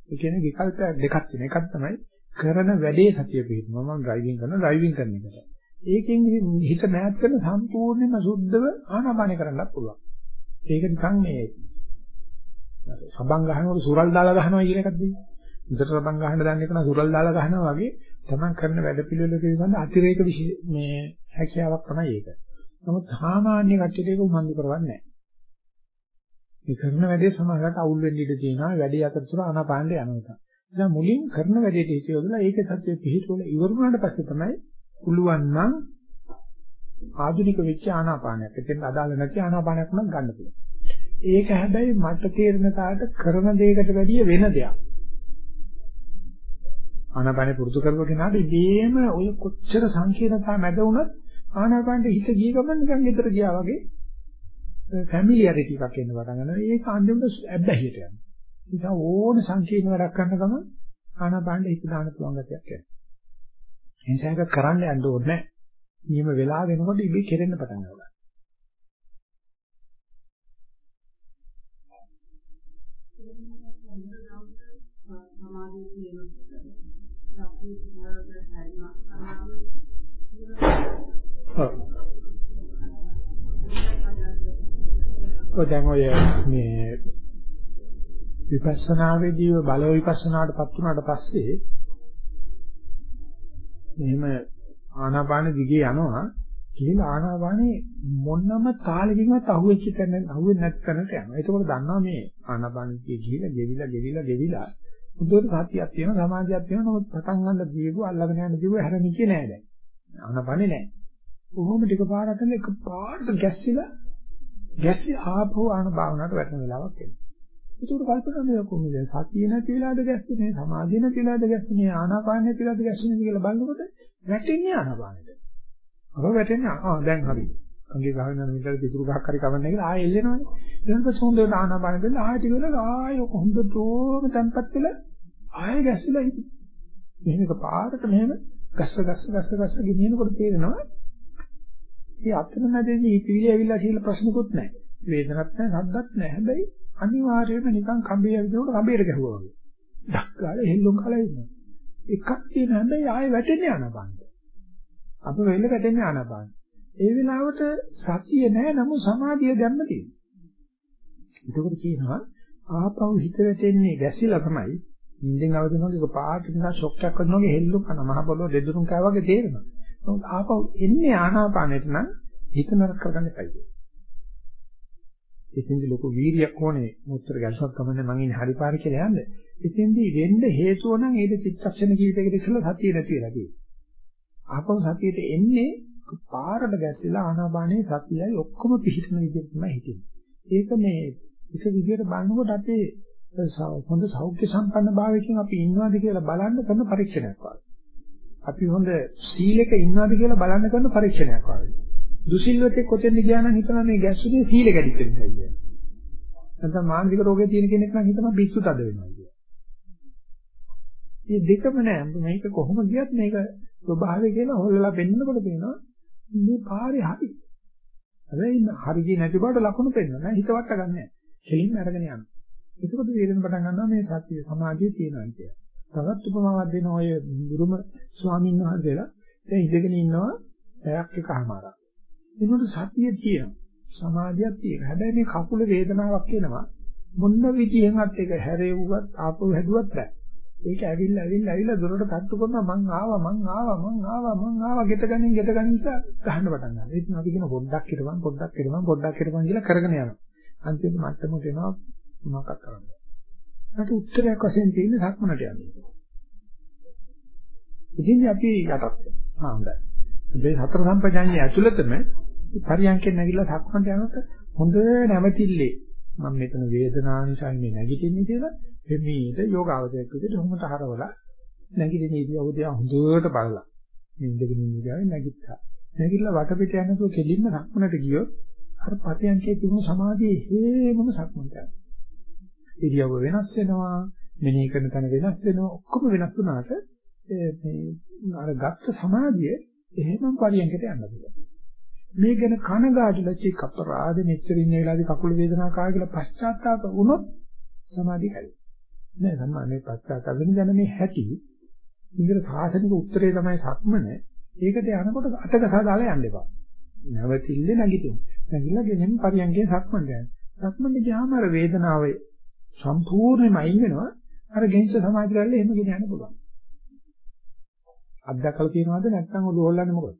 ඒ කියන්නේ විකල්ප දෙකක් තියෙන. එකක් තමයි කරන වැඩේ සතිය පිළිබඳව මම ඩ්‍රයිවිං කරනවා ඩ්‍රයිවිං කරන එකට. ඒකෙන් හිත මෑත් කරන සම්පූර්ණයෙන්ම සුද්ධව ආනාපානෙ කරන්නත් පුළුවන්. ඒක නිකන් මේ සබන් ගහනකොට සුරල් දාලා ගහනවා කියන එකක්ද? උදේට සබන් ගහන්න දන්නේ කෙනා සුරල් දාලා ගහනවා වගේ තමන් කරන වැඩ පිළිවෙල පිළිබඳ අතිරේක මේ හැකියාවක් තමයි ඒක. නමුත් සාමාන්‍ය කට්ටියට ඒක උනන්දු කරවන්නේ නැහැ. මේ කරන වැඩේ සමහරකට අවුල් වෙන්න ඉඩ තියෙනවා. වැඩේ අතරතුර ආනාපානෙ යනවා. නිසා මුලින් කරන වැඩේට හිත යොදලා ඒක සත්‍ය පිළිතුර ඉවර වුණාට පස්සේ තමයි පුළුවන් නම් ආධුනික වෙච්ච ආනාපානයක්. එතෙන් අදාළ නැති ආනාපානයක් නම් ගන්න පුළුවන්. ඒක හැබැයි මට තේරෙන තාලට කරන දෙයකට වැඩිය වෙන දෙයක්. ආනාපානෙ පුරුදු කරපු කෙනාට ඉබේම ඔය කොච්චර සංකීර්ණතා මැද වුණත් ආනාපානෙ හිත ගිය ගමන් නිකන් ගෙදර ගියා වගේ ෆැමිලියරිටි එකක් එන්න පටන් ගන්නවා. ඒක අන්තිමට ඇබ්බැහියට යනවා. නිසා ඕන සංකීර්ණ වැඩක් කරන ගමන් ආනාපානෙ හිත දාන්න පුළුවන් ගතියක් එනවා. එනිසා ඒක කරන්න යන්න ඕනේ නැහැ. නියම වෙලා වෙනකොට ඉබේ කෙරෙන්න පටන් ගන්නවා. සමාධිය ඔය දැන් ඔය මේ විපස්සනාවේදී බල විපස්සනාටපත් වුණාට පස්සේ මෙහෙම ආනාපාන දිගේ යනවා කියලා ආනාපානේ මොනම තාලකින්වත් අහුවෙච්ච තැන අහුවෙන්නේ නැති තැනට යනවා. ඒකෝට දන්නවා මේ ආනාපාන දිගේ ගිහිලා ගෙවිලා ගෙවිලා ගෙවිලා බුදුර සතියක් තියෙනවා සමාධියක් තියෙනවා නමුත් පටන් ගන්න දීපු අල්ලගෙන යන දීපු හැරෙන්නේ නැහැ දැන්. ආනාපානේ නැහැ. කොහොම ටික පාරකට එක පාරට ගැස්සිලා ගැස්සි ආපහු ආන භාවනාවට වැටෙන වෙලාවක් එනවා. ඒකට කල්පනා මේ කොහොමද සතිය නැති වෙලාද ගැස්සෙන්නේ සමාධිය නැති වෙලාද ගැස්සෙන්නේ ආනාපාන නැති වෙලාද ගැස්සෙන්නේ කියලා බලනකොට වැටෙන්නේ ආනාපානෙට. අර වැටෙන්නේ ආ දැන් හරි. අංගේ ගහන මිටර පිටුරු ගහක් හරි කවන්නේ කියලා ආයෙ එල්ලෙනවනේ. ඊට පස්සේ හොඳට ආනාපාන දෙන්න ආයෙ ටික වෙලා ආයෙ හොඳටම තැම්පත් වෙලා ආයෙ ගැස්සලා ඉති. මෙහෙම එක පාරට මෙහෙම ගස්ස ගස්ස ගස්ස ගස්ස ගෙනියනකොට තේරෙනවා මේ අතරමැදදී හිතවිලි ඇවිල්ලා කියලා ප්‍රශ්නකුත් නැහැ. වේදනක් නැහැ, සද්දක් නැහැ. හැබැයි අනිවාර්යයෙන්ම නිකන් කඹේ ඇවිදිනකොට කඹේට ගැහුවා වගේ. ඩක් ගාලා හෙල්ලුම් කලා ඉන්නවා. එකක් තියෙන හැබැයි ආයෙ වැටෙන්නේ ආනපානට. අප වෙල්ල වැටෙන්නේ ආනපාන. ඒ වෙලාවට සතිය නැහැ නමුත් සමාධිය දැම්ම තියෙනවා. ඒකෝට කියනවා ආපහු හිත වැටෙන්නේ ගැසිලා තමයි. නිින්දෙන් අවදිනකොට ඒක පාට නිකන් ෂොක් එකක් වගේ වගේ හෙල්ලුම් කරන මහ පොළොව දෙදුරුම් කෑ වගේ තේරෙනවා. නමුත් ආපහු එන්නේ ආනාපානෙට නම් හිත නරක කරගන්න එපා. එතෙන්දි ලොකු වීරියක් ඕනේ මුත්තර ගැලසක් කමන්නේ මං ඉන්නේ හරි පාර කියලා යන්නේ. එතෙන්දි වෙන්න හේතුව නම් ඒක චිත්තක්ෂණ කීපයකට ඉස්සෙල්ලා සතිය නැති වෙලා තියෙනවා. ආපහු සතියට එන්නේ පාරට ගැස්සලා ආනාපානේ සතියයි ඔක්කොම පිහිටන විදිහට තමයි හිතෙන්නේ. ඒක මේ එක විදිහට බලනකොට අපේ හොඳ සෞඛ්‍ය සම්පන්න භාවයකින් අපි ඉන්නවද කියලා බලන්න කරන පරීක්ෂණයක් වගේ. අපි හොඳ සීලෙක ඉන්නවද කියලා බලන්න කරන පරීක්ෂණයක් වගේ. දුසිල්වතේ කොතෙන්ද ගියා නම් හිතනවා මේ ගැස්සුනේ සීල කැඩිච්ච නිසා කියලා. නැත්නම් මානසික රෝගය තියෙන කෙනෙක් නම් හිතනවා පිස්සු තද වෙනවා කියලා. මේ දෙකම නෑ මේක කොහොම ගියත් මේක ස්වභාවය කියලා හොල්ලලා පෙන්නකොට පේනවා මේ පාරේ හරි. හැබැයි හරි ගියේ නැති බවට ලකුණු පෙන්නන හිතවට ගන්නෑ. කෙලින්ම අරගෙන යනවා. එතකොට වේදෙන පටන් ගන්නවා මේ සත්‍ය සමාධිය තියෙනවා කියලා. තවත් උපමාවක් දෙන ඔය බුරුම ස්වාමීන් වහන්සේලා දැන් ඉඳගෙන ඉන්නවා පැයක් එකමාරක්. ඒනොට සතිය තියෙනවා. සමාධියක් තියෙනවා. හැබැයි මේ කකුල වේදනාවක් එනවා. මොන විදියෙන්වත් ඒක හැරෙව්වත් ආපහු හැදුවත් බෑ. ඒක ඇවිල්ලා ඇවිල්ලා ඇවිල්ලා දොරට තට්ටු කරනවා මං ආවා මං ආවා මං ආවා මං ආවා ගෙට ගනින් ගෙට ගනින් කියලා ගහන්න පටන් ගන්නවා. ඒත් අපි කියන පොඩ්ඩක් හිටපන් පොඩ්ඩක් හිටපන් පොඩ්ඩක් හිටපන් කියලා කරගෙන යනවා. අන්තිමට මට්ටමට එනවා මොනවක්වත් කරන්නේ. ඒකට උත්තරයක් වශයෙන් තියෙන සක්මනට යන්නේ. ඉතින් අපි යටත් වෙනවා. ආ හොඳයි. මේ හතර සම්පජාඤ්ඤය ඇතුළතම පරියන්කෙන් නැගිලා සක්මන්ට යනකොට හොඳ නැවතිල්ලේ මම මෙතන වේදනාව නිසා මේ නැගිටින්නේ කියලා එමෙයිද යෝගාවදයක් විදිහට හොමත හරවලා නැගිටින ඉරියව්ව හොඳට බලලා මේ ඉඳගෙන ඉන්න ඉරියව්වෙන් නැගිට්ටා. නැගිටලා වටපිට යනකොට කෙලින්ම සක්මනට ගියොත් අර පරියන්කේ තිබුණු සමාධියේ හේමම සක්මන්ට යනවා. ඉරියව්ව වෙනස් වෙනවා, මෙනෙහි කරන තැන වෙනස් වෙනවා, ඔක්කොම වෙනස් වුණාට මේ අර ගත්ත සමාධිය එහෙමම පරියන්කට යන්න පුළුවන්. මේ ගැන කනගාටුලා චික අපරාධ මෙච්චර ඉන්න වෙලාවේදී කකුල වේදනාව කාය කියලා පශ්චාත්තාප වුණොත් සමාධිය කැඩේ. නෑ සම්මා මේ පශ්චාත්තාප වෙන දැන මේ හැටි ඉංග්‍රීසි සාසනික උත්තරේ තමයි සක්මන. ඒකට යනකොට අතකසා දාලා යන්න එපා. නැවතිල්ලේ නැගිටිමු. නැගිලා ගෙනෙන් පරියන්ගේ සක්මන් යනවා. සක්මන් ගියාම අර වේදනාවේ සම්පූර්ණයෙන්ම අයින් වෙනවා. අර ගෙන්ස සමාධිය කරලා එහෙම ගෙන යන්න පුළුවන්. අත්දැකලා තියෙනවද නැත්නම් ඔළුව හොල්ලන්නේ මොකද?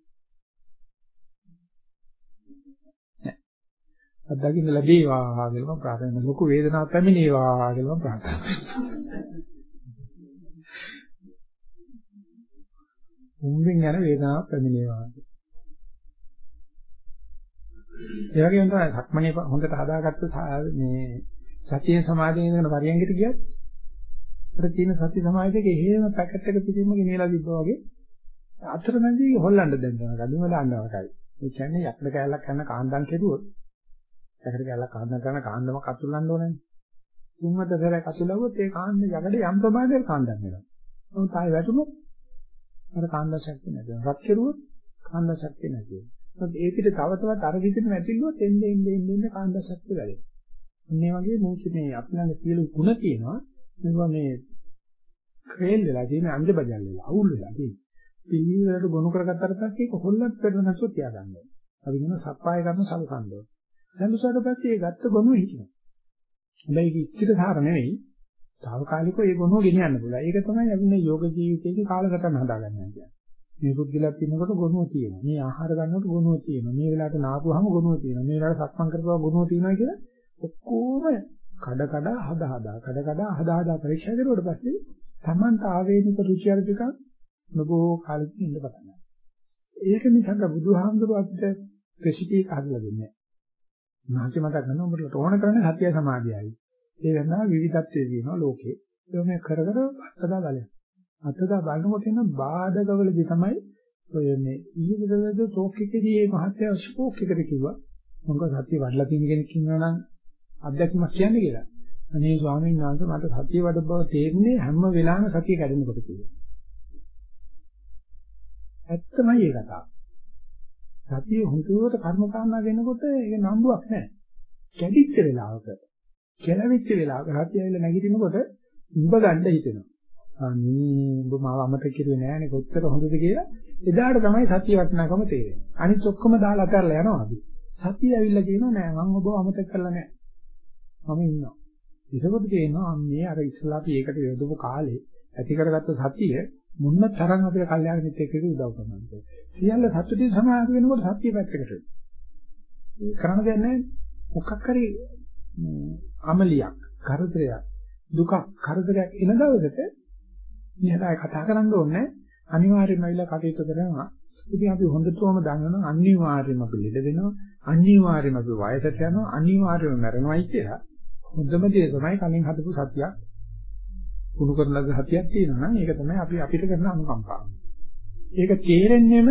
අත්දකින්න ලැබේවා කියලා මම ප්‍රාර්ථනා කරනවා. ලොකු වේදනාවක් පැමිණේවා කියලා මම ප්‍රාර්ථනා කරනවා. මුම්බෙන් යන වේදනාවක් පැමිණේවා. ඒ වගේම තමයි සක්මණේ හොඳට හදාගත්ත මේ සතිය සමාධියෙන් කරන පරියන්ගෙට ගියත් අර තියෙන සති සමාධියක එහෙම පැකට් එක පිටින්ම ගෙනියලා තිබ්බා වගේ අතරමැදි හොල්ලන්න දැන් යනවා. ගඩුම දාන්නවා වගේ. ඒ කියන්නේ යක්ද කැලක් කරන කාන්දම් කෙරුවොත් යකඩ කැලක් කාන්දම් කරන කාන්දම කතුල්ලන්න ඕනනේ. තුන්වත සැරයක් අතුලවුවොත් ඒ කාන්ද යකඩ යම් ප්‍රමාණයකට කාන්දම් වෙනවා. නමුත් ආයෙ වැටුනොත් අර කාන්ද ශක්තිය නැති වෙනවා. රත් කෙරුවොත් කාන්ද ශක්තිය නැති වෙනවා. ඒත් ඒකිට තව තවත් අර විදිහට නැතිලුවොත් එන්නේ එන්නේ එන්නේ කාන්ද ශක්තිය වැඩෙනවා. මේ වගේ මේක මේ අපි ළඟ සියලු ಗುಣ තියෙනවා. මේවා මේ ක්‍රේල් වෙලා තියෙන අංජ බජල් වෙලා අවුල් වෙලා තියෙන. පිළිවෙලට ගොනු කරගත්තට පස්සේ කොහොල්ලක් පෙරන නැසෝ තියාගන්නවා. අපි කියන සප්පාය කරන සල්කන්දෝ. සම්සාරට පස්සේ ඒ ගත්ත ගොනුව හිටිනවා. හැබැයි ඒක ඉච්ඡිත සාර නෙවෙයි. తాවකාලිකව ඒ ගොනුව ගෙනියන්න පුළුවන්. ඒක තමයි අපි මේ යෝග ජීවිතයේ කාලසටහන හදාගන්නේ කියන්නේ. මේ පුද්ගලයා පින්නකොට ගොනුව තියෙනවා. මේ ආහාර ගන්නකොට ගොනුව තියෙනවා. මේ වෙලාවට නාපුවාම ගොනුව තියෙනවා. මේ වෙලාවට සක්මන් කරපුවා ගොනුව තියෙනවා කියලා ඔක්කොම කඩ කඩ හදා හදා කඩ කඩ හදා හදා පරීක්ෂා කරුවට පස්සේ Tamanta ආවේනික රුචි අරුචිකම් නොබෝ කාලෙකින් ඉන්න පටන් ගන්නවා. ඒක නිසා බුදුහාමුදුරුවෝ අපිට රෙසිපි එක හදලා දෙන්නේ නැහැ. මහත්ය මතක් කරනවා උඹට ඕන කරන්නේ සත්‍ය සමාධියයි. ඒ වෙනවා විවිධත්වයේ දිනන ලෝකේ. ඒක මේ කර කර අත්දා බලන්න. අත්දා බලනකොට එන බාධකවලදී තමයි ඔය මේ ඊයේදද ටෝක් එකේදී මේ මහත්ය ස්පෝක් එකට කිව්වා. මොකද සත්‍ය වඩලා තියෙන කෙනෙක් ඉන්නවා නම් අත්දැකීමක් කියන්නේ කියලා. අනේ ස්වාමීන් වහන්සේ මට සතිය වඩ බව තේරෙන්නේ හැම වෙලාවෙම සතිය කැඩෙනකොට කියලා. ඇත්තමයි ඒ කතාව. සතිය හුදුවට කර්ම කාරණා වෙනකොට ඒක නම්බුවක් නැහැ. කැඩිච්ච වෙලාවක, කෙලවිච්ච වෙලාවක සතිය ඇවිල්ලා නැගිටිනකොට උඹ ගන්න හිතෙනවා. අනේ උඹ මාව අමතක කිරුවේ නෑනේ කොච්චර හොඳද කියලා එදාට තමයි සතිය වටිනාකම තේරෙන්නේ. අනිත් ඔක්කොම දාලා අතහැරලා යනවා අපි. සතිය ඇවිල්ලා කියනවා නෑ මම ඔබව අමතක කරලා නෑ. මම ඉන්නවා. ඒකකොට කියනවා මේ අර ඉස්ලාපි ඒකට යොදපු කාලේ ඇති කරගත්ත සතිය මුන්න තරම් අපේ කල්යාණ මිත්‍රෙක් උදව් කරනවා. සියල්ල සතුටින් සමාන වෙනකොට සත්‍ය පැත්තකට කරන්න දෙයක් නැහැ. මොකක් හරි අමලියක්, කරදරයක්, දුකක්, කරදරයක් එන දවසට ඉහළයි කතා කරන්න ඕනේ. අනිවාර්යයෙන්ම ඇවිල්ලා කටයුතු කරනවා. ඉතින් අපි හොඳටම දන්නවා අනිවාර්යයෙන්ම අපි ලෙඩ වෙනවා. අනිවාර්යයෙන්ම අපි වයසට යනවා. අනිවාර්යයෙන්ම මැරෙනවායි කියලා. හොඳම දේ තමයි කලින් හදපු සත්‍යයක් කුණු කරන ලද හතියක් තියෙනවා නම් ඒක තමයි අපි අපිට කරන අනුකම්පාව. ඒක තේරෙන්නේම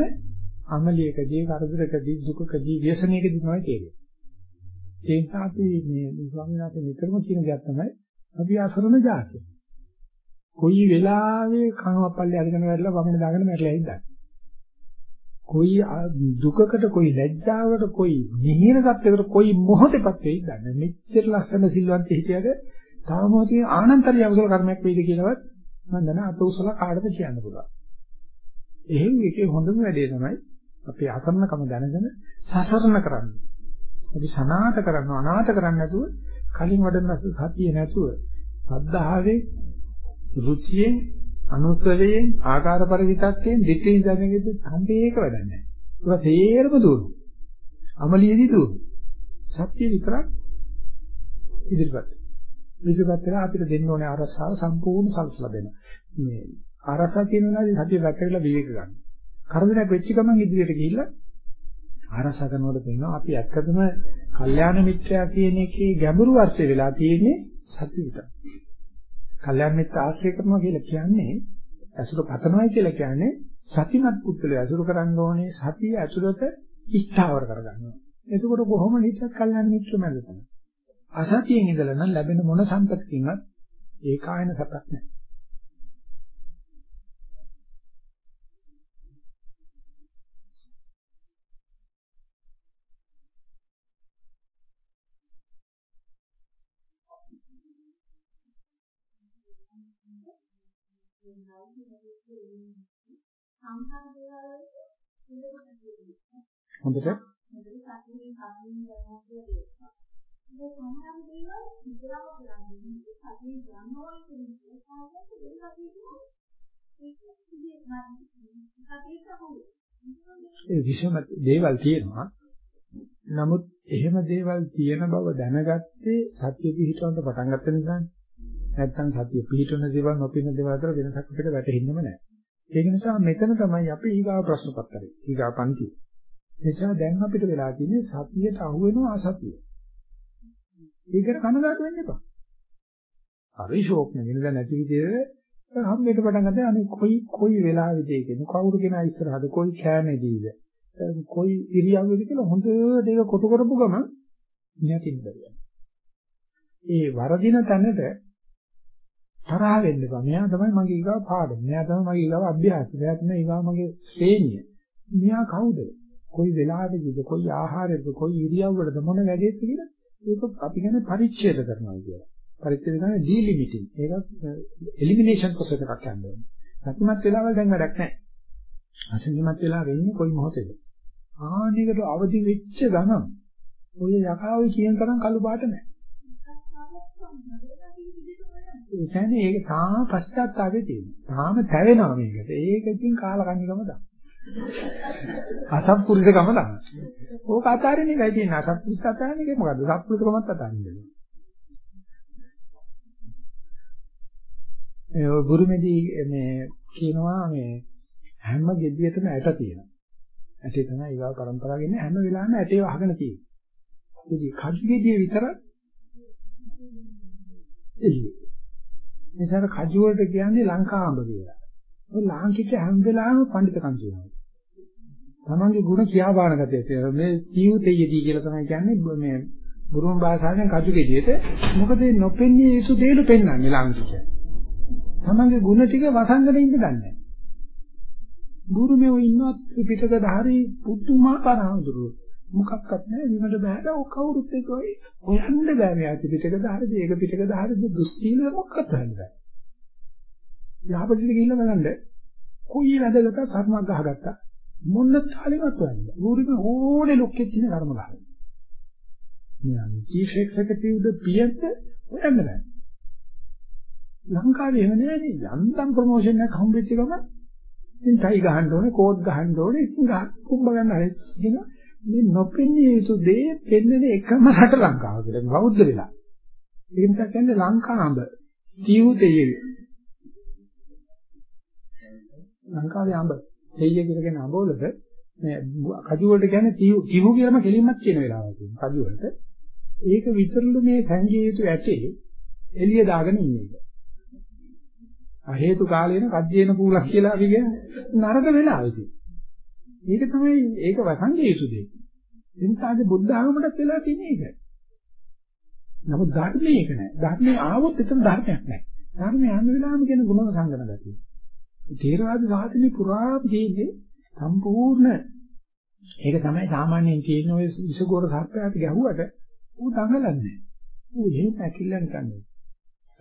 අමලියකදී, කරදරකදී, දුකකදී, ව්‍යසනයකදී තමයි තේරෙන්නේ. ඒ නිසා අපි මේ ස්වාමීන් වහන්සේ නිතරම කියන දෙයක් තමයි අපි අසරණ જાතිය. කොයි වෙලාවෙ කනවපල්ලේ අරගෙන වැරලා වමන දාගෙන මැරලා ඉඳලා. කොයි දුකකට කොයි ලැජ්ජාවකට කොයි නිහිර තත්යකට කොයි මොහොතේපත් වෙයිද දන්නේ. මෙච්චර ලස්සන සිල්වන්ත හිටියද තාම තියෙන ආනන්තරිය අකුසල කර්මයක් වෙයිද කියලාවත් මම දන්න අත උසලා කාටද කියන්න පුළුවන්. එහෙන් එකේ හොඳම වැඩේ තමයි අපි අකරණකම දැනගෙන සසරණ කරන්නේ. අපි සනාත කරනවා අනාත කරන්නේ නැතුව කලින් වඩන සතිය නැතුව සද්ධාවේ රුචියෙන් අනුත්වයෙන් ආකාර පරිවිතක්යෙන් දෙකෙන් දැනගෙද සම්පේක වැඩක් නැහැ. ඒක තේරම දුරු. අමලියේදී දුරු. සත්‍ය විතරක් ඉදිරිපත්. ඉදිරිපත් කරලා අපිට දෙන්න ඕනේ අරසාව සම්පූර්ණ සල්සලා දෙන්න. මේ අරසා කියන වෙලාවේදී සතිය වැටෙලා විවේක ගන්න. කරදරයක් වෙච්ච ගමන් ඉදිරියට ගිහිල්ලා ආරසා කරනකොට පේනවා අපි ඇත්තටම කල්යාණ මිත්‍යා කියන එකේ ගැඹුරු අර්ථය වෙලා තියෙන්නේ සතිය විතරයි. කල්යාණ මිත්‍ර ආශ්‍රය කරනවා කියලා කියන්නේ අසුර පතනවායි කියලා කියන්නේ සතිමත් පුද්ගලයා අසුර කරන්න ඕනේ සතිය ඇතුළත ඉස්තාවර කරගන්නවා. එතකොට කොහොම හිතත් කල්යාණ මිත්‍ර මැද තමයි. අසතියෙන් ඉඳලා නම් ලැබෙන මොන සම්පතකින්වත් ඒකායන සතක් නැහැ. ඒක ඒ විෂම දේවල් තියෙනවා. නමුත් එහෙම දේවල් තියෙන බව දැනගත්තේ සත්‍ය පිහිටවන්න පටන් ගත්ත නිසානේ. නැත්තම් සතිය පිහිටවන දේවල් නොපින දේවල් අතර වෙනසක් අපිට වැටහෙන්නේම නැහැ. ඒක නිසා මෙතන තමයි අපි ඊගාව ප්‍රශ්න පත්‍රය. ඊගාව පන්ති. නිසා දැන් අපිට වෙලා තියෙන්නේ සතියට අහු වෙනවා අසතිය. ඒකට කනගාටු වෙන්න එපා. හරි ෂෝක් නෙවෙයි දැන් නැති විදිහට හම්බෙට පටන් ගත්තා අනේ කොයි කොයි වෙලාවෙද ඒකනේ කවුරු කෙනා ඉස්සරහද කොයි කෑමේදීද කොයි ඉරියව්වෙද කියලා හොඳ දෙක කොට කරපු ගමන් නැතිද බැහැ. ඒ වරදින තැනට තරහ වෙන්න එපා. මෙයා තමයි මගේ ඊගාව පාඩම. මෙයා තමයි මගේ ඊගාව අභ්‍යාසය. මෙයා තමයි ඊගාව මගේ ශ්‍රේණිය. මෙයා කවුද? කොයි වෙලාවෙදිද? කොයි ආහාරයකද? කොයි ඉරියව්වකටද මොන වැඩේද කියලා ඒක අපි කියන්නේ පරිච්ඡේද කරනවා කියලා. පරිච්ඡේද කියන්නේ ඩීලිමිටින්. ඒක එලිමිනේෂන් ප්‍රොසෙස් එකක් යනවා. සතුටුමත් වෙලාවල් දැන් වැඩක් නැහැ. අසංගිමත් වෙලා වෙන්නේ කොයි මොහොතේද? ආනිකට අවදි වෙච්ච ගමන් ඔය යකාවේ කියන තරම් කළු පාට නැහැ. ඒ කියන්නේ ඒක තාම පශ්චාත්තාපේ තියෙනවා. තාම තැවෙනවා මේකට. ඒක ඉතින් කාලකන්නිකම තමයි. අසත්පුරුෂකම තමයි. ඕක අතාරින්න එකයි තියෙන්නේ. අසත්පුරුෂ අතාරින්න එක මොකද්ද? සත්පුරුෂකමත් අතාරින්න දෙනවා. ඒ බුරුමේදී මේ කියනවා මේ හැම gediyeටම ඇට තියෙනවා. ඇටේ තමයි ඊගා પરම්පරාව ගෙන්නේ හැම වෙලාවෙම ඇටේ වහගෙන තියෙන්නේ. ඉතින් කජු gediye විතර එළියේ. නිසා කජු වලට කියන්නේ ලංකාඹ කියලා. ඒ ලාංකික හැම වෙලාවෙම පඬිතකම් කියනවා. තමන්ගේ ගුණ කියා බාන ගතිය. මේ තියුතෙයදී කියලා තමයි කියන්නේ මේ බුරුම භාෂාවෙන් කජු කෙදියට. මොකද නොපෙන්නේ යුතු දේලු පෙන්වන්නේ ලාංකික. තමන්ගේ ගුණ ටික වසංගනේ ඉන්න දන්නේ. බුරුමේ ඉන්නත් පිටක ධාරී පුදුමාකාර හඳුරුවෝ. මොකක්වත් නැහැ විමල බෑලා ඔය කවුරුත් එක්ක ඔය හොයන්න බෑ මේ අති පිටක දහරද ඒක පිටක දහරද දුස්සීල මොකක්වත් හොයන්න බෑ. යහපතිට ගිහිල්ලා බලන්න කොයි වැදගත් සර්මයක් ගහගත්තා මොන්න තාලෙවත් හොයන්න බෑ. ඌරිම ඕනේ ලොක්කෙත් ඉන්න කර්ම ගහන. මෙයා චීෆ් එක්සිකියුටිව් ද පියන්ද හොයන්න බෑ. ලංකාවේ එහෙම නෑනේ යන්තම් ප්‍රොමෝෂන් එකක් හම්බෙච්ච ගමන් ඉතින් ටයි ගහන්න ඕනේ කෝට් ගහන්න ඕනේ ඉතින් ගහ කුඹ ගන්න හරි කියනවා මේ නොපෙන්නේ යුතු දේ පෙන්වන එකම රට ලංකාව කියලා බෞද්ධ වෙලා. ඒ නිසා කියන්නේ ලංකාඹ තීවුතේ ලංකාවේ අඹ තෙయ్య කියලා කියන අඹ වලට මේ කජු වලට කියන්නේ තීවු කිවු කියලාම කෙලින්මත් කියන වෙලාවක් තියෙනවා කජු වලට. ඒක විතරලු මේ සංජී යුතු ඇටේ එළිය දාගෙන ඉන්නේ. අ හේතු කාලේන කජ්ජේන කූලක් කියලා අපි කියන්නේ නරක වෙලාවෙදී. ඒක තමයි ඒක වසංගය යුතු දෙයක්. ඒ නිසා අද බුද්ධ ආගමකට වෙලා තියෙන එක. නමුත් ධර්මයේ ඒක නෑ. ධර්මයේ ආවොත් එතන ධර්මයක් නෑ. ධර්මයේ හැම වෙලාවෙම කියන ගුණ සංගන ගතිය. තේරවාද සාසනේ පුරා ජීවිතේ සම්පූර්ණ ඒක තමයි සාමාන්‍යයෙන් තියෙන ඔය විසගෝර සර්පයාට ගැහුවට ඌ දඟලන්නේ. ඌ එහෙම ඇකිල්ලන් කන්නේ.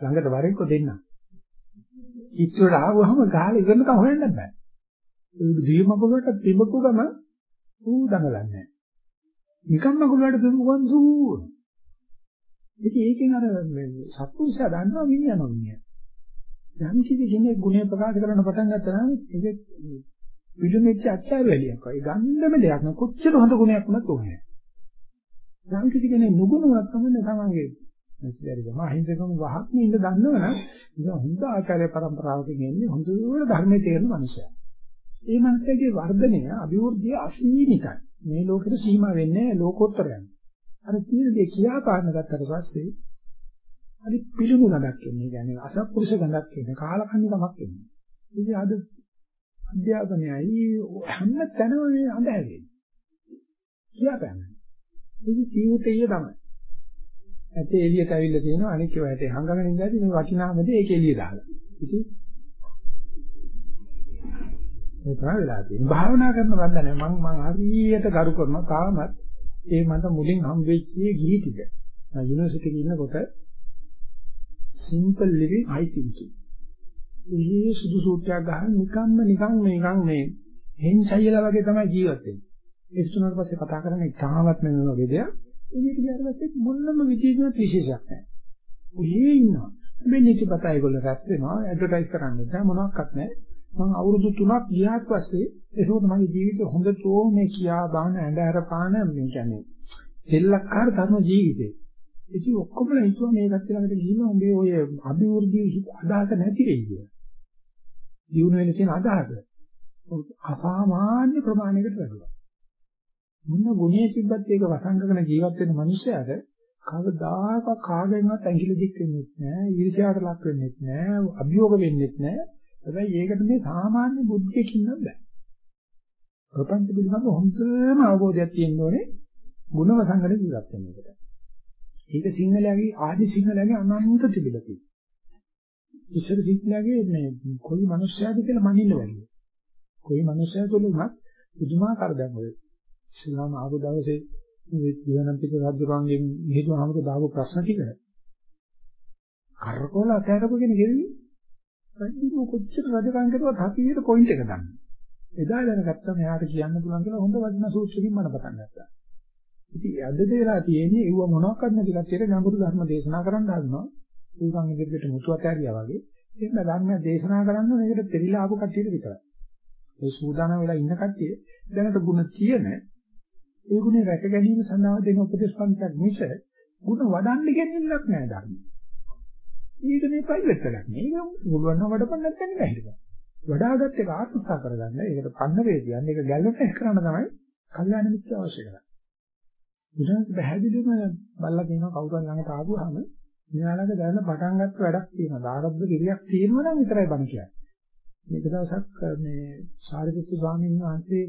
ළඟට වරෙන්කො දෙන්න. චිත්‍රයට ආවම ගහලා ඉවරනකම් හොයන්න බෑ. ඒ දිවි මගුලට පිඹපු ගම ඌ දඟලන්නේ නැහැ. නිකම් මගුලට පිඹපු ගමන් දූ. ඉතින් ඒකෙන් අර සත්පුරුෂයා දන්නවා විඤ්ඤාණ විඤ්ඤාණ. යම් කිසි කෙනෙක් ගුණය ප්‍රකාශ කරන්න පටන් ගත්තා නම් ඒක පිළිමෙච්ච අච්චාර වැලියක් වගේ ගන්නම දෙයක් නෑ කොච්චර හොඳ ගුණයක් වුණත් ඕනේ නෑ. යම් කිසි කෙනෙක් නුගුණවත් තමයි තමන්ගේ නැතිදරිගම අහිංසකම වහක් නින්ද දන්නවනම් ඉතින් හොඳ ආචාර්ය પરම්පරාවකින් එන්නේ හොඳට ධර්මයේ තේරෙන මනුස්සයා. ඒ මනුස්සයාගේ වර්ධනය අභිවෘද්ධිය අසීමිතයි. මේ ලෝකෙට සීමා වෙන්නේ ලෝකෝත්තරයන්. අර තියෙන දේ කියා පාන්න ගත්තට පස්සේ හරි පිළිමු ගඳක් එන්නේ. කියන්නේ අසත්පුරුෂ ගඳක් එන්නේ. කාලකන්ණි කමක් එන්නේ. ඉතින් අද අධ්‍යාපනයයි හැම තැනම මේ අඳහැරෙන්නේ. කියා පාන්න. ඉතින් ජීවිතය තමයි. ඇත්තේ එළියට ඇවිල්ලා තියෙනවා අනික ඒවාට හංගගෙන ඉඳලා මේ වටිනාමදී ඒක එළිය දාලා. ඉතින් මේ තමයි වෙලා තියෙන්නේ. භාවනා කරන බන්ද නැහැ. මම මම හරියට ගරු කරනවා තාමත් ඒ මට මුලින් හම් වෙච්ච ගිහි ටික. මම යුනිවර්සිටි එකේ ඉන්නකොට simple living I thinking. ඒ සුදු සූත්‍රයක් ගහන නිකම්ම නිකන් මේකන් මේ හෙන්චයිලා වගේ තමයි ජීවත් වෙන්නේ. ඒ තුනට පස්සේ කතා කරන්නේ තාමත් මෙන්න වගේ දෙයක්. එළියට ගියාට පස්සේ මොනම විදිහකට විශේෂයක් නැහැ. ඔයේ ඉන්නවා. මේ නිතිපත ඒගොල්ලෝ රැස් වෙනවා ඇඩ්වර්ටයිස් කරන්නේ නැහැ මොනවත් නැහැ. මම අවුරුදු 3ක් ගියාට පස්සේ ඒක මගේ ජීවිතේ හොඳටම මේ කියා බාන ඇඳ අර පාන මේ කියන්නේ දෙල්ලක්කාර ධර්ම ජීවිතේ. ඉතින් ඔක්කොම හිතුවා මේ පැත්ත ළඟට ගිහින් උඹේ ඔය අභිවෘද්ධි අදහස නැති වෙයි කියලා. දිනු වෙන තියෙන අදහස අසාමාන්‍ය ප්‍රමාණයකට වැඩිවා. මොන ගුණයේ තිබ්බත් ඒක වසංගකන ජීවත් වෙන මිනිසයාට කවදාක කාගෙන්වත් ඇඟිලි දික් වෙන්නේ නැහැ, ඊර්ෂ්‍යාවට ලක් වෙන්නේ නැහැ, අභියෝග වෙන්නේ නැහැ. හැබැයි ඒකට මේ සාමාන්‍ය බුද්ධියකින් නම් බෑ. ප්‍රපංච පිළිබඳ හොඳම අවබෝධයක් තියෙන්න ඕනේ ගුණ වසංගන ජීවත් වෙන එකට. ඒක සිංහලයේ ආදි සිංහලයේ අනන්ත තිබිලා තියෙනවා. ඉස්සර සිංහලයේ මේ කොයි මිනිස්සයාද කියලා මනින්න බැහැ. කොයි මිනිස්සයා තුළ උනත් පුදුමාකාර දැන් ඔය ශ්‍රීලාම ආපු දවසේ මේ දිවනන්තික රජුරන්ගෙන් මෙහෙම අහමුතු දාපු ප්‍රශ්න ටික කරකෝල අතහැරපු කෙනෙක් ගෙවි රජු කොච්චර රජකම් කරුවත් හතියට පොයින්ට් එක ගන්න. එදා දැනගත්තා මෙයාට කියන්න පුළුවන් කියලා හොඳ වදින සූත්‍රකින් මම පටන් ගත්තා. ඉතින් අද දෙලා තියෙන්නේ ඒව මොනවාක්වත් නැති කච්චියට ගැඹුරු ධර්ම දේශනා කරන්න හදනවා. ඌකන් ඉදිරියට මුතු අතහැරියා වගේ. එහෙම ධර්ම දේශනා කරන්න මේකට පෙරිලා ආපු කට්ටියට විතරයි. ඒ සූදානම් වෙලා ඉන්න කට්ටිය දැනට ಗುಣ තියෙන ඒ ගුණ රැක ගැනීම සඳහා දෙන උපදේශ පන්තියක් මිස ගුණ වඩන්න ගෙනින්නක් නෑ ධර්ම. ඒක මේ ප්‍රයිවට් එකක්. මේක මුලවන්න වඩපන් නැත්නම් බැහැ. වඩාගත් එක ආත්මසා කරගන්න. ඒකට පන්නරේ කියන්නේ ඒක ගැලපෙස් කරන්න තමයි කල්යාණ මිත්‍ර අවශ්‍ය කරන්නේ. ඊට පැහැදිලිවම බල්ලා කියනවා කවුරුන් ළඟට ආවම මෙයාලගේ දැනන පටන් ගන්න වැඩක් තියෙනවා. ආරම්භ කිරියක් තියෙනවා නම් විතරයි බණ කියන්නේ. මේක දවසක් මේ සාරිපුත්තු ස්වාමීන් වහන්සේ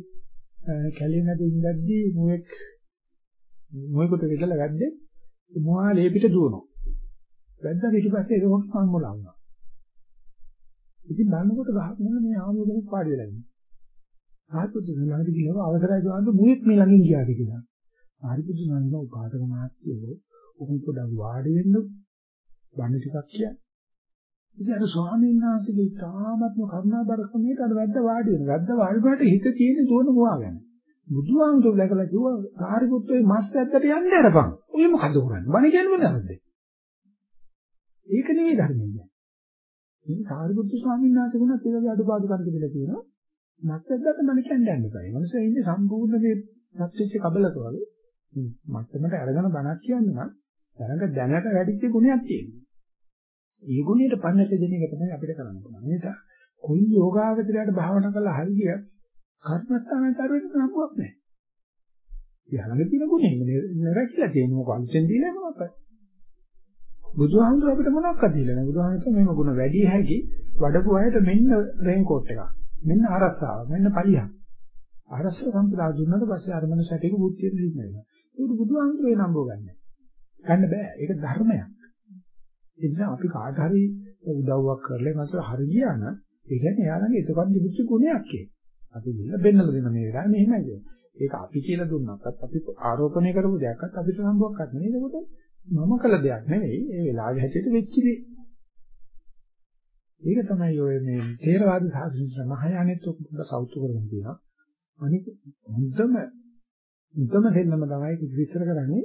කැලේ නැද ඉඳද්දී මුවෙක් මුවෙකුට විදලා වැද්දේ මොහා ලේපිට දුවනවා. වැද්දා පිටිපස්සේ ඒක මං මොලා වුණා. ඉතින් බලනකොට ගහක් නෑ මේ ආමෝ කෙනෙක් පාඩි වෙලා ඉන්නේ. ආපුදු ළඟට ගිහම අවසරයි ගානට මුවෙක් මේ ළඟින් ගියාද කියලා. ආරිපුදු නන්ද උපාසක මහත්තයෝ උන් පොඩක් වාඩි වෙන්න බණ ටිකක් කියන්න. ඉතින් අර ස්වාමීන් වහන්සේගේ තාමත්ම කරුණාබර ක්‍රමයට අර වැද්ද වාඩි වෙන. වැද්ද වාඩි වුණාට හිත තියෙන දුවන ගෝවාගෙන. බුදුහාමුදුරුවෝ දැකලා කිව්වා සාරිපුත්‍රයේ මස් ඇද්දට යන්න අරපන්. ඔය මොකද කරන්නේ? බණ කියන්නේ මොනවද? ඒක නෙවෙයි ධර්මය. මේ සාරිපුත්තු ස්වාමීන් වහන්සේ වුණත් ඒ වගේ අඩුපාඩු කරක දෙලා තියෙනවා. මත්ද්දට මම කියන්නේ යන්න එපා. මනස ඉන්නේ සම්පූර්ණ මේ සත්‍විච්ච කබලක වගේ. මත්තමට අරගෙන බණක් කියන්නේ නම් තරඟ දැනට වැඩිච්ච ගුණයක් තියෙනවා. ඒ ගුණයට පන්නට දෙන එක තමයි අපිට කරන්න පුළුවන්. ඒ නිසා කොයි යෝගාවචරයට භාවනා කරලා හරිය කර්මස්ථානයට අරවෙන්න නම්බුවක් නැහැ. ඊළඟ තියෙන ගුණෙ නරකිලා තියෙන මොකක්ද අලුතෙන් දීලා මොකක්ද? බුදුහාමුදුර අපිට මොනවක්ද දීලා නැහැ. බුදුහාමුදුර මේම ගුණ වැඩි හැකි වඩපු අයට මෙන්න රේන්කෝට් එකක්. මෙන්න ආරස්සාව. මෙන්න පලියක්. ආරස්ස සම්පදා දුන්නාට පස්සේ අර මනස ඇටේක බුද්ධියෙන් දින්න වෙනවා. ඒක බුදුහාමුදුර ඒ නම්බෝ ගන්න. ගන්න බෑ. ඒක ධර්මයක්. ඒ නිසා අපි කාට හරි උදව්වක් කරලා මනස හරි ගියා නම් ඒ කියන්නේ එයාලගේ එතකොට තිබුච්ච ගුණයක් ඒක. අපි දෙන්න බෙන්නලා දෙන මේ වෙලාවේ මෙහෙමයි කියන්නේ. ඒක අපි කියලා දුන්නත් අපි ආරෝපණය කරපු දෙයක්වත් අපිට සම්බුවක් නැහැ. ඒකකොට මම කළ දෙයක් නෙවෙයි ඒ වෙලාවේ හැටියට වෙච්ච දේ. ඒක තමයි ඔය මේ තේරවාද සාසනික මහායානෙත් ඔක පොඩ්ඩක් සෞතු කරගෙන තියෙනවා. අනික හොඳම හොඳම දෙන්නම තමයි කිසි විස්තර කරන්නේ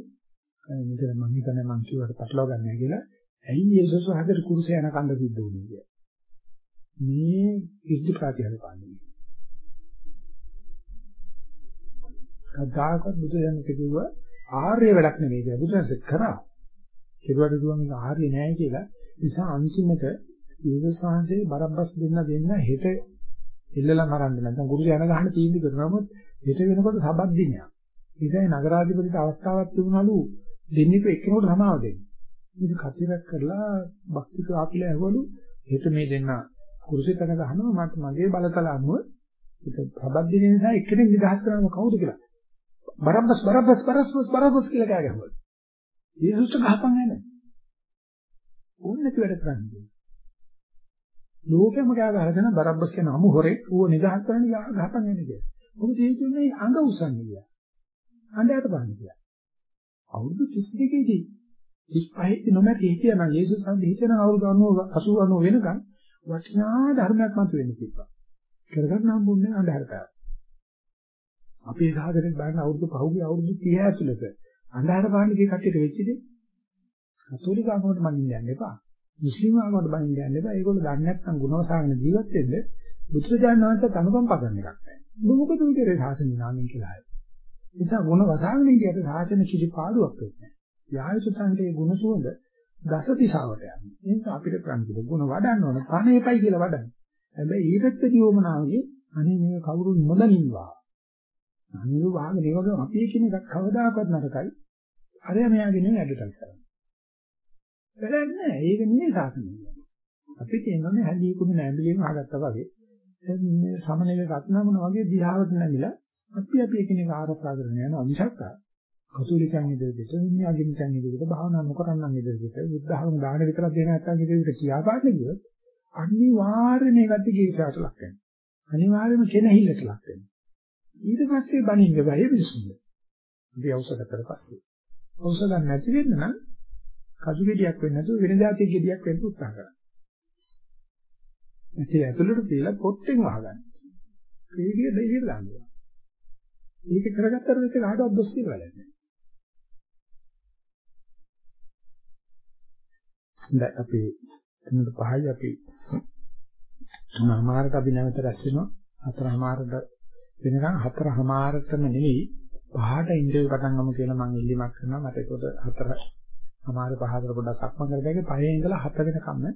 මෙතන මම හිතන්නේ මං කියවට පටලවා ගන්න නැහැ කියලා. ඇයි යේසුස් හදට කුරුස යන කන්ද සිද්ධ වුනේ කියලා. මේ ඉද්ධි ප්‍රතිහල පාන්නේ. කවදාකවත් බුදුන් කිව්වා ආර්ය වැඩක් නෙමෙයි කියලා බුදුන්සේ කරා. කෙරුවට දුවා මේක ආර්ය නෑ කියලා. නිසා අන්තිමට යේසුස්වහන්සේ බරබ්බස් දෙන්න දෙන්න හෙට ඉල්ලලා මරන්න නැත්නම් ගුරු යන ගහන තීන්දුව කරනමුත් හෙට වෙනකොට සබත් දිනයක්. ඒකයි නගරාධිපතිට අවස්ථාවක් තිබුණලු දෙන්නෙක් එක්කෙනෙකුට සමාව දෙන්න. මේක කතිරක් කරලා භක්තික ආපිලා ඇහවලු හෙට මේ දෙන්න කුරුසෙ තන ගහනවා මට මගේ බලතල අනුව ඒක සබත් දින නිසා එක්කෙනෙක් නිදහස් කරනව කවුද කියලා. බරබ්බස් බරබ්බස් බරබ්බස් බරබ්බස් කියලා කෑ ගැහුවා. යේසුස්ට ගහපන් නැහැ. ඕනෙත් වැඩ කරන්නේ. ලෝකෙම කෑ ගහගෙන බරබ්බස් කියන අමු හොරේ ඌව නිදහස් කරන්න ගහපන් නැහැ කියලා. මොකද ඒ කියන්නේ අඟ උස්සන්නේ කියලා. අඬයට බන්නේ කියලා. අවුරුදු 32 දී 35 නොමැති හිටියනම් යේසුස් වහන්සේ හිතන අවුරුදු 90 80 90 වෙනකන් වටිනා ධර්මයක් මත වෙන්න තිබ්බා. කරගන්න හම්බුන්නේ අඳහරට. අපේ සාගරේ බලන අවුරුදු පහුගිය අවුරුදු 30 ඇතුළත අඳහර පාන්නේ කට්ටියට වෙච්ච දේ. කතෝලික ආගමකට මනින්න යන්න එපා. මුස්ලිම් ආගමකට මනින්න යන්න එපා. ඒගොල්ලෝ දන්නේ නැත්නම් ගුණවසාගෙන ජීවත් වෙන්න බුදුරජාණන් වහන්සේ තනුකම්ප කරන එකක් නැහැ. මොකද උදේ සාසන නාමයෙන් කියලා හරි. නිසා ගුණවසාගෙන ඉඳියට සාසන කිසි පාඩුවක් වෙන්නේ නැහැ. යායුතු සංකේ ගුණ සුවඳ දස දිශාවට යන්නේ. ඒක අපිට කරන්නේ ගුණ වඩන්න ඕන. කණේපයි කියලා වඩන්න. හැබැයි ඊටත් දියෝමනාවේ අනේ මේක කවුරු නොදනින්වා. අනිරු වාගේ මේ වගේ අපි කියන එකක් කවදාකවත් නරකයි. අර මෙයාගේ නෙමෙයි ඇඩ්වර්ටයිස් කරන්නේ. වැඩක් නැහැ. ඒක නෙමෙයි සාසනය. අපි කියන්නේ හැදී කුණු නැඹිලිම අහගත්තා වගේ. මේ සමනලේ රත්නමුණ වගේ දිහාවට නැමිලා අපි අපි එකිනෙක ආරසා කරගෙන යන අංශක්ක කතෝලිකයන් ඉදිරියට විඤ්ඤාණිකයන් ඉදිරියට භාවනා නොකරනන් ඉදිරියට බුද්ධ ධර්ම දාන විතරක් දෙන නැත්නම් ඉදිරියට කියා පාන්න ගියොත් අනිවාර්යයෙන් මේකට ගීසාවට ලක් වෙනවා. අනිවාර්යයෙන්ම කෙනහිල්ලට ලක් වෙනවා. ඊට පස්සේ බණින්න බෑ මිනිස්සුන්ට. අපි අවශ්‍ය කරලා පස්සේ. අවශ්‍ය ගන්න නැති වෙන්න නම් කජු ගෙඩියක් වෙන්නේ නැතුව වෙන જાතිය ගෙඩියක් වෙන්න උත්සාහ කරන්න. ඉතින් ඇතුළට තියලා පොට්ටෙන් වහගන්න. ඒකේ දෙහිර දානවා. ඒක කරගත්තට පස්සේ කාටවත් දොස් කියලා වැඩක් නැහැ. දැන් අපි තුනට පහයි අපි තුනමාරට අපි නැවත රැස් වෙනවා. හතරමාරට වෙනකන් හතරමාරටම නෙවෙයි පහට ඉන්ටර්විව් පටන් ගමු කියලා මම ඉල්ලීමක් කරනවා. මට ඒකට හතර අමාරු පහතර පොඩ්ඩක් සක්මන් කරලා පහේ ඉඳලා හත වෙනකම්